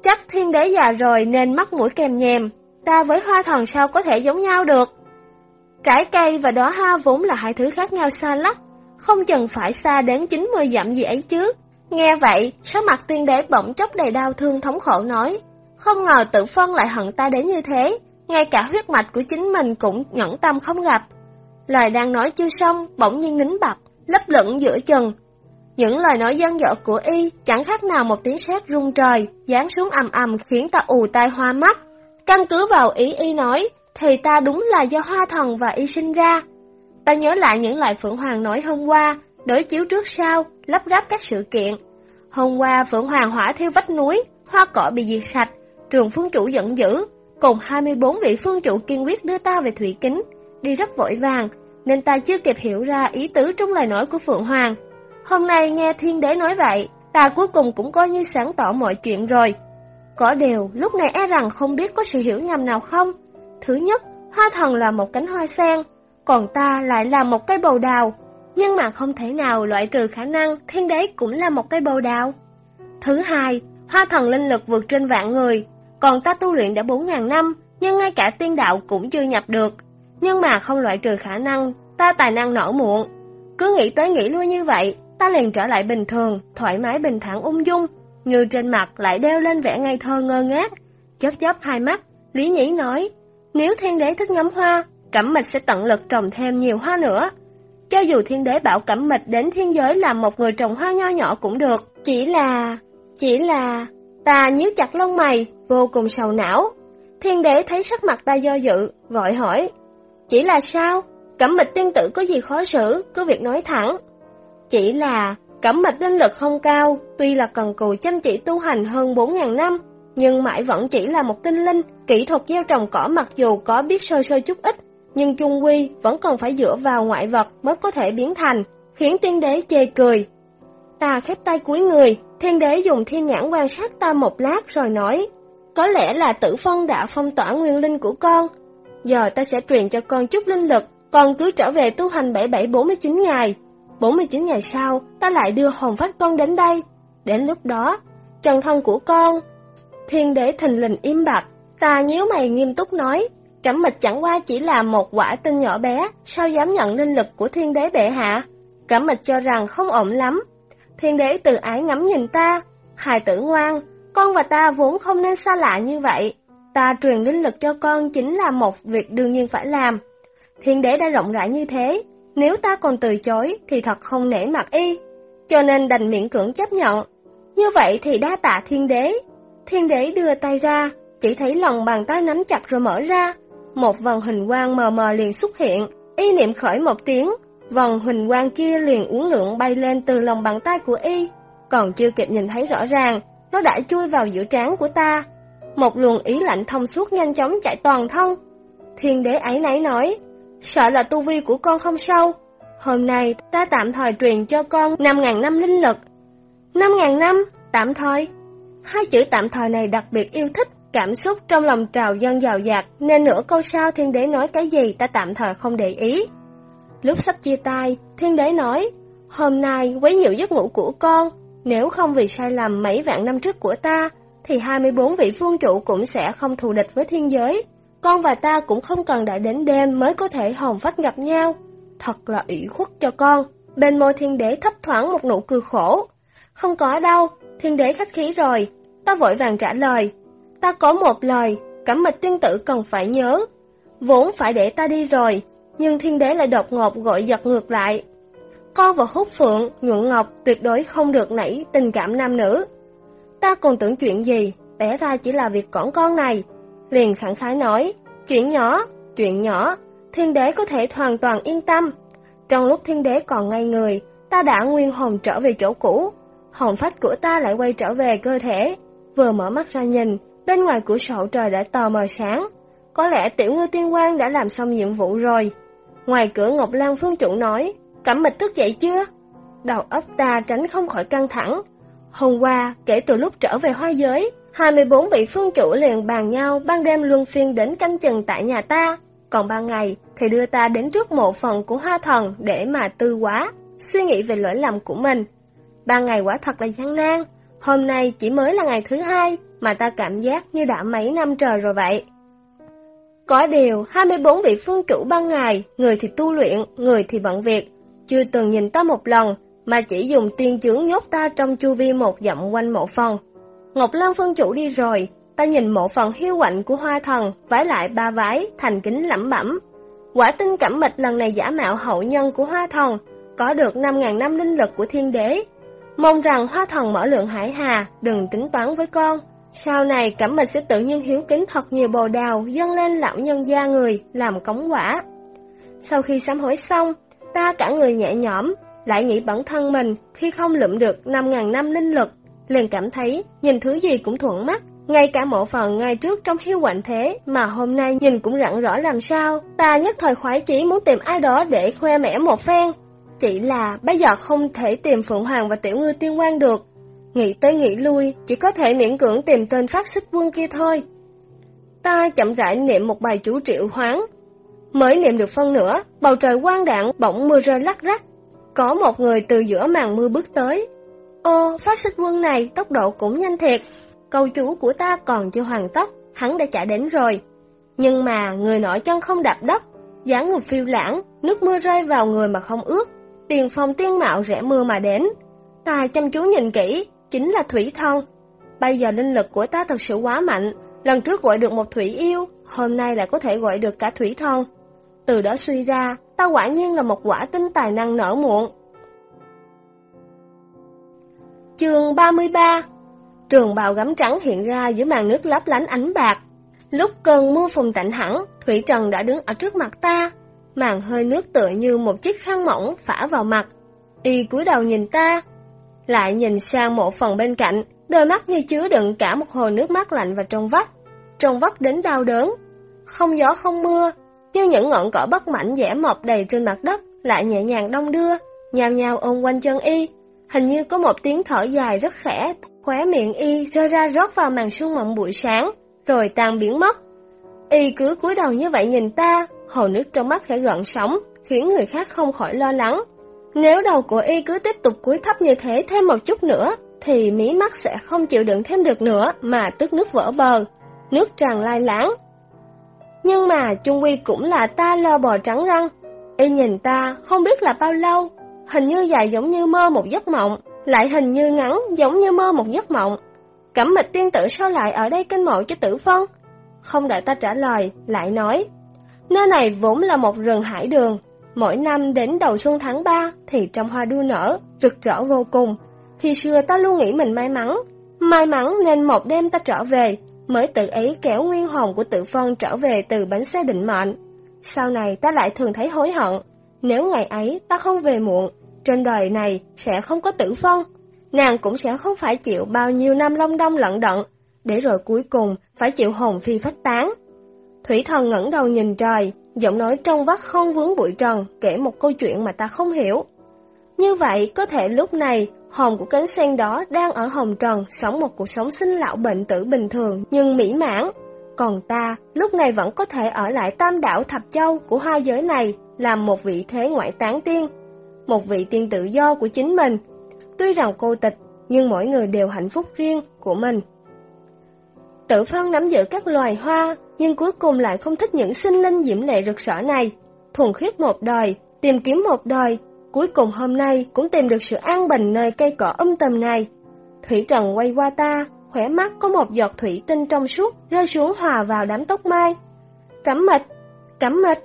Speaker 1: Chắc thiên đế già rồi nên mắt mũi kèm nhèm, ta với hoa thần sao có thể giống nhau được. Trái cây và đóa hoa vốn là hai thứ khác nhau xa lắc, không chừng phải xa đến 90 dặm gì ấy chứ. Nghe vậy, số mặt tiên đế bỗng chốc đầy đau thương thống khổ nói, không ngờ tự phân lại hận ta đến như thế, ngay cả huyết mạch của chính mình cũng nhẫn tâm không gặp. Lời đang nói chưa xong, bỗng nhiên nín bặt, lấp lửng giữa chừng. Những lời nói dân dở của y chẳng khác nào một tiếng sét rung trời, giáng xuống ầm ầm khiến ta ù tai hoa mắt. Căn cứ vào ý y nói, thì ta đúng là do hoa thần và y sinh ra. Ta nhớ lại những lời Phượng Hoàng nói hôm qua, đối chiếu trước sau, lắp ráp các sự kiện. Hôm qua Phượng Hoàng hỏa thiêu vách núi, hoa cỏ bị diệt sạch, trường phương chủ giận dữ, cùng 24 vị phương chủ kiên quyết đưa ta về thủy kính, đi rất vội vàng, nên ta chưa kịp hiểu ra ý tứ trong lời nói của Phượng Hoàng. Hôm nay nghe thiên đế nói vậy, ta cuối cùng cũng coi như sáng tỏ mọi chuyện rồi. Có điều, lúc này e rằng không biết có sự hiểu nhầm nào không. Thứ nhất, hoa thần là một cánh hoa sen, còn ta lại là một cây bầu đào. Nhưng mà không thể nào loại trừ khả năng thiên đế cũng là một cây bầu đào. Thứ hai, hoa thần linh lực vượt trên vạn người, còn ta tu luyện đã 4.000 năm, nhưng ngay cả tiên đạo cũng chưa nhập được. Nhưng mà không loại trừ khả năng, ta tài năng nổi muộn. Cứ nghĩ tới nghĩ lui như vậy, ta liền trở lại bình thường, thoải mái bình thản ung dung, như trên mặt lại đeo lên vẻ ngây thơ ngơ ngác. Chớp chớp hai mắt, Lý Nhĩ nói, nếu thiên đế thích ngắm hoa, Cẩm Mịch sẽ tận lực trồng thêm nhiều hoa nữa. Cho dù thiên đế bảo Cẩm Mịch đến thiên giới làm một người trồng hoa nho nhỏ cũng được, chỉ là... chỉ là... Ta nhíu chặt lông mày, vô cùng sầu não. Thiên đế thấy sắc mặt ta do dự, vội hỏi. Chỉ là sao? Cẩm mịch tiên tử có gì khó xử, cứ việc nói thẳng. Chỉ là, cẩm mịch linh lực không cao, tuy là cần cù chăm chỉ tu hành hơn 4.000 năm, nhưng mãi vẫn chỉ là một tinh linh, kỹ thuật gieo trồng cỏ mặc dù có biết sơ sơ chút ít, nhưng chung quy vẫn còn phải dựa vào ngoại vật mới có thể biến thành, khiến tiên đế chê cười. Ta khép tay cuối người, thiên đế dùng thiên nhãn quan sát ta một lát rồi nói, có lẽ là tử phong đã phong tỏa nguyên linh của con. Giờ ta sẽ truyền cho con chút linh lực, con cứ trở về tu hành 7749 ngày. 49 ngày sau, ta lại đưa hồn phách con đến đây. Đến lúc đó, chân thân của con. Thiên đế thình lình im bặt, ta nhíu mày nghiêm túc nói, Cẩm mịch chẳng qua chỉ là một quả tinh nhỏ bé, sao dám nhận linh lực của thiên đế bệ hạ? Cẩm mịch cho rằng không ổn lắm. Thiên đế từ ái ngắm nhìn ta, hài tử ngoan, con và ta vốn không nên xa lạ như vậy. Ta truyền linh lực cho con chính là một việc đương nhiên phải làm. Thiên đế đã rộng rãi như thế, nếu ta còn từ chối thì thật không nể mặt y. Cho nên đành miễn cưỡng chấp nhận. Như vậy thì đa tạ thiên đế. Thiên đế đưa tay ra, chỉ thấy lòng bàn tay nắm chặt rồi mở ra. Một vòng hình quang mờ mờ liền xuất hiện, y niệm khởi một tiếng vòng huỳnh quang kia liền uốn lượn bay lên từ lòng bàn tay của y. Còn chưa kịp nhìn thấy rõ ràng, nó đã chui vào giữa trán của ta. Một luồng ý lạnh thông suốt nhanh chóng chạy toàn thân. Thiên đế ấy nấy nói, sợ là tu vi của con không sâu. Hôm nay ta tạm thời truyền cho con 5.000 năm linh lực. 5.000 năm, tạm thời. Hai chữ tạm thời này đặc biệt yêu thích, cảm xúc trong lòng trào dân dào dạt, nên nửa câu sau thiên đế nói cái gì ta tạm thời không để ý. Lúc sắp chia tay, thiên đế nói, hôm nay quấy nhiều giấc ngủ của con, nếu không vì sai lầm mấy vạn năm trước của ta, thì 24 vị phương chủ cũng sẽ không thù địch với thiên giới. Con và ta cũng không cần đợi đến đêm mới có thể hồn phách gặp nhau. Thật là ủy khuất cho con. Bên môi thiên đế thấp thoáng một nụ cười khổ. Không có đâu, thiên đế khách khí rồi. Ta vội vàng trả lời. Ta có một lời, cẩm mịch tiên tử cần phải nhớ. Vốn phải để ta đi rồi, nhưng thiên đế lại đột ngột gọi giật ngược lại. Con và hút phượng, nhuận ngọc tuyệt đối không được nảy tình cảm nam nữ. Ta còn tưởng chuyện gì, té ra chỉ là việc cõng con này. Liền khẳng khái nói, chuyện nhỏ, chuyện nhỏ, thiên đế có thể hoàn toàn yên tâm. Trong lúc thiên đế còn ngây người, ta đã nguyên hồn trở về chỗ cũ. Hồn phách của ta lại quay trở về cơ thể. Vừa mở mắt ra nhìn, bên ngoài cửa sổ trời đã tờ mờ sáng. Có lẽ tiểu ngư tiên quan đã làm xong nhiệm vụ rồi. Ngoài cửa Ngọc Lan Phương chủ nói, Cẩm mịch thức dậy chưa? Đầu óc ta tránh không khỏi căng thẳng. Hôm qua, kể từ lúc trở về hoa giới, 24 vị phương chủ liền bàn nhau ban đêm luân phiên đến canh chừng tại nhà ta. Còn ban ngày thì đưa ta đến trước mộ phần của hoa thần để mà tư quá, suy nghĩ về lỗi lầm của mình. Ban ngày quả thật là gian nan, hôm nay chỉ mới là ngày thứ hai mà ta cảm giác như đã mấy năm trời rồi vậy. Có điều, 24 vị phương chủ ban ngày, người thì tu luyện, người thì bận việc, chưa từng nhìn ta một lần, mà chỉ dùng tiên chướng nhốt ta trong chu vi một dặm quanh mộ phần. Ngọc Lan Phương chủ đi rồi, ta nhìn mộ phần hiu quạnh của hoa thần, vái lại ba vái, thành kính lẩm bẩm. Quả tinh cẩm mịch lần này giả mạo hậu nhân của hoa thần, có được 5.000 năm linh lực của thiên đế. Mong rằng hoa thần mở lượng hải hà, đừng tính toán với con. Sau này cẩm mịch sẽ tự nhiên hiếu kính thật nhiều bồ đào dâng lên lão nhân gia người, làm cống quả. Sau khi sám hối xong, ta cả người nhẹ nhõm, lại nghĩ bản thân mình khi không lượm được 5.000 năm linh lực, liền cảm thấy nhìn thứ gì cũng thuận mắt, ngay cả mộ phần ngay trước trong hiu quạnh thế mà hôm nay nhìn cũng rặn rõ làm sao. Ta nhất thời khoái chí muốn tìm ai đó để khoe mẽ một phen. Chỉ là bây giờ không thể tìm Phượng Hoàng và Tiểu Ngư Tiên quan được. Nghĩ tới nghĩ lui, chỉ có thể miễn cưỡng tìm tên phát xích quân kia thôi. Ta chậm rãi niệm một bài chú triệu hoáng. Mới niệm được phân nửa, bầu trời quang đạn bỗng mưa rơi lắc rắc. Có một người từ giữa màn mưa bước tới. Ô, phát xích quân này tốc độ cũng nhanh thiệt. Câu chú của ta còn chưa hoàn tất, hắn đã chạy đến rồi. Nhưng mà người nổi chân không đạp đất, giá người phiêu lãng, nước mưa rơi vào người mà không ướt. Tiền phong tiên mạo rẽ mưa mà đến. Ta chăm chú nhìn kỹ, chính là thủy thân. Bây giờ linh lực của ta thật sự quá mạnh, lần trước gọi được một thủy yêu, hôm nay lại có thể gọi được cả thủy thân. Từ đó suy ra, ta quả nhiên là một quả tinh tài năng nở muộn. Chương 33 Trường bào gấm trắng hiện ra giữa màn nước lấp lánh ánh bạc. Lúc cơn mưa phùng tạnh hẳn, Thủy Trần đã đứng ở trước mặt ta. Màn hơi nước tựa như một chiếc khăn mỏng phả vào mặt. Y cúi đầu nhìn ta, lại nhìn sang một phần bên cạnh, đôi mắt như chứa đựng cả một hồ nước mắt lạnh và trong vắt. Trong vắt đến đau đớn. Không gió không mưa, nhưng những ngọn cỏ bất mảnh dẻ mọc đầy trên mặt đất, lại nhẹ nhàng đông đưa, nhào nhào ôm quanh chân y. Hình như có một tiếng thở dài rất khẽ, khóe miệng y rơi ra rót vào màn sương mộng buổi sáng, rồi tan biến mất. Y cứ cúi đầu như vậy nhìn ta, hồ nước trong mắt khẽ gợn sóng, khiến người khác không khỏi lo lắng. Nếu đầu của y cứ tiếp tục cúi thấp như thế thêm một chút nữa, thì mí mắt sẽ không chịu đựng thêm được nữa mà tức nước vỡ bờ. Nước tràn lai láng, nhưng mà chung quy cũng là ta lo bò trắng răng. Y nhìn ta không biết là bao lâu, hình như dài giống như mơ một giấc mộng, lại hình như ngắn giống như mơ một giấc mộng. Cẩm mịch tiên tử sao lại ở đây canh mộ cho tử phân? Không đợi ta trả lời, lại nói. Nơi này vốn là một rừng hải đường. Mỗi năm đến đầu xuân tháng 3 thì trong hoa đua nở, rực rỡ vô cùng. Khi xưa ta luôn nghĩ mình may mắn. May mắn nên một đêm ta trở về, mới tự ý kéo nguyên hồn của tự phong trở về từ bánh xe định mệnh. Sau này ta lại thường thấy hối hận, nếu ngày ấy ta không về muộn, trên đời này sẽ không có tử phong, nàng cũng sẽ không phải chịu bao nhiêu năm long đong lận đận, để rồi cuối cùng phải chịu hồn phi phách tán. Thủy thần ngẩng đầu nhìn trời, giọng nói trong vắt không vướng bụi trần, kể một câu chuyện mà ta không hiểu. Như vậy, có thể lúc này, hồn của cánh sen đó đang ở hồng trần, sống một cuộc sống sinh lão bệnh tử bình thường nhưng mỹ mãn. Còn ta, lúc này vẫn có thể ở lại tam đảo thập châu của hai giới này, làm một vị thế ngoại tán tiên. Một vị tiên tự do của chính mình. Tuy rằng cô tịch, nhưng mỗi người đều hạnh phúc riêng của mình. Tự phân nắm giữ các loài hoa, nhưng cuối cùng lại không thích những sinh linh diễm lệ rực rỡ này. Thuần khiết một đời, tìm kiếm một đời, cuối cùng hôm nay cũng tìm được sự an bình nơi cây cỏ um âm tầm này. Thủy Trần quay qua ta, khỏe mắt có một giọt thủy tinh trong suốt rơi xuống hòa vào đám tóc mai. Cẩm mịch, cẩm mịch,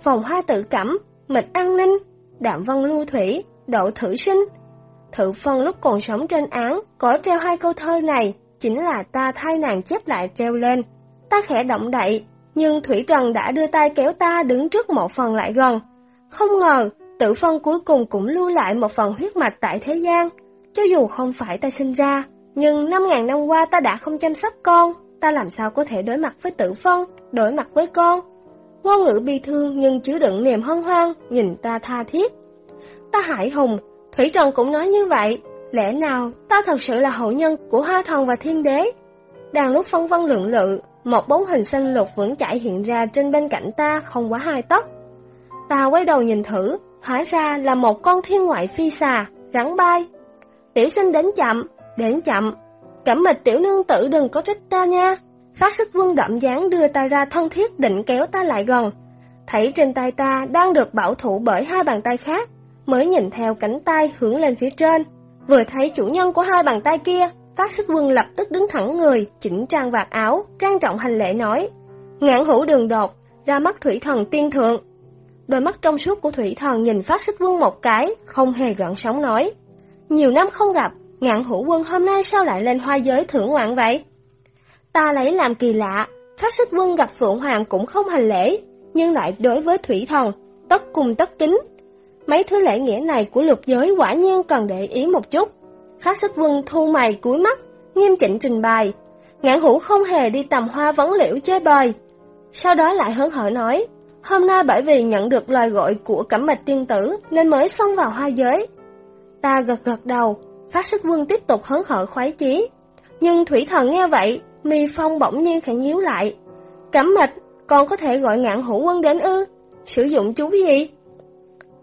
Speaker 1: phòng hoa tự cẩm, mịch an ninh, đạm văn lưu thủy, độ thử sinh. Thự phân lúc còn sống trên án, có treo hai câu thơ này, chính là ta thay nàng chép lại treo lên. Ta khẽ động đậy, nhưng Thủy Trần đã đưa tay kéo ta đứng trước một phần lại gần. Không ngờ, tự phân cuối cùng cũng lưu lại một phần huyết mạch tại thế gian. Cho dù không phải ta sinh ra, nhưng năm ngàn năm qua ta đã không chăm sóc con, ta làm sao có thể đối mặt với tử phân, đối mặt với con. Ngôn ngữ bi thương nhưng chứa đựng niềm hân hoan, nhìn ta tha thiết. Ta hải hùng, Thủy Trần cũng nói như vậy, lẽ nào ta thật sự là hậu nhân của hoa thần và thiên đế? Đang lúc phân vân lượng lự, một bóng hình xanh lục vững chãi hiện ra trên bên cạnh ta không quá hai tóc. Ta quay đầu nhìn thử, hóa ra là một con thiên ngoại phi xà, rắn bay. Tiểu sinh đến chậm, đến chậm. Cẩm mịch tiểu nương tử đừng có trách ta nha. Phát xích quân đậm dáng đưa ta ra thân thiết định kéo ta lại gần. Thấy trên tay ta đang được bảo thủ bởi hai bàn tay khác, mới nhìn theo cánh tay hướng lên phía trên. Vừa thấy chủ nhân của hai bàn tay kia, phát xích quân lập tức đứng thẳng người, chỉnh trang vạt áo, trang trọng hành lễ nói. Ngạn hữu đường đột, ra mắt thủy thần tiên thượng. Đôi mắt trong suốt của thủy thần nhìn phát xích quân một cái, không hề gợn sóng nói. Nhiều năm không gặp, ngạn hữu quân hôm nay sao lại lên hoa giới thưởng ngoạn vậy? Ta lấy làm kỳ lạ, phát xích quân gặp Phượng Hoàng cũng không hành lễ, nhưng lại đối với thủy thần, tất cùng tất kính. Mấy thứ lễ nghĩa này của lục giới quả nhiên cần để ý một chút. Phát sức quân thu mày cúi mắt, nghiêm chỉnh trình bày. Ngạn hữu không hề đi tầm hoa vấn liễu chơi bời. Sau đó lại hớn hở nói, hôm nay bởi vì nhận được lời gọi của cẩm mạch tiên tử nên mới xông vào hoa giới. Ta gật gật đầu, phát sức quân tiếp tục hớn hở khoái chí. Nhưng thủy thần nghe vậy, mi phong bỗng nhiên khẽ nhíu lại. Cẩm mạch, còn có thể gọi ngạn hữu quân đến ư? Sử dụng chú gì?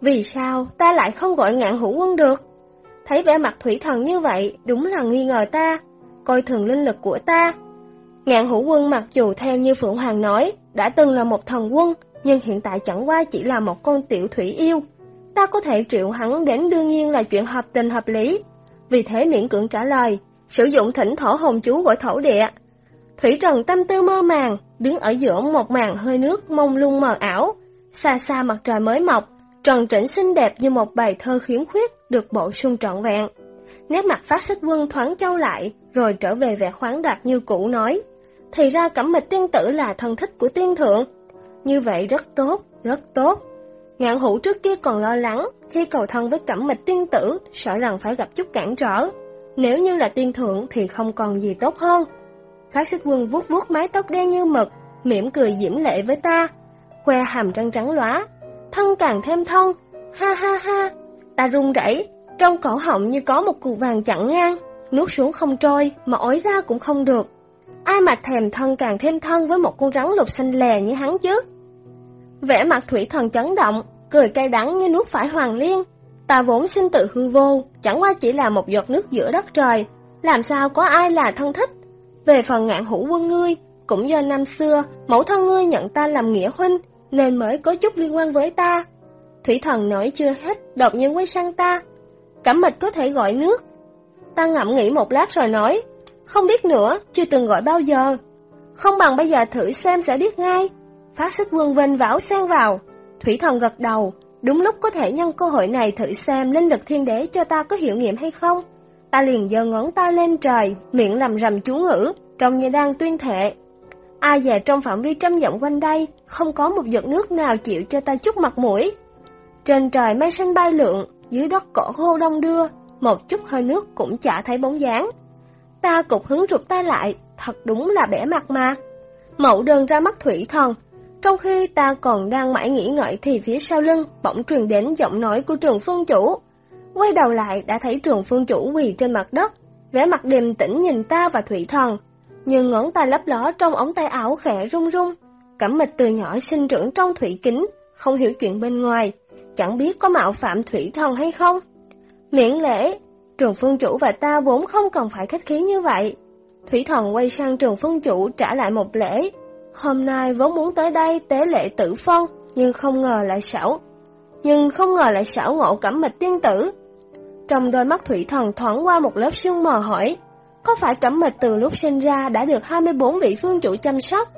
Speaker 1: Vì sao ta lại không gọi ngạn hữu quân được? Thấy vẻ mặt thủy thần như vậy, đúng là nghi ngờ ta, coi thường linh lực của ta. Ngạn hữu quân mặc dù theo như Phượng Hoàng nói, đã từng là một thần quân, nhưng hiện tại chẳng qua chỉ là một con tiểu thủy yêu. Ta có thể triệu hắn đến đương nhiên là chuyện hợp tình hợp lý. Vì thế miễn cưỡng trả lời, sử dụng thỉnh thổ hồn chú gọi thổ địa. Thủy Trần tâm tư mơ màng, đứng ở giữa một màn hơi nước mông lung mờ ảo. Xa xa mặt trời mới mọc, trần trĩnh xinh đẹp như một bài thơ khiếm khuyết được bổ sung trọn vẹn. Nét mặt phát xích quân thoáng trâu lại, rồi trở về vẻ khoáng đạt như cũ nói. Thì ra cẩm mịch tiên tử là thân thích của tiên thượng. Như vậy rất tốt, rất tốt. Ngạn hữu trước kia còn lo lắng, khi cầu thân với cẩm mịch tiên tử, sợ rằng phải gặp chút cản trở. Nếu như là tiên thượng thì không còn gì tốt hơn. Phát xích quân vuốt vuốt mái tóc đen như mực, mỉm cười diễm lệ với ta, khoe hàm trăng trắng lóa, thân càng thêm thân, ha ha ha, ta run rẩy, trong cổ họng như có một cục vàng chặn ngang, nuốt xuống không trôi mà ối ra cũng không được. Ai mà thèm thân càng thêm thân với một con rắn lục xanh lè như hắn chứ? Vẻ mặt thủy thần chấn động, cười cay đắng như nuốt phải hoàng liên. Ta vốn sinh tự hư vô, chẳng qua chỉ là một giọt nước giữa đất trời, làm sao có ai là thân thích. Về phần ngạn hữu quân ngươi, cũng do năm xưa, mẫu thân ngươi nhận ta làm nghĩa huynh, nên mới có chút liên quan với ta. Thủy thần nói chưa hết, đột nhiên quay sang ta. Cẩm mịch có thể gọi nước. Ta ngậm nghĩ một lát rồi nói, không biết nữa, chưa từng gọi bao giờ. Không bằng bây giờ thử xem sẽ biết ngay. Phát xích vương vinh vảo xen vào. Thủy thần gật đầu, đúng lúc có thể nhân cơ hội này thử xem linh lực thiên đế cho ta có hiệu nghiệm hay không. Ta liền giơ ngón tay lên trời, miệng làm rầm chú ngữ, trông như đang tuyên thệ. Ai về trong phạm vi trăm dặm quanh đây, không có một giọt nước nào chịu cho ta chút mặt mũi. Trên trời mây xanh bay lượn, dưới đất cỏ khô đông đưa, một chút hơi nước cũng chả thấy bóng dáng. Ta cục hứng rụt tay lại, thật đúng là bẻ mặt mà. Mậu đơn ra mắt thủy thần, trong khi ta còn đang mãi nghĩ ngợi thì phía sau lưng bỗng truyền đến giọng nói của trường phương chủ. Quay đầu lại đã thấy trường phương chủ quỳ trên mặt đất, vẻ mặt điềm tĩnh nhìn ta và thủy thần. Nhưng ngón tay lấp ló trong ống tay áo khẽ rung rung. Cẩm mịch từ nhỏ sinh trưởng trong thủy kính, không hiểu chuyện bên ngoài, chẳng biết có mạo phạm thủy thần hay không. Miễn lễ, trường phương chủ và ta vốn không cần phải khách khí như vậy. Thủy thần quay sang trường phương chủ trả lại một lễ. Hôm nay vốn muốn tới đây tế lễ tử phong nhưng không ngờ lại xảo. nhưng không ngờ lại xảo ngộ cẩm mịch tiên tử. Trong đôi mắt thủy thần thoáng qua một lớp sương mờ hỏi, có phải cẩm mịch từ lúc sinh ra đã được 24 vị phương chủ chăm sóc?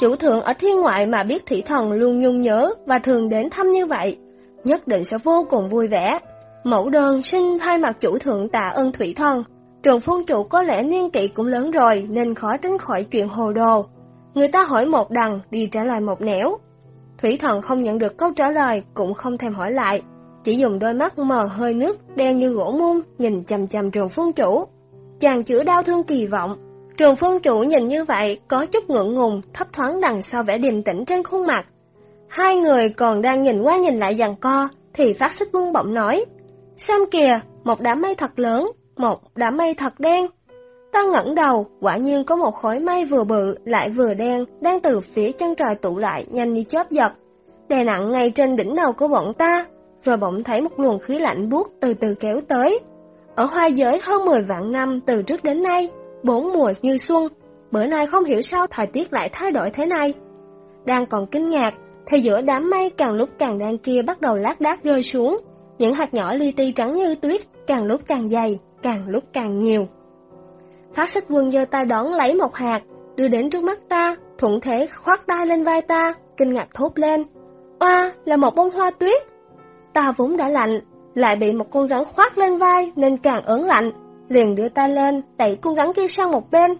Speaker 1: Chủ thượng ở thiên ngoại mà biết thủy thần luôn nhung nhớ và thường đến thăm như vậy, nhất định sẽ vô cùng vui vẻ. Mẫu đơn xin thay mặt chủ thượng tạ ơn thủy thần. Trường phương chủ có lẽ niên kỷ cũng lớn rồi nên khó tránh khỏi chuyện hồ đồ. Người ta hỏi một đằng, đi trả lời một nẻo. Thủy thần không nhận được câu trả lời, cũng không thèm hỏi lại. Chỉ dùng đôi mắt mờ hơi nước, đen như gỗ muôn nhìn chầm chầm trường phương chủ. Chàng chữa đau thương kỳ vọng. Trường phương chủ nhìn như vậy, có chút ngượng ngùng, thấp thoáng đằng sau vẻ điềm tĩnh trên khuôn mặt. Hai người còn đang nhìn qua nhìn lại dàn co, thì phát xích vương bỗng nói. Xem kìa, một đám mây thật lớn, một đám mây thật đen. Ta ngẩng đầu, quả nhiên có một khối mây vừa bự lại vừa đen đang từ phía chân trời tụ lại nhanh như chớp giật, đè nặng ngay trên đỉnh đầu của bọn ta, rồi bỗng thấy một luồng khí lạnh buốt từ từ kéo tới. Ở hoa giới hơn 10 vạn năm từ trước đến nay, bốn mùa như xuân, bữa nay không hiểu sao thời tiết lại thay đổi thế này. Đang còn kinh ngạc, thì giữa đám mây càng lúc càng đen kia bắt đầu lác đác rơi xuống, những hạt nhỏ li ti trắng như tuyết càng lúc càng dày, càng lúc càng nhiều. Phát xích quân giơ tay đón lấy một hạt, đưa đến trước mắt ta, thuận thế khoác tay lên vai ta, kinh ngạc thốt lên. Oa, là một bông hoa tuyết. Ta vốn đã lạnh, lại bị một con rắn khoát lên vai nên càng ớn lạnh. Liền đưa tay lên, đẩy con rắn kia sang một bên.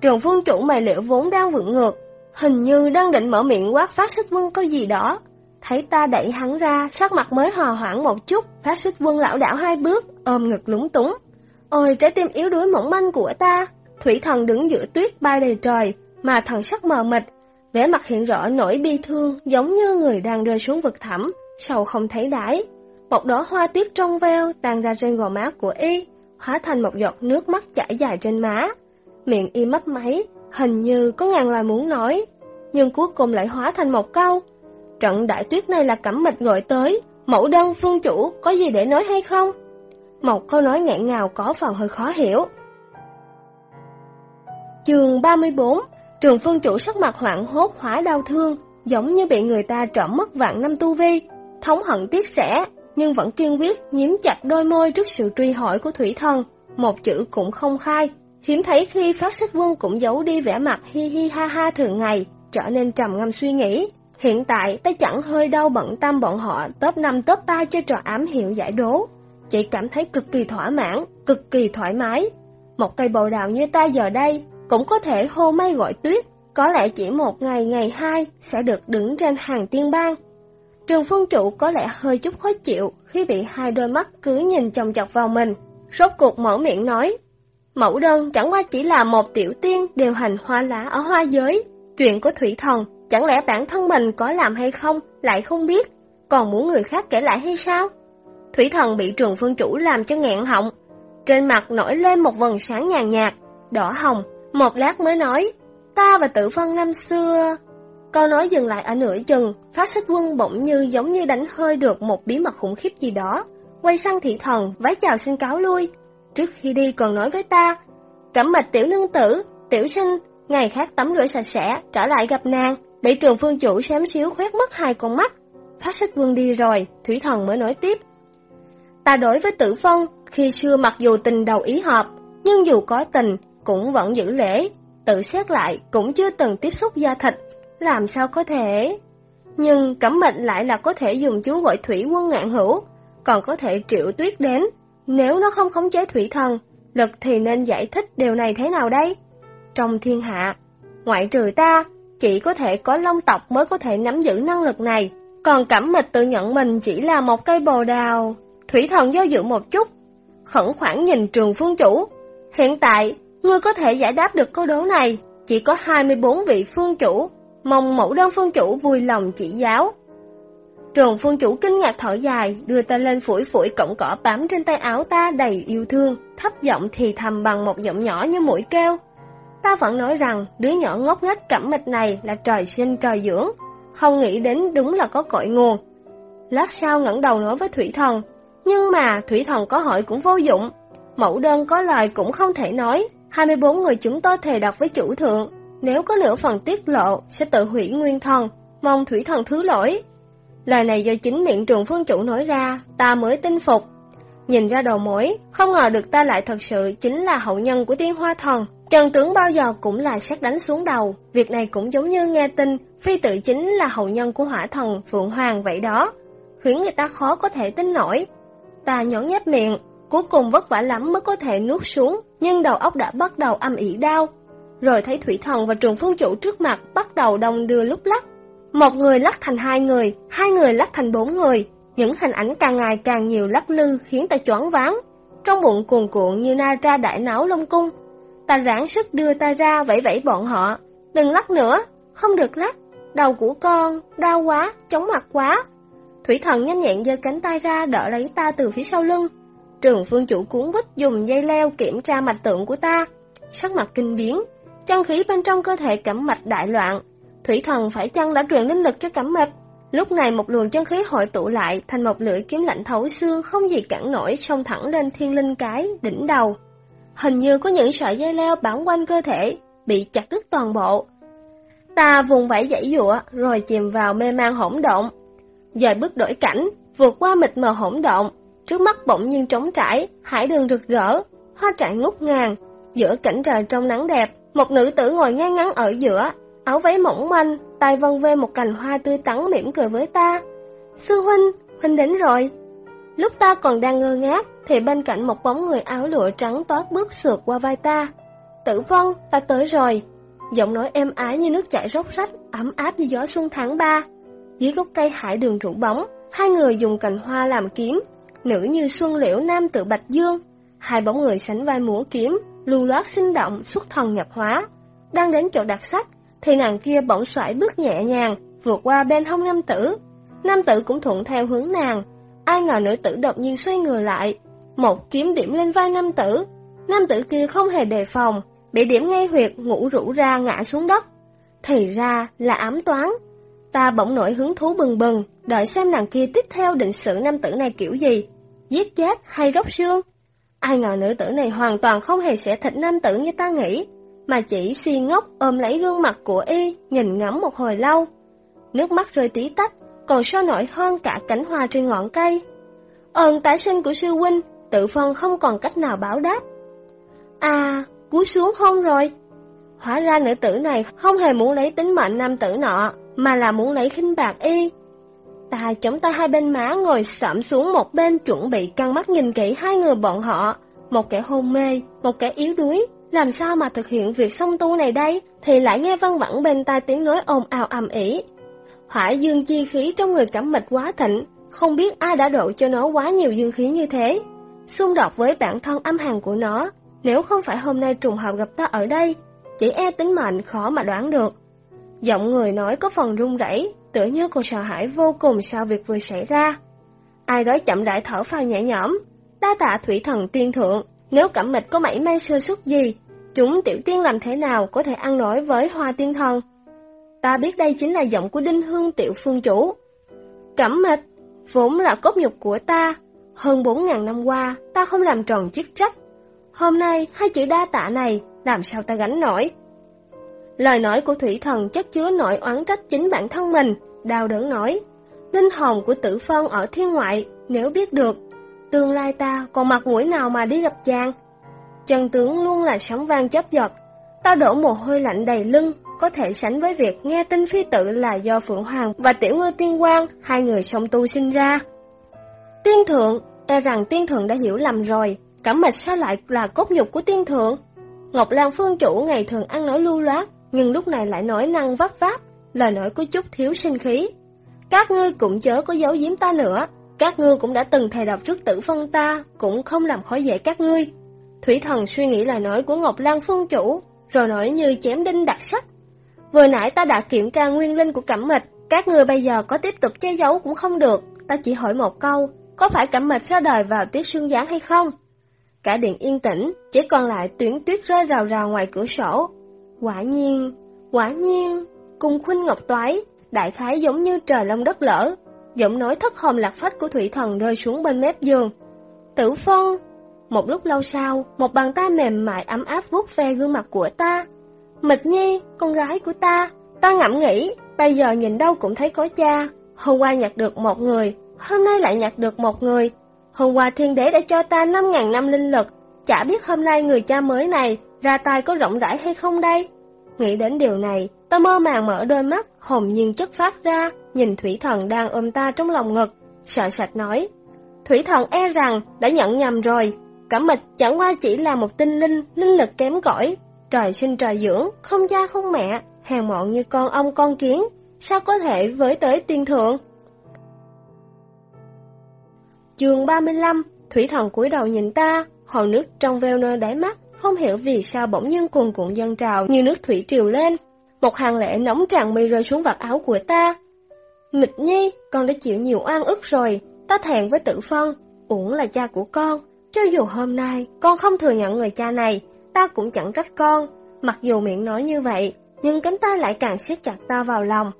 Speaker 1: Trường phương chủ mày liệu vốn đang vượng ngược, hình như đang định mở miệng quát phát xích quân có gì đó. Thấy ta đẩy hắn ra, sắc mặt mới hòa hoãn một chút, phát xích quân lão đảo hai bước, ôm ngực lúng túng. Ôi trái tim yếu đuối mỏng manh của ta, thủy thần đứng giữa tuyết bay đầy trời, mà thần sắc mờ mịt, vẻ mặt hiện rõ nỗi bi thương giống như người đang rơi xuống vực thẳm, sầu không thấy đáy. Một đóa hoa tuyết trong veo tan ra trên gò má của y, hóa thành một giọt nước mắt chảy dài trên má. Miệng y mấp máy, hình như có ngàn lời muốn nói, nhưng cuối cùng lại hóa thành một câu. Trận đại tuyết này là cẩm mịch gọi tới, mẫu đơn phương chủ có gì để nói hay không? Một câu nói ngạn ngào có phần hơi khó hiểu. Trường 34 Trường phương chủ sắc mặt hoảng hốt hóa đau thương, giống như bị người ta trộm mất vạn năm tu vi, thống hận tiếc rẻ, nhưng vẫn kiên quyết nhím chặt đôi môi trước sự truy hỏi của thủy thần, một chữ cũng không khai. Hiếm thấy khi phát xích quân cũng giấu đi vẻ mặt hi hi ha ha thường ngày, trở nên trầm ngâm suy nghĩ. Hiện tại ta chẳng hơi đau bận tâm bọn họ top 5 top 3 cho trò ám hiệu giải đố. Chị cảm thấy cực kỳ thỏa mãn, cực kỳ thoải mái. Một cây bồ đào như ta giờ đây cũng có thể hô mây gọi tuyết, có lẽ chỉ một ngày ngày hai sẽ được đứng trên hàng tiên bang. Trường phương chủ có lẽ hơi chút khó chịu khi bị hai đôi mắt cứ nhìn chồng chọc vào mình. Rốt cuộc mở miệng nói, mẫu đơn chẳng qua chỉ là một tiểu tiên điều hành hoa lá ở hoa giới. Chuyện của thủy thần, chẳng lẽ bản thân mình có làm hay không, lại không biết, còn muốn người khác kể lại hay sao? Thủy thần bị trường phương chủ làm cho nghẹn họng. Trên mặt nổi lên một vần sáng nhàn nhạt, đỏ hồng, một lát mới nói, ta và tử phân năm xưa... Câu nói dừng lại ở nửa chừng, phát xích quân bỗng như giống như đánh hơi được một bí mật khủng khiếp gì đó. Quay sang thị thần, vái chào xin cáo lui. Trước khi đi còn nói với ta, cẩm mạch tiểu nương tử, tiểu sinh, ngày khác tắm rửa sạch sẽ, trở lại gặp nàng. Bị trường phương chủ xém xíu khoét mất hai con mắt. Phát xích quân đi rồi, thủy thần mới nói tiếp. Ta đối với tử phong khi xưa mặc dù tình đầu ý hợp, nhưng dù có tình, cũng vẫn giữ lễ. Tự xét lại, cũng chưa từng tiếp xúc da thịt, làm sao có thể? Nhưng cẩm mệnh lại là có thể dùng chú gọi thủy quân ngạn hữu, còn có thể triệu tuyết đến. Nếu nó không khống chế thủy thần, lực thì nên giải thích điều này thế nào đây? Trong thiên hạ, ngoại trừ ta, chỉ có thể có long tộc mới có thể nắm giữ năng lực này. Còn cẩm mịch tự nhận mình chỉ là một cây bồ đào. Thủy thần do dự một chút, khẩn khoản nhìn trường phương chủ. Hiện tại, ngươi có thể giải đáp được câu đố này, chỉ có 24 vị phương chủ, mong mẫu đơn phương chủ vui lòng chỉ giáo. Trường phương chủ kinh ngạc thở dài, đưa tay lên phủi phủi cọng cỏ bám trên tay áo ta đầy yêu thương, thấp giọng thì thầm bằng một giọng nhỏ như mũi kêu. Ta vẫn nói rằng đứa nhỏ ngốc nghếch cẩm mịch này là trời sinh trời dưỡng, không nghĩ đến đúng là có cội nguồn. Lát sau ngẩng đầu nói với Thủy Thần, nhưng mà Thủy Thần có hỏi cũng vô dụng, mẫu đơn có lời cũng không thể nói, 24 người chúng tôi thề đọc với chủ thượng, nếu có nửa phần tiết lộ sẽ tự hủy nguyên thần, mong Thủy Thần thứ lỗi. Lời này do chính miệng trường phương chủ nói ra, ta mới tin phục. Nhìn ra đầu mối, không ngờ được ta lại thật sự chính là hậu nhân của tiên hoa thần. Trần tướng bao giờ cũng là xét đánh xuống đầu, việc này cũng giống như nghe tin, phi tự chính là hậu nhân của hỏa thần Phượng Hoàng vậy đó, khiến người ta khó có thể tin nổi. Ta nhón nhép miệng, cuối cùng vất vả lắm mới có thể nuốt xuống, nhưng đầu óc đã bắt đầu âm ỉ đau. Rồi thấy thủy thần và trường phương chủ trước mặt bắt đầu đông đưa lúc lắc. Một người lắc thành hai người, hai người lắc thành bốn người, những hình ảnh càng ngày càng nhiều lắc lư khiến ta choáng váng. Trong bụng cuồn cuộn như na ra đại não lông cung. Ta ráng sức đưa ta ra vẫy vẫy bọn họ. Đừng lắc nữa, không được lắc. Đầu của con, đau quá, chóng mặt quá. Thủy thần nhanh nhẹn giơ cánh tay ra đỡ lấy ta từ phía sau lưng. Trường phương chủ cuốn vít dùng dây leo kiểm tra mạch tượng của ta. Sắc mặt kinh biến, chân khí bên trong cơ thể cẩm mạch đại loạn. Thủy thần phải chăng đã truyền linh lực cho cẩm mạch? Lúc này một luồng chân khí hội tụ lại thành một lưỡi kiếm lạnh thấu xương không gì cản nổi xông thẳng lên thiên linh cái, đỉnh đầu. Hình như có những sợi dây leo bám quanh cơ thể, bị chặt đứt toàn bộ. Ta vùng vẫy dãy dụa rồi chìm vào mê man hỗn độn. Dời bước đổi cảnh, vượt qua mịt mờ hỗn độn, trước mắt bỗng nhiên trống trải, hải đường rực rỡ, hoa trại ngút ngàn, giữa cảnh trời trong nắng đẹp, một nữ tử ngồi ngay ngắn ở giữa, áo váy mỏng manh, tay vân vê một cành hoa tươi tắn mỉm cười với ta. Sư huynh, huynh đến rồi. Lúc ta còn đang ngơ ngác, thì bên cạnh một bóng người áo lụa trắng toát bước sượt qua vai ta. Tử vân, ta tới rồi. Giọng nói êm ái như nước chảy róc rách, ấm áp như gió xuân tháng ba. Dưới gốc cây hải đường rủ bóng, hai người dùng cành hoa làm kiếm, nữ như xuân liễu nam tự bạch dương. Hai bóng người sánh vai múa kiếm, lưu loát sinh động, xuất thần nhập hóa. Đang đến chỗ đặt sách, thì nàng kia bỗng xoải bước nhẹ nhàng, vượt qua bên hông nam tử. Nam tử cũng thuận theo hướng nàng. Ai ngờ nữ tử đột nhiên xoay người lại, một kiếm điểm lên vai nam tử. Nam tử kia không hề đề phòng, bị điểm ngay huyệt ngủ rũ ra ngã xuống đất. Thì ra là ám toán. Ta bỗng nổi hứng thú bừng bừng, đợi xem nàng kia tiếp theo định xử nam tử này kiểu gì. Giết chết hay róc xương? Ai ngờ nữ tử này hoàn toàn không hề sẽ thịt nam tử như ta nghĩ, mà chỉ si ngốc ôm lấy gương mặt của y, nhìn ngắm một hồi lâu. Nước mắt rơi tí tách, còn sôi nổi hơn cả cánh hoa trên ngọn cây. Ơn tái sinh của sư huynh, tự phân không còn cách nào báo đáp. À, cúi xuống hôn rồi. Hóa ra nữ tử này không hề muốn lấy tính mệnh nam tử nọ, mà là muốn lấy khinh bạc y. Ta chống tay hai bên má ngồi sẫm xuống một bên chuẩn bị căng mắt nhìn kỹ hai người bọn họ. Một kẻ hôn mê, một kẻ yếu đuối. Làm sao mà thực hiện việc song tu này đây? Thì lại nghe văn vẳng bên tai tiếng nói ồn ào ầm ĩ. Hỏa dương chi khí trong người cảm mịch quá thịnh, không biết ai đã độ cho nó quá nhiều dương khí như thế. Xung đột với bản thân âm hàng của nó, nếu không phải hôm nay trùng hợp gặp ta ở đây, chỉ e tính mệnh khó mà đoán được. Giọng người nói có phần run rẩy, tựa như cô sợ hãi vô cùng sau việc vừa xảy ra. Ai đó chậm rãi thở phào nhẹ nhõm, đa tạ thủy thần tiên thượng, nếu cẩm mịch có mảy may sơ suất gì, chúng tiểu tiên làm thế nào có thể ăn nổi với hoa tiên thần? Ta biết đây chính là giọng của đinh hương tiểu phương chủ. Cẩm mịch, vốn là cốt nhục của ta, hơn bốn ngàn năm qua ta không làm tròn chức trách. Hôm nay hai chữ đa tạ này làm sao ta gánh nổi? Lời nói của thủy thần chất chứa nội oán trách chính bản thân mình, đau đớn nói. Linh hồn của tử phong ở thiên ngoại, nếu biết được, tương lai ta còn mặt mũi nào mà đi gặp chàng? Chân tướng luôn là sóng vang chấp giật, tao đổ mồ hôi lạnh đầy lưng, có thể sánh với việc nghe tin phi tự là do Phượng Hoàng và Tiểu Ngư Tiên Quang, hai người song tu sinh ra. Tiên thượng, e rằng tiên thượng đã hiểu lầm rồi, cẩm mạch sao lại là cốt nhục của tiên thượng? Ngọc Lan Phương chủ ngày thường ăn nói lưu loát, nhưng lúc này lại nói năng vấp váp, lời nói có chút thiếu sinh khí. Các ngươi cũng chớ có giấu giếm ta nữa, các ngươi cũng đã từng thầy đọc trước tử phân ta, cũng không làm khó dễ các ngươi. Thủy thần suy nghĩ lời nói của Ngọc Lan Phương chủ, rồi nói như chém đinh đặc sắc. Vừa nãy ta đã kiểm tra nguyên linh của cẩm mịch, các ngươi bây giờ có tiếp tục che giấu cũng không được, ta chỉ hỏi một câu, có phải cẩm mịch ra đời vào tiết sương giáng hay không? Cả điện yên tĩnh, chỉ còn lại tuyến tuyết rơi rào rào ngoài cửa sổ, Quả nhiên, quả nhiên, cung khuynh ngọc toái, đại khái giống như trời long đất lỡ. Giọng nói thất hồn lạc phách của thủy thần rơi xuống bên mép giường. Tử phân! Một lúc lâu sau, một bàn tay mềm mại ấm áp vuốt ve gương mặt của ta. Mịch nhi, con gái của ta, ta ngẫm nghĩ, bây giờ nhìn đâu cũng thấy có cha. Hôm qua nhặt được một người, hôm nay lại nhặt được một người. Hôm qua thiên đế đã cho ta 5.000 năm linh lực, chả biết hôm nay người cha mới này ra tay có rộng rãi hay không đây. Nghĩ đến điều này, ta mơ màng mở đôi mắt, hồn nhiên chất phát ra, nhìn thủy thần đang ôm ta trong lòng ngực, sợ sạch nói. Thủy thần e rằng đã nhận nhầm rồi, Cẩm mịch chẳng qua chỉ là một tinh linh, linh lực kém cỏi, trời sinh trời dưỡng, không cha không mẹ, hèn mọn như con ông con kiến, sao có thể với tới tiên thượng? Chương 35, Thủy thần cúi đầu nhìn ta, hòn nước trong veo nơi đáy mắt, không hiểu vì sao bỗng nhiên cuồn cuộn dân trào như nước thủy triều lên. Một hàng lệ nóng tràn mi rơi xuống vạt áo của ta. Mịch nhi, con đã chịu nhiều oan ức rồi, ta thẹn với tự phân, uổng là cha của con, cho dù hôm nay con không thừa nhận người cha này, ta cũng chẳng trách con. Mặc dù miệng nói như vậy, nhưng cánh tay lại càng siết chặt ta vào lòng.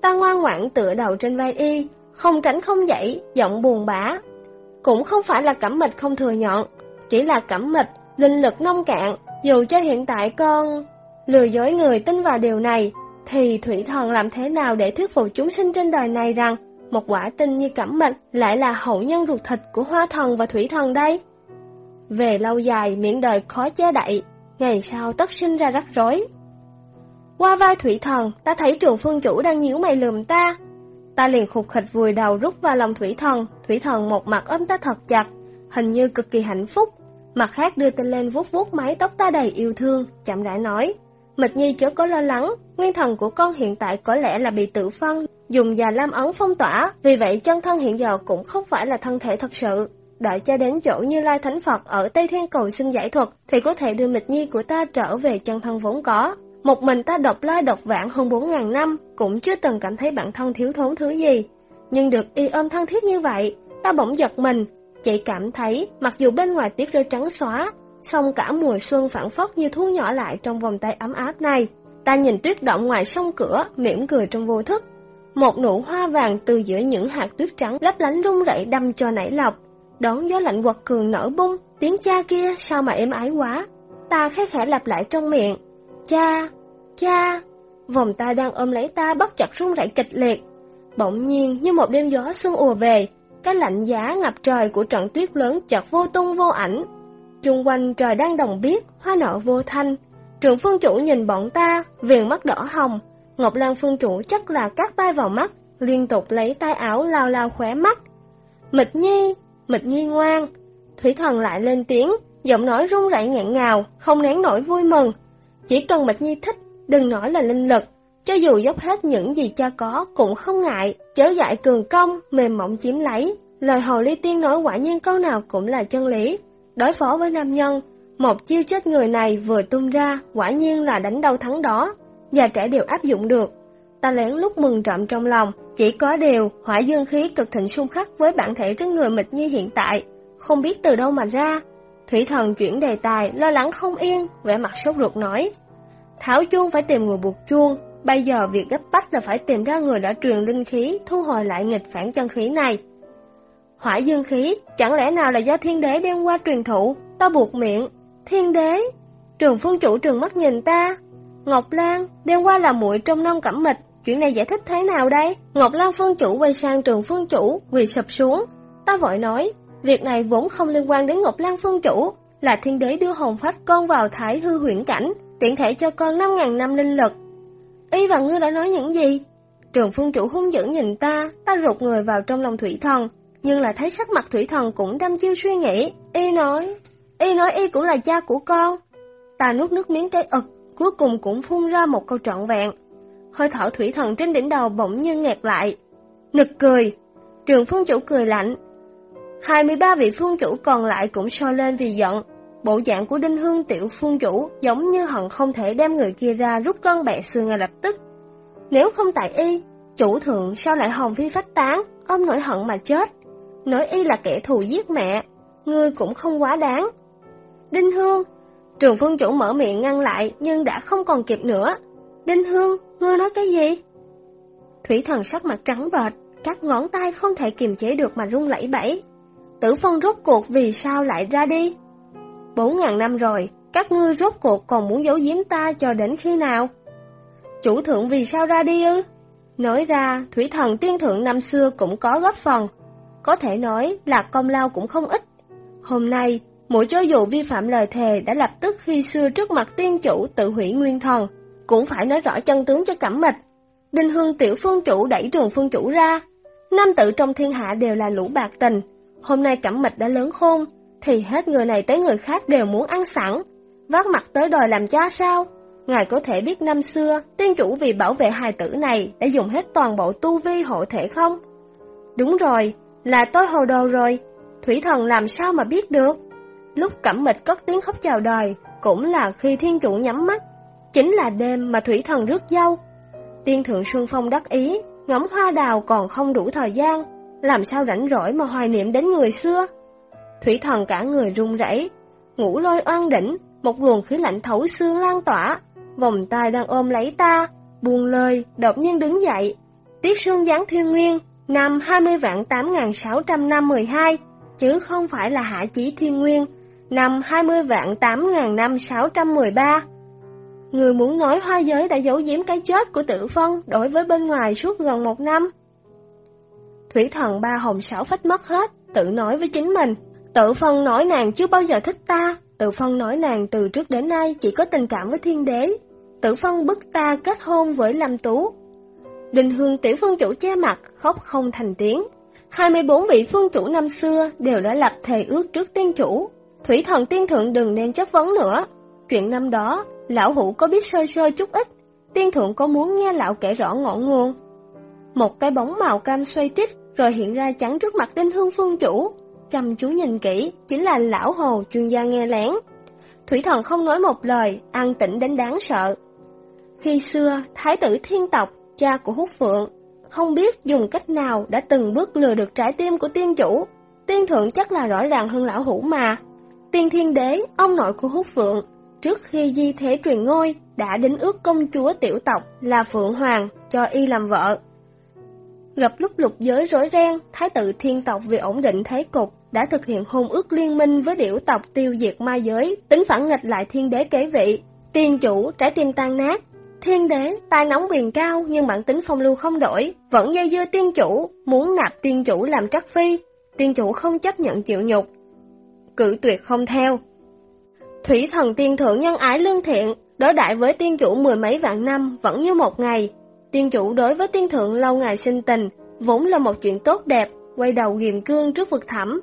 Speaker 1: Ta ngoan ngoãn tựa đầu trên vai y, không tránh không dậy, giọng buồn bã. Cũng không phải là cẩm mịch không thừa nhận, chỉ là cẩm mịch, linh lực nông cạn, dù cho hiện tại con lừa dối người tin vào điều này, thì thủy thần làm thế nào để thuyết phục chúng sinh trên đời này rằng một quả tinh như cẩm mệnh lại là hậu nhân ruột thịt của hoa thần và thủy thần đây. Về lâu dài miệng đời khó che đậy, ngày sau tất sinh ra rắc rối. Qua vai thủy thần, ta thấy trường phương chủ đang nhíu mày lườm ta. Ta liền khục khịch vùi đầu rút vào lòng thủy thần, thủy thần một mặt ôm ta thật chặt, hình như cực kỳ hạnh phúc. Mặt khác đưa tay lên vuốt vuốt mái tóc ta đầy yêu thương, chậm rãi nói. Mịch Nhi chớ có lo lắng, nguyên thần của con hiện tại có lẽ là bị tự phân, dùng già lam ấn phong tỏa, vì vậy chân thân hiện giờ cũng không phải là thân thể thật sự. Đợi cho đến chỗ Như Lai Thánh Phật ở Tây Thiên Cầu xin giải thuật, thì có thể đưa Mịch Nhi của ta trở về chân thân vốn có. Một mình ta độc lai độc vãng hơn 4.000 năm, cũng chưa từng cảm thấy bản thân thiếu thốn thứ gì. Nhưng được y ôm thân thiết như vậy, ta bỗng giật mình, Chị cảm thấy mặc dù bên ngoài tuyết rơi trắng xóa, song cả mùa xuân phản phất như thu nhỏ lại trong vòng tay ấm áp này. Ta nhìn tuyết động ngoài sông cửa, mỉm cười trong vô thức. Một nụ hoa vàng từ giữa những hạt tuyết trắng lấp lánh rung rẩy đâm cho nảy lọc. Đón gió lạnh quật cường nở bung, tiếng cha kia sao mà êm ái quá. Ta khẽ khẽ lặp lại trong miệng. Cha, cha. Vòng ta đang ôm lấy ta bắt chặt rung rẩy kịch liệt. Bỗng nhiên như một đêm gió xuân ùa về, cái lạnh giá ngập trời của trận tuyết lớn chợt vô tung vô ảnh, Trung quanh trời đang đồng biết, hoa nở vô thanh. Trường phương chủ nhìn bọn ta, viền mắt đỏ hồng. Ngọc Lan phương chủ chắc là cắt tay vào mắt, liên tục lấy tay áo lao lao khóe mắt. Mịch nhi, mịch nhi ngoan. Thủy thần lại lên tiếng, giọng nói run rẩy nghẹn ngào, không nén nổi vui mừng. Chỉ cần mịch nhi thích, đừng nói là linh lực. Cho dù dốc hết những gì cha có cũng không ngại, chớ dại cường công, mềm mỏng chiếm lấy. Lời hồ ly tiên nói quả nhiên câu nào cũng là chân lý. Đối phó với nam nhân, một chiêu chết người này vừa tung ra, quả nhiên là đánh đâu thắng đó, già trẻ đều áp dụng được. Ta lén lúc mừng trộm trong lòng, chỉ có điều hỏa dương khí cực thịnh xung khắc với bản thể trên người mịch như hiện tại, không biết từ đâu mà ra. Thủy thần chuyển đề tài, lo lắng không yên, vẻ mặt sốt ruột nói. Thảo chuông phải tìm người buộc chuông, bây giờ việc gấp bách là phải tìm ra người đã truyền linh khí, thu hồi lại nghịch phản chân khí này. Hỏa dương khí, chẳng lẽ nào là do thiên đế đem qua truyền thụ, ta buộc miệng. Thiên đế? Trường phương chủ trường mắt nhìn ta. Ngọc Lan, đem qua là muội trong năm cẩm mịch, chuyện này giải thích thế nào đây? Ngọc Lan phương chủ quay sang trường phương chủ, quỳ sập xuống. Ta vội nói, việc này vốn không liên quan đến Ngọc Lan phương chủ, là thiên đế đưa hồn phách con vào thái hư huyễn cảnh, tiện thể cho con 5.000 năm linh lực. Y và ngươi đã nói những gì? Trường phương chủ hung dữ nhìn ta, ta rụt người vào trong lòng thủy thần, nhưng là thấy sắc mặt thủy thần cũng đâm chiêu suy nghĩ. Y nói, Y nói Y cũng là cha của con. Ta nuốt nước miếng cái ực, cuối cùng cũng phun ra một câu trọn vẹn. Hơi thở thủy thần trên đỉnh đầu bỗng nhiên nghẹt lại. Nực cười, trường phương chủ cười lạnh. 23 vị phương chủ còn lại cũng so lên vì giận. Bộ dạng của đinh hương tiểu phương chủ giống như hận không thể đem người kia ra rút cân bẹ xương ngay lập tức. Nếu không tại y, chủ thượng sao lại hồng phi phách tán, ôm nỗi hận mà chết nói y là kẻ thù giết mẹ, ngươi cũng không quá đáng. Đinh Hương, trường phương chủ mở miệng ngăn lại nhưng đã không còn kịp nữa. Đinh Hương, ngươi nói cái gì? Thủy thần sắc mặt trắng bệch, các ngón tay không thể kiềm chế được mà run lẩy bẩy. Tử phong rốt cuộc vì sao lại ra đi? Bốn ngàn năm rồi, các ngươi rốt cuộc còn muốn giấu giếm ta cho đến khi nào? Chủ thượng vì sao ra đi ư? Nói ra, thủy thần tiên thượng năm xưa cũng có góp phần. Có thể nói là công lao cũng không ít. Hôm nay, mỗi cho dù vi phạm lời thề đã lập tức khi xưa trước mặt tiên chủ tự hủy nguyên thần, cũng phải nói rõ chân tướng cho cẩm mịch. Đinh hương tiểu phương chủ đẩy trường phương chủ ra. Nam tự trong thiên hạ đều là lũ bạc tình. Hôm nay cẩm mịch đã lớn khôn, thì hết người này tới người khác đều muốn ăn sẵn. Vác mặt tới đòi làm cha sao? Ngài có thể biết năm xưa, tiên chủ vì bảo vệ hài tử này đã dùng hết toàn bộ tu vi hộ thể không? Đúng rồi, là tôi hồ đồ rồi. Thủy thần làm sao mà biết được? Lúc cẩm mịch cất tiếng khóc chào đời, cũng là khi thiên chủ nhắm mắt. Chính là đêm mà thủy thần rước dâu. Tiên thượng Xuân Phong đắc ý, ngắm hoa đào còn không đủ thời gian, làm sao rảnh rỗi mà hoài niệm đến người xưa. Thủy thần cả người run rẩy, ngủ lôi oan đỉnh, một luồng khí lạnh thấu xương lan tỏa, vòng tay đang ôm lấy ta, buồn lời, đột nhiên đứng dậy. Tiết Sương giáng thiên nguyên, năm 20 vạn 8.600 năm 12, chứ không phải là hạ chí thiên nguyên, năm 20 vạn 8.000 năm 613. Người muốn nói hoa giới đã giấu giếm cái chết của tử phân đối với bên ngoài suốt gần một năm. Thủy thần ba hồng sáu phách mất hết, tự nói với chính mình. Tự phân nói nàng chưa bao giờ thích ta, tự phân nói nàng từ trước đến nay chỉ có tình cảm với thiên đế. Tự phân bức ta kết hôn với Lâm Tú. Đình hương tiểu phương chủ che mặt, khóc không thành tiếng. 24 vị phương chủ năm xưa đều đã lập thề ước trước tiên chủ. Thủy thần tiên thượng đừng nên chất vấn nữa. Chuyện năm đó, lão hủ có biết sơ sơ chút ít. Tiên thượng có muốn nghe lão kể rõ ngọn nguồn. Một cái bóng màu cam xoay tít rồi hiện ra chắn trước mặt Đinh hương phương chủ. Chăm chú nhìn kỹ, chính là lão hồ chuyên gia nghe lén. Thủy thần không nói một lời, an tĩnh đến đáng sợ. Khi xưa, thái tử thiên tộc, cha của hút phượng, không biết dùng cách nào đã từng bước lừa được trái tim của tiên chủ. Tiên thượng chắc là rõ ràng hơn lão hủ mà. Tiên thiên đế, ông nội của hút phượng, trước khi di thế truyền ngôi, đã đính ước công chúa tiểu tộc là Phượng Hoàng cho y làm vợ. Gặp lúc lục giới rối ren, Thái tử thiên tộc vì ổn định thế cục đã thực hiện hôn ước liên minh với điểu tộc tiêu diệt ma giới, tính phản nghịch lại thiên đế kế vị. Tiên chủ trái tim tan nát, thiên đế tai nóng quyền cao nhưng bản tính phong lưu không đổi, vẫn dây dưa tiên chủ, muốn nạp tiên chủ làm trắc phi. Tiên chủ không chấp nhận chịu nhục, cử tuyệt không theo. Thủy thần tiên thượng nhân ái lương thiện, đối đại với tiên chủ mười mấy vạn năm vẫn như một ngày, Tiên chủ đối với tiên thượng lâu ngày sinh tình, vốn là một chuyện tốt đẹp, quay đầu ghiềm cương trước vực thẳm.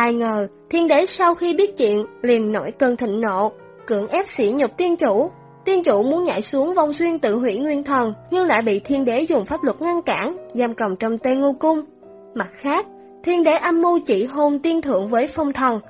Speaker 1: Ai ngờ, thiên đế sau khi biết chuyện, liền nổi cơn thịnh nộ, cưỡng ép sỉ nhục tiên chủ. Tiên chủ muốn nhảy xuống vong xuyên tự hủy nguyên thần, nhưng lại bị thiên đế dùng pháp luật ngăn cản, giam cầm trong tây ngô cung. Mặt khác, thiên đế âm mưu chỉ hôn tiên thượng với phong thần.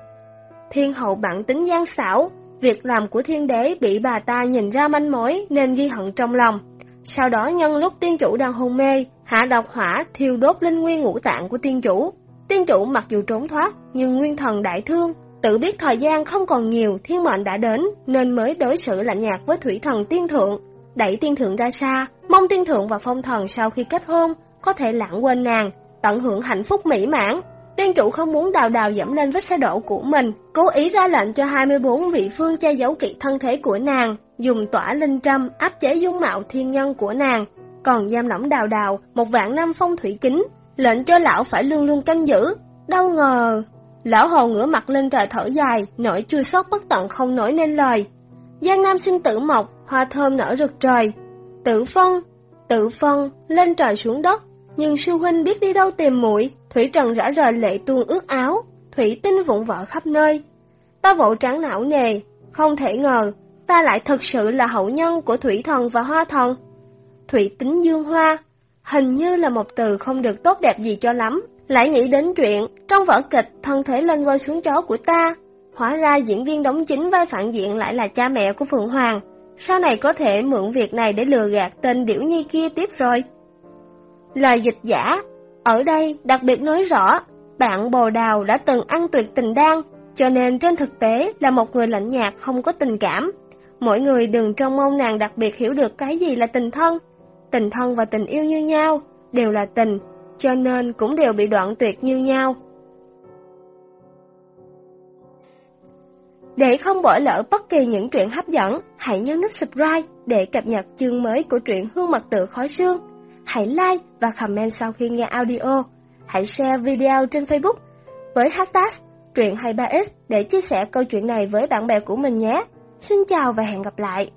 Speaker 1: Thiên hậu bản tính gian xảo, việc làm của thiên đế bị bà ta nhìn ra manh mối nên ghi hận trong lòng. Sau đó nhân lúc tiên chủ đang hôn mê, hạ độc hỏa thiêu đốt linh nguyên ngũ tạng của tiên chủ. Tiên chủ mặc dù trốn thoát, nhưng nguyên thần đại thương, tự biết thời gian không còn nhiều, thiên mệnh đã đến, nên mới đối xử lạnh nhạt với thủy thần tiên thượng. Đẩy tiên thượng ra xa, mong tiên thượng và phong thần sau khi kết hôn, có thể lãng quên nàng, tận hưởng hạnh phúc mỹ mãn. Tiên chủ không muốn đào đào dẫm lên vết xe đổ của mình, cố ý ra lệnh cho 24 vị phương che giấu kỹ thân thể của nàng, dùng tỏa linh trâm áp chế dung mạo thiên nhân của nàng, còn giam lỏng đào đào một vạn năm phong thủy kính, lệnh cho lão phải luôn luôn canh giữ. Đâu ngờ, lão hồ ngửa mặt lên trời thở dài, nỗi chua xót bất tận không nổi nên lời. Giang Nam sinh tử mộc, hoa thơm nở rực trời. Tử phân, tự phân, lên trời xuống đất, nhưng sư huynh biết đi đâu tìm muội Thủy Trần rã rời lệ tuôn ướt áo, thủy tinh vụn vỡ khắp nơi. Ta vỗ trắng não nề, không thể ngờ, ta lại thực sự là hậu nhân của thủy thần và hoa thần. Thủy tính dương hoa, hình như là một từ không được tốt đẹp gì cho lắm. Lại nghĩ đến chuyện, trong vở kịch thân thể lên voi xuống chó của ta, hóa ra diễn viên đóng chính vai phản diện lại là cha mẹ của Phượng Hoàng. Sau này có thể mượn việc này để lừa gạt tên Điểu Nhi kia tiếp rồi. Lời dịch giả ở đây đặc biệt nói rõ, bạn bồ đào đã từng ăn tuyệt tình đan, cho nên trên thực tế là một người lạnh nhạt không có tình cảm. Mỗi người đừng trông mong nàng đặc biệt hiểu được cái gì là tình thân. Tình thân và tình yêu như nhau, đều là tình, cho nên cũng đều bị đoạn tuyệt như nhau. Để không bỏ lỡ bất kỳ những truyện hấp dẫn, hãy nhấn nút subscribe để cập nhật chương mới của truyện Hương Mật Tự Khói Sương. hãy like và comment sau khi nghe audio. Hãy share video trên Facebook với hashtag truyện 23x để chia sẻ câu chuyện này với bạn bè của mình nhé. Xin chào và hẹn gặp lại!